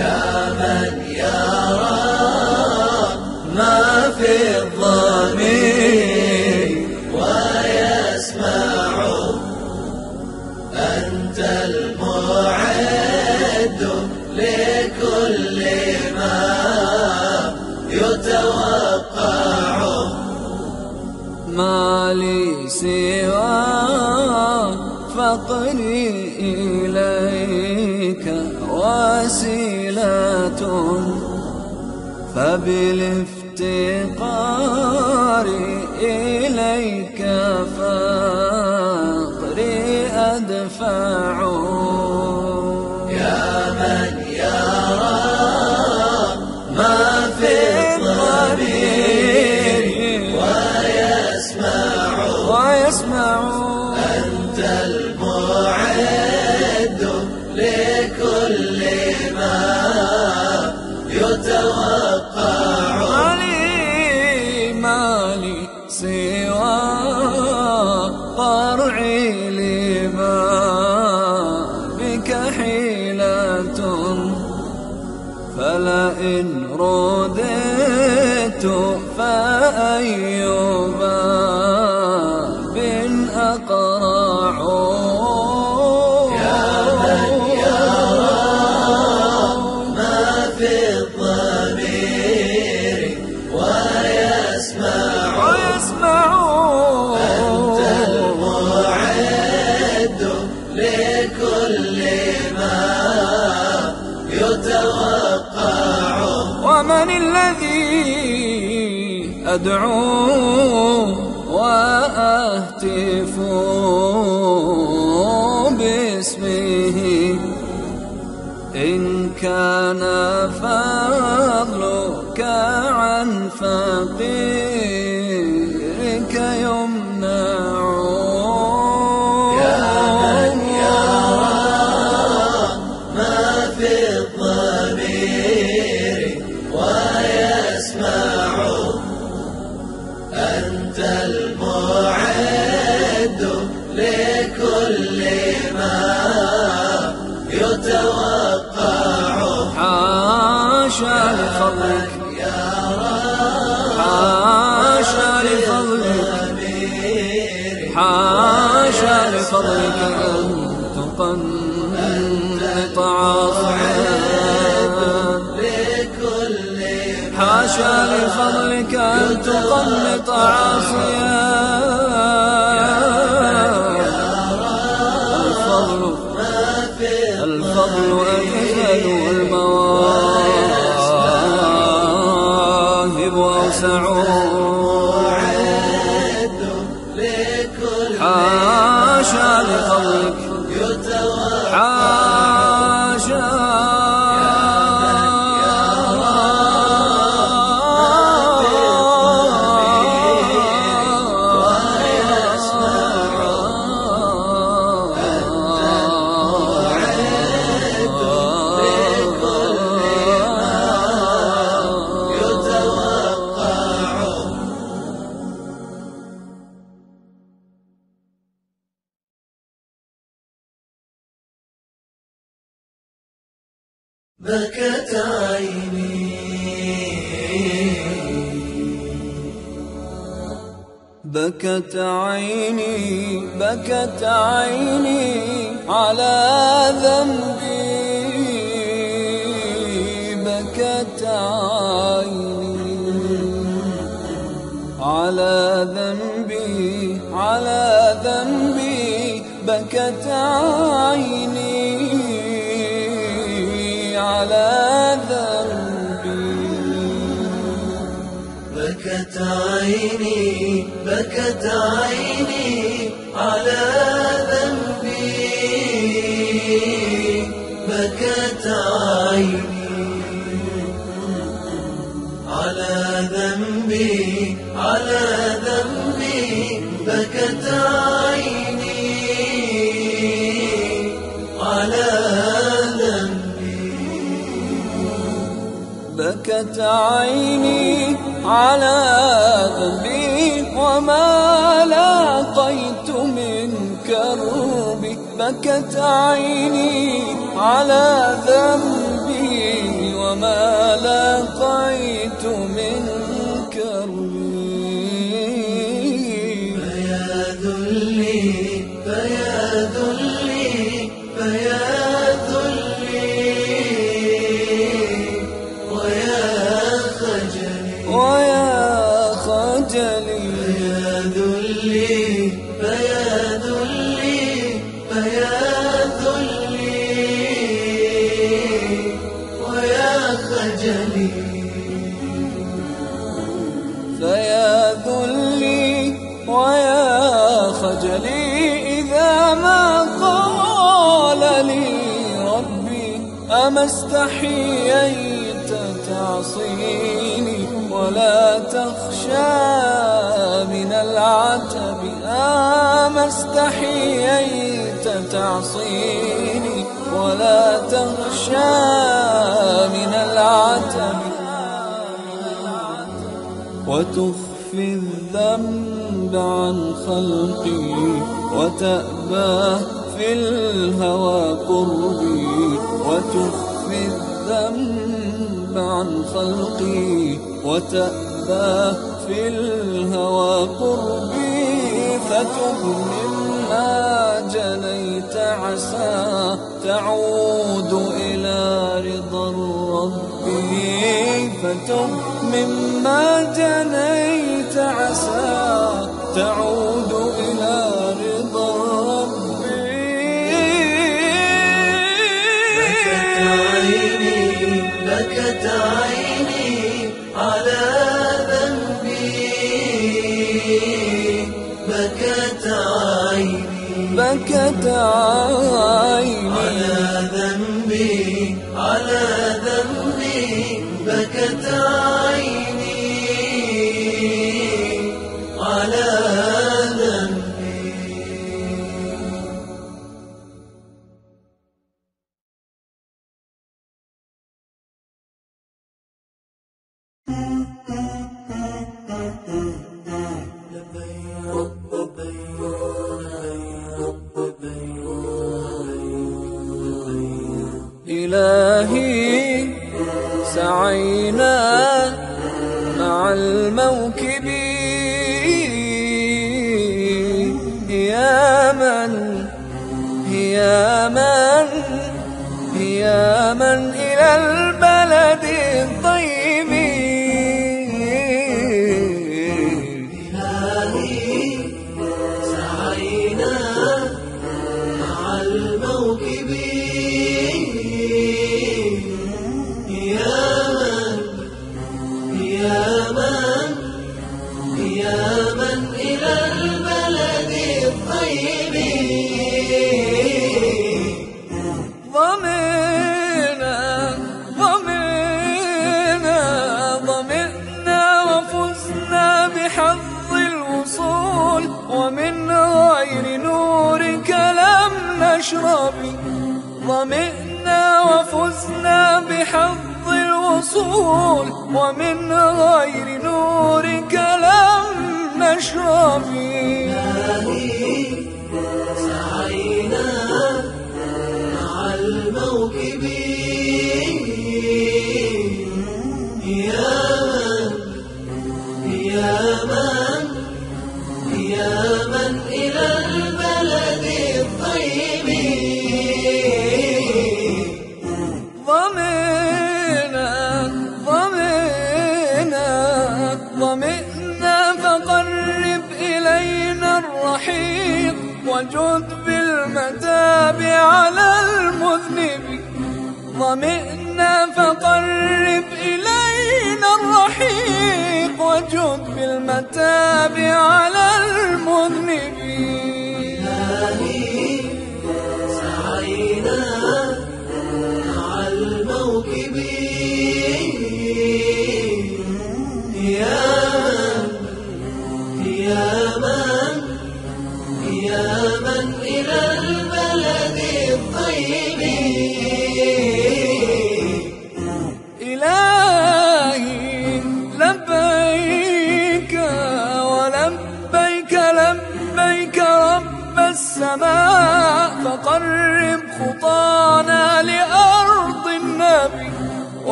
يا من يرى ما في سوى فقري إليك وسيلة. فبالافتقار إليك فأيوب أدعو وأهتف باسمه. إن كان فضلك عن فقير فضلك أن تقنط حاشا لفضلك أن تقنط عاصيا الفضل الفضل أن